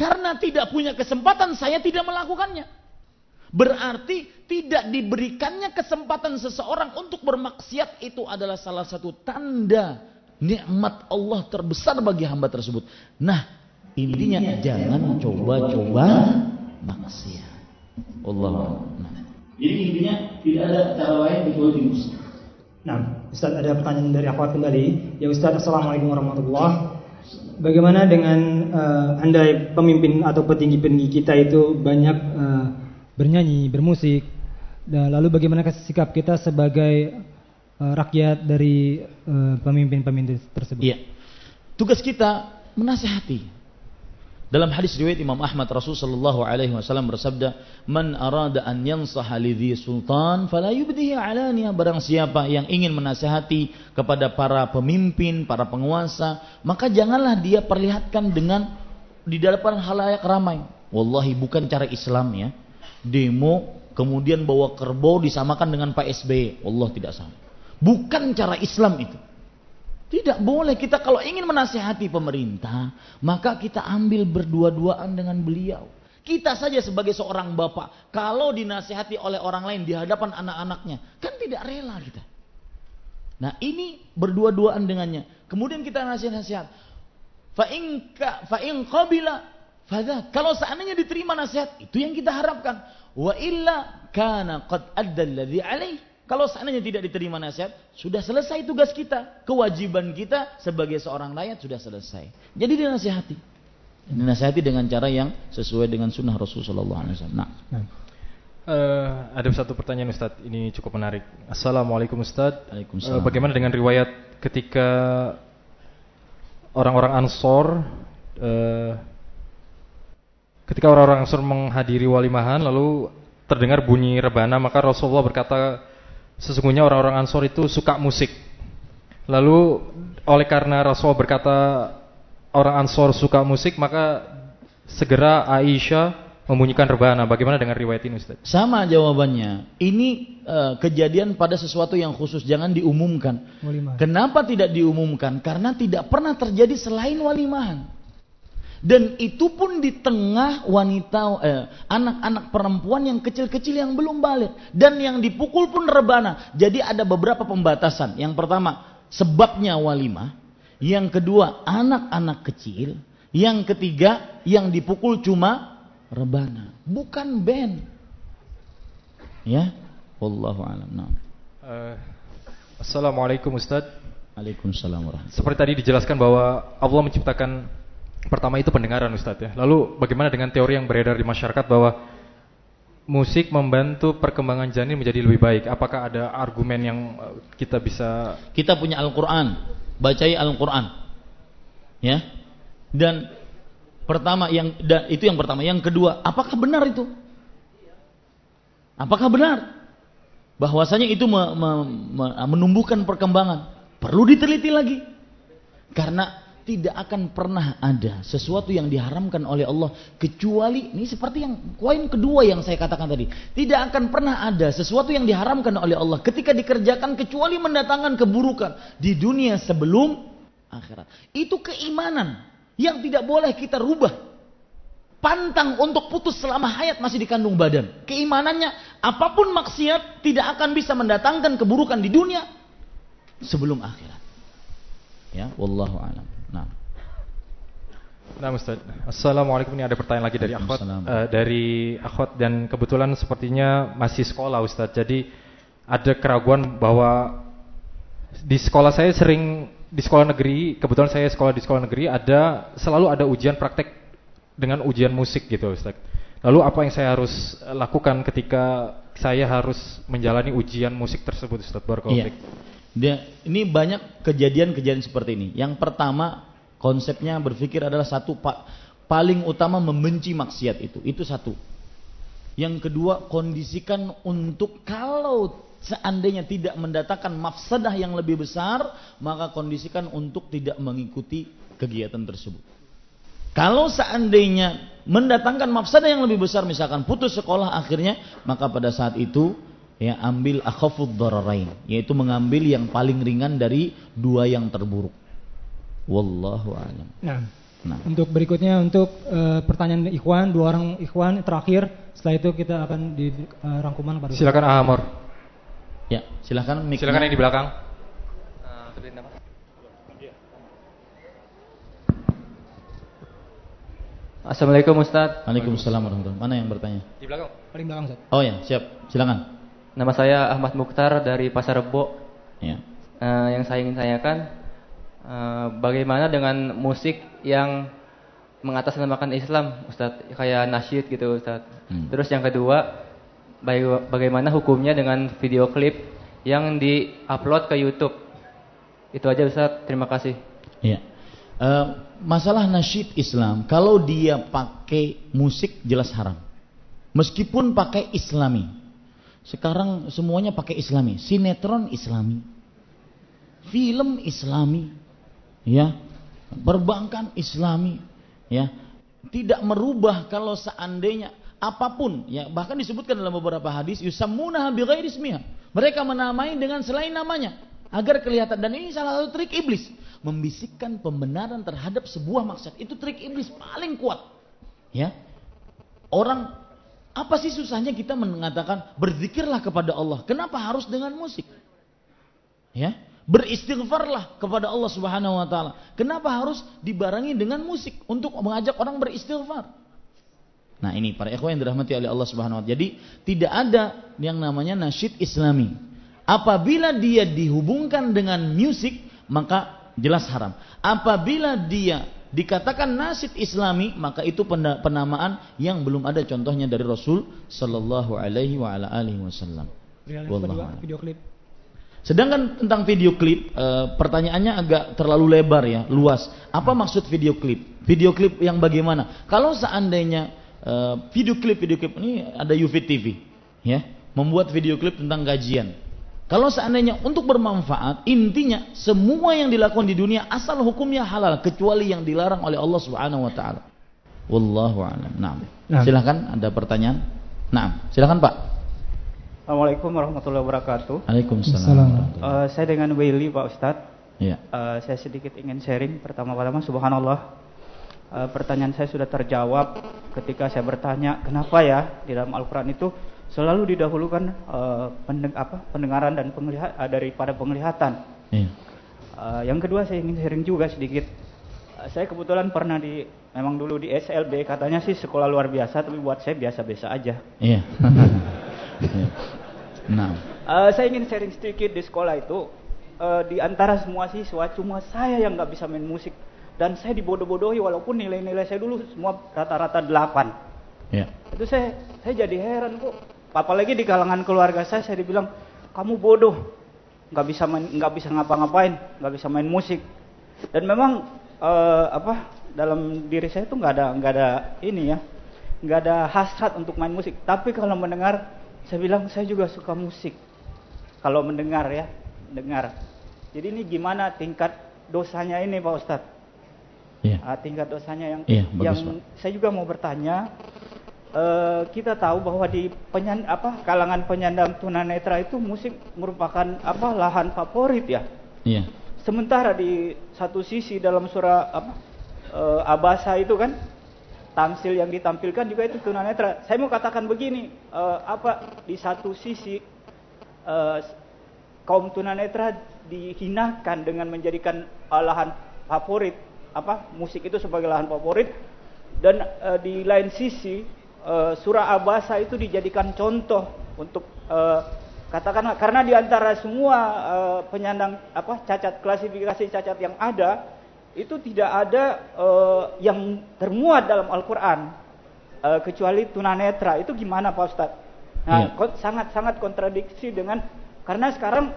[SPEAKER 1] Karena tidak punya kesempatan, saya tidak melakukannya. Berarti tidak diberikannya kesempatan seseorang untuk bermaksiat itu adalah salah satu tanda nikmat Allah terbesar bagi hamba tersebut. Nah, intinya jangan coba-coba maksiat. Allah. Nah. Jadi intinya tidak ada cara lain kecuali muslim.
[SPEAKER 2] Nah, Ustaz ada pertanyaan dari akhwat kembali. Ya Ustaz, Assalamualaikum warahmatullahi Bagaimana dengan uh, anda pemimpin atau petinggi-petinggi kita itu banyak uh, bernyanyi, bermusik, dan lalu bagaimana sikap kita sebagai uh, rakyat dari pemimpin-pemimpin uh, tersebut.
[SPEAKER 1] Iya. Tugas kita menasihati. Dalam hadis riwayat Imam Ahmad Rasul sallallahu alaihi wasallam bersabda, "Man arada an yansaha lidhi sultan fala yubdihi alaniya." Barang siapa yang ingin menasihati kepada para pemimpin, para penguasa, maka janganlah dia perlihatkan dengan di depan halayak ramai. Wallahi bukan cara Islam ya. Demo kemudian bawa kerbau disamakan dengan Pak SBY. Allah tidak sama. Bukan cara Islam itu. Tidak boleh kita kalau ingin menasehati pemerintah, maka kita ambil berdua-duaan dengan beliau. Kita saja sebagai seorang bapak, kalau dinasehati oleh orang lain di hadapan anak-anaknya, kan tidak rela kita. Nah ini berdua-duaan dengannya. Kemudian kita nasihat-nasihat. Fa'inka fa'in qabila fadha. Kalau seandainya diterima nasihat, itu yang kita harapkan. Wa illa kana qad adda alladhi alaih. Kalau seandainya tidak diterima nasihat, sudah selesai tugas kita. Kewajiban kita sebagai seorang rakyat sudah selesai. Jadi dinasihati. Dinasihati dengan cara yang sesuai dengan sunnah Rasulullah SAW. Nah.
[SPEAKER 3] Uh, ada satu pertanyaan Ustadz, ini cukup menarik. Assalamualaikum Ustadz.
[SPEAKER 1] Uh,
[SPEAKER 3] bagaimana dengan riwayat ketika orang-orang Ansor, uh, ketika orang-orang Ansor menghadiri walimahan, lalu terdengar bunyi rebana, maka Rasulullah berkata sesungguhnya orang-orang Ansor itu suka musik. Lalu oleh karena Rasul berkata orang Ansor suka musik, maka segera Aisyah membunyikan rebana. Bagaimana dengan riwayat ini Ustaz?
[SPEAKER 1] Sama jawabannya. Ini uh, kejadian pada sesuatu yang khusus, jangan diumumkan. Walimahan. Kenapa tidak diumumkan? Karena tidak pernah terjadi selain walimahan. Dan itu pun di tengah wanita eh, anak-anak perempuan yang kecil-kecil yang belum balik dan yang dipukul pun rebana. Jadi ada beberapa pembatasan. Yang pertama, sebabnya walimah. Yang kedua, anak-anak kecil. Yang ketiga, yang dipukul cuma rebana, bukan band. Ya, wallahu alam. Nah. Uh,
[SPEAKER 3] Assalamualaikum Ustaz.
[SPEAKER 1] Waalaikumsalam warahmatullahi
[SPEAKER 3] Seperti tadi dijelaskan bahwa Allah menciptakan Pertama itu pendengaran Ustadz ya. Lalu bagaimana dengan teori yang beredar di masyarakat bahwa musik membantu perkembangan janin menjadi lebih baik? Apakah ada argumen yang eh, kita bisa
[SPEAKER 1] Kita punya Al-Qur'an, bacai Al-Qur'an. Ya. Dan pertama yang dan itu yang pertama, yang kedua, apakah benar itu? Apakah benar bahwasanya itu me, me, me, menumbuhkan perkembangan? Perlu diteliti lagi. Karena tidak akan pernah ada sesuatu yang diharamkan oleh Allah kecuali ini seperti yang poin kedua yang saya katakan tadi. Tidak akan pernah ada sesuatu yang diharamkan oleh Allah ketika dikerjakan kecuali mendatangkan keburukan di dunia sebelum akhirat. Itu keimanan yang tidak boleh kita rubah. Pantang untuk putus selama hayat masih dikandung badan. Keimanannya apa pun maksiat tidak akan bisa mendatangkan keburukan di dunia sebelum akhirat. Ya, wallahu alam. Nah.
[SPEAKER 3] Nah Ustaz, Assalamualaikum ini ada pertanyaan lagi dari akhwat uh, dari akhwat dan kebetulan sepertinya masih sekolah Ustaz. Jadi ada keraguan bahwa di sekolah saya sering di sekolah negeri, kebetulan saya sekolah di sekolah negeri ada selalu ada ujian praktek dengan ujian musik gitu Ustaz. Lalu apa yang saya harus lakukan ketika saya harus menjalani ujian musik tersebut Ustaz Barakallahu
[SPEAKER 1] iya. Dia, ini banyak kejadian-kejadian seperti ini. Yang pertama Konsepnya berpikir adalah satu pak paling utama membenci maksiat itu. Itu satu. Yang kedua kondisikan untuk kalau seandainya tidak mendatangkan mafsadah yang lebih besar, maka kondisikan untuk tidak mengikuti kegiatan tersebut. Kalau seandainya mendatangkan mafsadah yang lebih besar, misalkan putus sekolah akhirnya, maka pada saat itu ya ambil akhafud dararain, yaitu mengambil yang paling ringan dari dua yang terburuk. Wallahu a'lam.
[SPEAKER 2] Nah, nah. Untuk berikutnya untuk uh, pertanyaan ikhwan, dua orang ikhwan terakhir. Setelah itu kita akan di uh, rangkuman pada
[SPEAKER 3] Silakan Amor.
[SPEAKER 1] Ya, silakan
[SPEAKER 3] Silakan yang di belakang.
[SPEAKER 9] Assalamualaikum Ustaz.
[SPEAKER 1] Waalaikumsalam warahmatullahi Mana yang bertanya?
[SPEAKER 3] Di belakang.
[SPEAKER 2] Paling belakang Ustaz.
[SPEAKER 1] Oh ya, siap. Silakan.
[SPEAKER 9] Nama saya Ahmad Mukhtar dari Pasar Rebo.
[SPEAKER 1] Ya.
[SPEAKER 9] Uh, yang saya ingin tanyakan, Eh, bagaimana dengan musik yang mengatasnamakan Islam, Ustadz, kayak nasyid gitu, Ustadz. Hmm. Terus yang kedua, bagaimana hukumnya dengan video klip yang di-upload ke YouTube? Itu aja, Ustadz. Terima kasih.
[SPEAKER 1] Iya. Uh, masalah nasyid Islam, kalau dia pakai musik jelas haram. Meskipun pakai Islami. Sekarang semuanya pakai Islami. Sinetron Islami. Film Islami. Ya. Perbankan Islami. Ya. Tidak merubah kalau seandainya apa pun. Ya bahkan disebutkan dalam beberapa hadis yusammuna bi ghairi mereka menamai dengan selain namanya. Agar kelihatan. Dan ini salah satu trik iblis. Membisikkan pembenaran terhadap sebuah maksud itu trik iblis paling kuat. Ya. Orang apa sih susahnya kita mengatakan berzikirlah kepada Allah kenapa harus dengan musik ya Beristighfarlah kepada Allah Subhanahu wa taala. Kenapa harus dibarengi dengan musik untuk mengajak orang beristighfar? Nah, ini para ikhwan yang dirahmati oleh Allah Subhanahu wa taala. Jadi, tidak ada yang namanya nasyid Islami. Apabila dia dihubungkan dengan musik, maka jelas haram. Apabila dia dikatakan nasyid Islami, maka itu penamaan yang belum ada contohnya dari Rasul sallallahu alaihi wa ala alihi wasallam.
[SPEAKER 2] Video klip
[SPEAKER 1] Sedangkan tentang video klip, e, pertanyaannya agak terlalu lebar ya, luas. Apa maksud video klip? Video klip yang bagaimana? Kalau seandainya e, video klip video klip ini ada UFIT TV, ya, membuat video klip tentang gajian. Kalau seandainya untuk bermanfaat, intinya semua yang dilakukan di dunia asal hukumnya halal kecuali yang dilarang oleh Allah Subhanahu wa taala. Wallahu a'lam. Nah. Silakan ada pertanyaan? Nah, silakan Pak.
[SPEAKER 10] Assalamualaikum warahmatullahi wabarakatuh.
[SPEAKER 1] Waalaikumsalam.
[SPEAKER 10] Uh, saya dengan Willy Pak Ustadz.
[SPEAKER 1] Ya.
[SPEAKER 10] Uh, saya sedikit ingin sharing. Pertama-tama Subhanallah. Uh, pertanyaan saya sudah terjawab ketika saya bertanya kenapa ya di dalam Al-Quran itu selalu didahulukan uh, pendeng apa, pendengaran dan penglihat uh, daripada penglihatan.
[SPEAKER 1] Ya.
[SPEAKER 10] Uh, yang kedua saya ingin sharing juga sedikit. Uh, saya kebetulan pernah di memang dulu di SLB katanya sih sekolah luar biasa tapi buat saya biasa-biasa aja.
[SPEAKER 1] Iya. Nah.
[SPEAKER 10] Uh, saya ingin sharing sedikit di sekolah itu. Uh, di antara semua siswa cuma saya yang nggak bisa main musik dan saya dibodoh-bodohi walaupun nilai-nilai saya dulu semua rata-rata 8.
[SPEAKER 1] Ya.
[SPEAKER 10] Itu saya saya jadi heran kok. Apalagi di kalangan keluarga saya saya dibilang kamu bodoh, nggak bisa main, nggak bisa ngapa-ngapain, nggak bisa main musik. Dan memang uh, apa dalam diri saya itu nggak ada nggak ada ini ya, nggak ada hasrat untuk main musik. Tapi kalau mendengar saya bilang saya juga suka musik. Kalau mendengar ya, dengar. Jadi ini gimana tingkat dosanya ini Pak Ustadz?
[SPEAKER 1] Iya.
[SPEAKER 10] uh, tingkat dosanya yang
[SPEAKER 1] Iya, bagus,
[SPEAKER 10] yang
[SPEAKER 1] Pak.
[SPEAKER 10] saya juga mau bertanya eh, kita tahu bahwa di penyan apa kalangan penyandang tunanetra itu musik merupakan apa lahan favorit ya.
[SPEAKER 1] Iya.
[SPEAKER 10] Sementara di satu sisi dalam surah apa eh, Abasa itu kan tamsil yang ditampilkan juga itu tunanetra. Saya mau katakan begini, eh, apa di satu sisi eh, kaum tunanetra dihinakan dengan menjadikan eh, lahan favorit apa musik itu sebagai lahan favorit dan eh, di lain sisi eh, surah Abasa itu dijadikan contoh untuk eh, katakanlah karena di antara semua eh, penyandang apa cacat klasifikasi cacat yang ada itu tidak ada eh, yang termuat dalam Al-Qur'an eh, kecuali tunanetra. Itu gimana Pak Ustadz? Nah, sangat-sangat kontradiksi dengan karena sekarang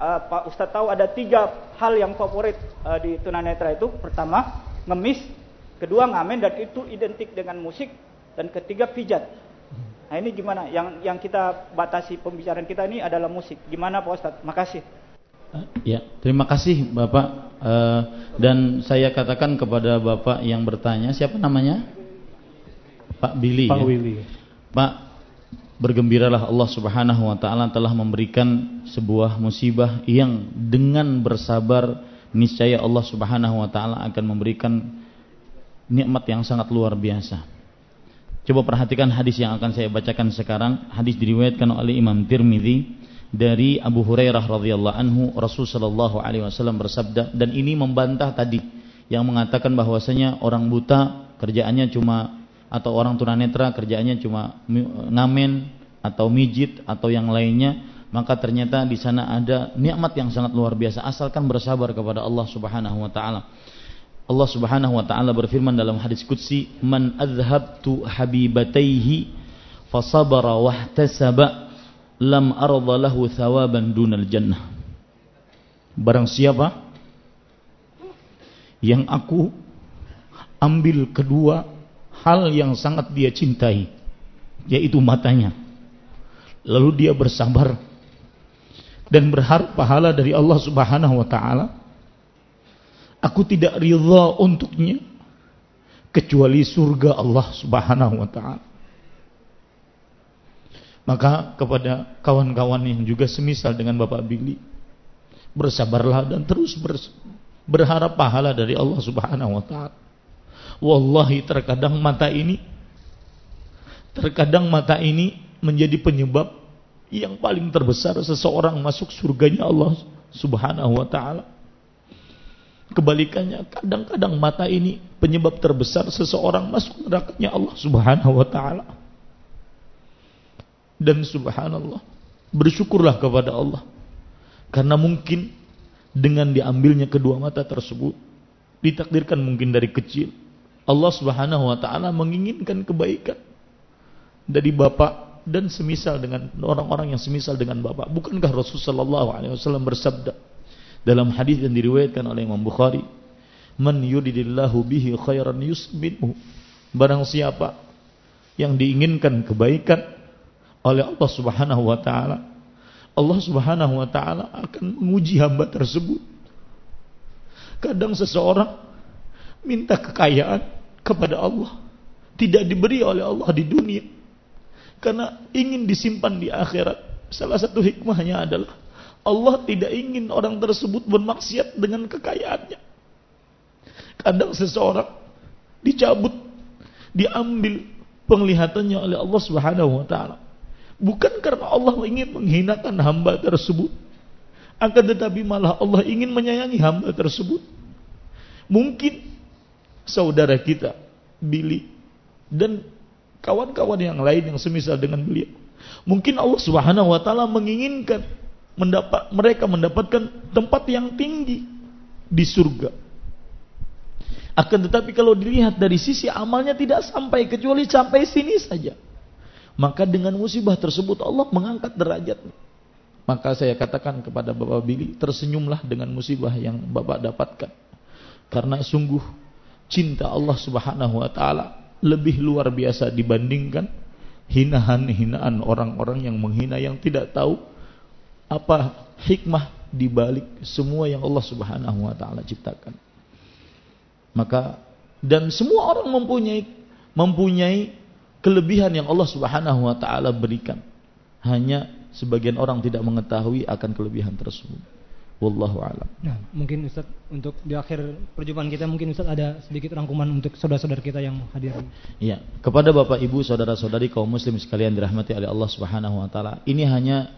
[SPEAKER 10] eh, Pak Ustadz tahu ada tiga hal yang favorit eh, di tunanetra itu. Pertama, ngemis, kedua ngamen dan itu identik dengan musik dan ketiga pijat. Nah, ini gimana? Yang yang kita batasi pembicaraan kita ini adalah musik. Gimana Pak Ustadz? Makasih.
[SPEAKER 1] Ya, terima kasih Bapak. Eh, dan saya katakan kepada Bapak yang bertanya, siapa namanya? Pak Billy.
[SPEAKER 3] Pak
[SPEAKER 1] ya?
[SPEAKER 3] Willy.
[SPEAKER 1] Pak, bergembiralah Allah Subhanahu wa taala telah memberikan sebuah musibah yang dengan bersabar niscaya Allah Subhanahu wa taala akan memberikan nikmat yang sangat luar biasa. Coba perhatikan hadis yang akan saya bacakan sekarang. Hadis diriwayatkan oleh Imam Tirmidzi dari Abu Hurairah radhiyallahu anhu Rasul sallallahu alaihi wasallam bersabda dan ini membantah tadi yang mengatakan bahwasanya orang buta kerjaannya cuma atau orang tunanetra kerjaannya cuma ngamen atau mijit atau yang lainnya maka ternyata di sana ada nikmat yang sangat luar biasa asalkan bersabar kepada Allah Subhanahu wa taala. Allah Subhanahu wa taala berfirman dalam hadis qudsi, "Man adhabtu habibataihi fasabara wahtasaba lam arda lahu thawaban dunal jannah." Barang siapa yang aku ambil kedua hal yang sangat dia cintai yaitu matanya. Lalu dia bersabar dan berharap pahala dari Allah Subhanahu wa taala Aku tidak ridha untuknya kecuali surga Allah Subhanahu wa taala. Maka kepada kawan-kawan yang juga semisal dengan Bapak Billy, bersabarlah dan terus berharap pahala dari Allah Subhanahu wa taala. Wallahi terkadang mata ini terkadang mata ini menjadi penyebab yang paling terbesar seseorang masuk surganya Allah Subhanahu wa taala. Kebalikannya, kadang-kadang mata ini penyebab terbesar seseorang masuk nerakanya Allah Subhanahu wa taala. Dan subhanallah, bersyukurlah kepada Allah. Karena mungkin dengan diambilnya kedua mata tersebut ditakdirkan mungkin dari kecil Allah Subhanahu wa taala menginginkan kebaikan dari bapak dan semisal dengan orang-orang yang semisal dengan bapak. Bukankah Rasulullah sallallahu alaihi wasallam bersabda dalam hadis yang diriwayatkan oleh Imam Bukhari, "Man yuridillahu bihi khairan yusbithu." Barang siapa yang diinginkan kebaikan oleh Allah Subhanahu wa taala, Allah Subhanahu wa taala akan menguji hamba tersebut. Kadang seseorang minta kekayaan kepada Allah, tidak diberi oleh Allah di dunia karena ingin disimpan di akhirat. Salah satu hikmahnya adalah Allah tidak ingin orang tersebut bermaksiat dengan kekayaannya. Kadang seseorang dicabut, diambil penglihatannya oleh Allah Subhanahu wa taala. Bukan karena Allah ingin menghinakan hamba tersebut, akan tetapi malah Allah ingin menyayangi hamba tersebut. Mungkin saudara kita Billy dan kawan-kawan yang lain yang semisal dengan beliau. Mungkin Allah Subhanahu wa taala menginginkan mendapat mereka mendapatkan tempat yang tinggi di surga. Akan tetapi kalau dilihat dari sisi amalnya tidak sampai kecuali sampai sini saja. Maka dengan musibah tersebut Allah mengangkat derajatnya. Maka saya katakan kepada Bapak Billy, tersenyumlah dengan musibah yang Bapak dapatkan. Karena sungguh cinta Allah Subhanahu wa taala lebih luar biasa dibandingkan hinaan-hinaan orang-orang yang menghina yang tidak tahu apa hikmah di balik semua yang Allah Subhanahu wa taala ciptakan. Maka dan semua orang mempunyai mempunyai kelebihan yang Allah Subhanahu wa taala berikan. Hanya sebagian orang tidak mengetahui akan kelebihan tersebut. Wallahu a'lam.
[SPEAKER 2] Nah, mungkin Ustaz untuk di akhir perjumpaan kita mungkin Ustaz ada sedikit rangkuman untuk saudara-saudara kita yang hadir.
[SPEAKER 1] Iya, kepada Bapak Ibu, saudara-saudari kaum muslim sekalian dirahmati oleh Allah Subhanahu wa taala. Ini hanya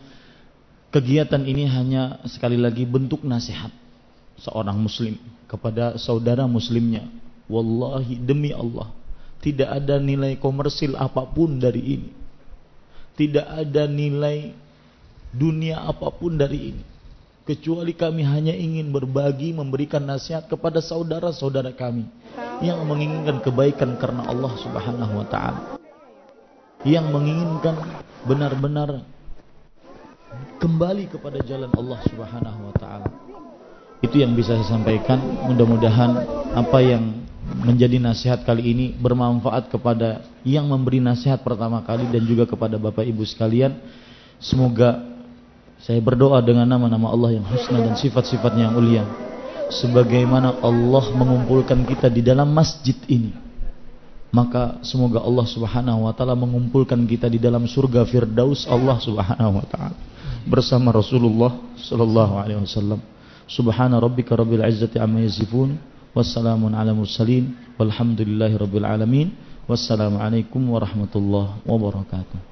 [SPEAKER 1] kegiatan ini hanya sekali lagi bentuk nasihat seorang muslim kepada saudara muslimnya. Wallahi demi Allah, tidak ada nilai komersil apa pun dari ini. Tidak ada nilai dunia apa pun dari ini kecuali kami hanya ingin berbagi memberikan nasihat kepada saudara-saudara kami yang menginginkan kebaikan karena Allah Subhanahu wa taala. Yang menginginkan benar-benar kembali kepada jalan Allah Subhanahu wa taala. Itu yang bisa saya sampaikan. Mudah-mudahan apa yang menjadi nasihat kali ini bermanfaat kepada yang memberi nasihat pertama kali dan juga kepada Bapak Ibu sekalian. Semoga saya berdoa dengan nama-nama Allah yang husna dan sifat-sifatnya yang mulia. Sebagaimana Allah mengumpulkan kita di dalam masjid ini. Maka semoga Allah subhanahu wa ta'ala mengumpulkan kita di dalam surga firdaus Allah subhanahu wa ta'ala. Bersama Rasulullah sallallahu alaihi wasallam. Subhana rabbika rabbil izzati amma yasifun. Wassalamun ala mursalin. Walhamdulillahi rabbil alamin. Wassalamualaikum warahmatullahi wabarakatuh.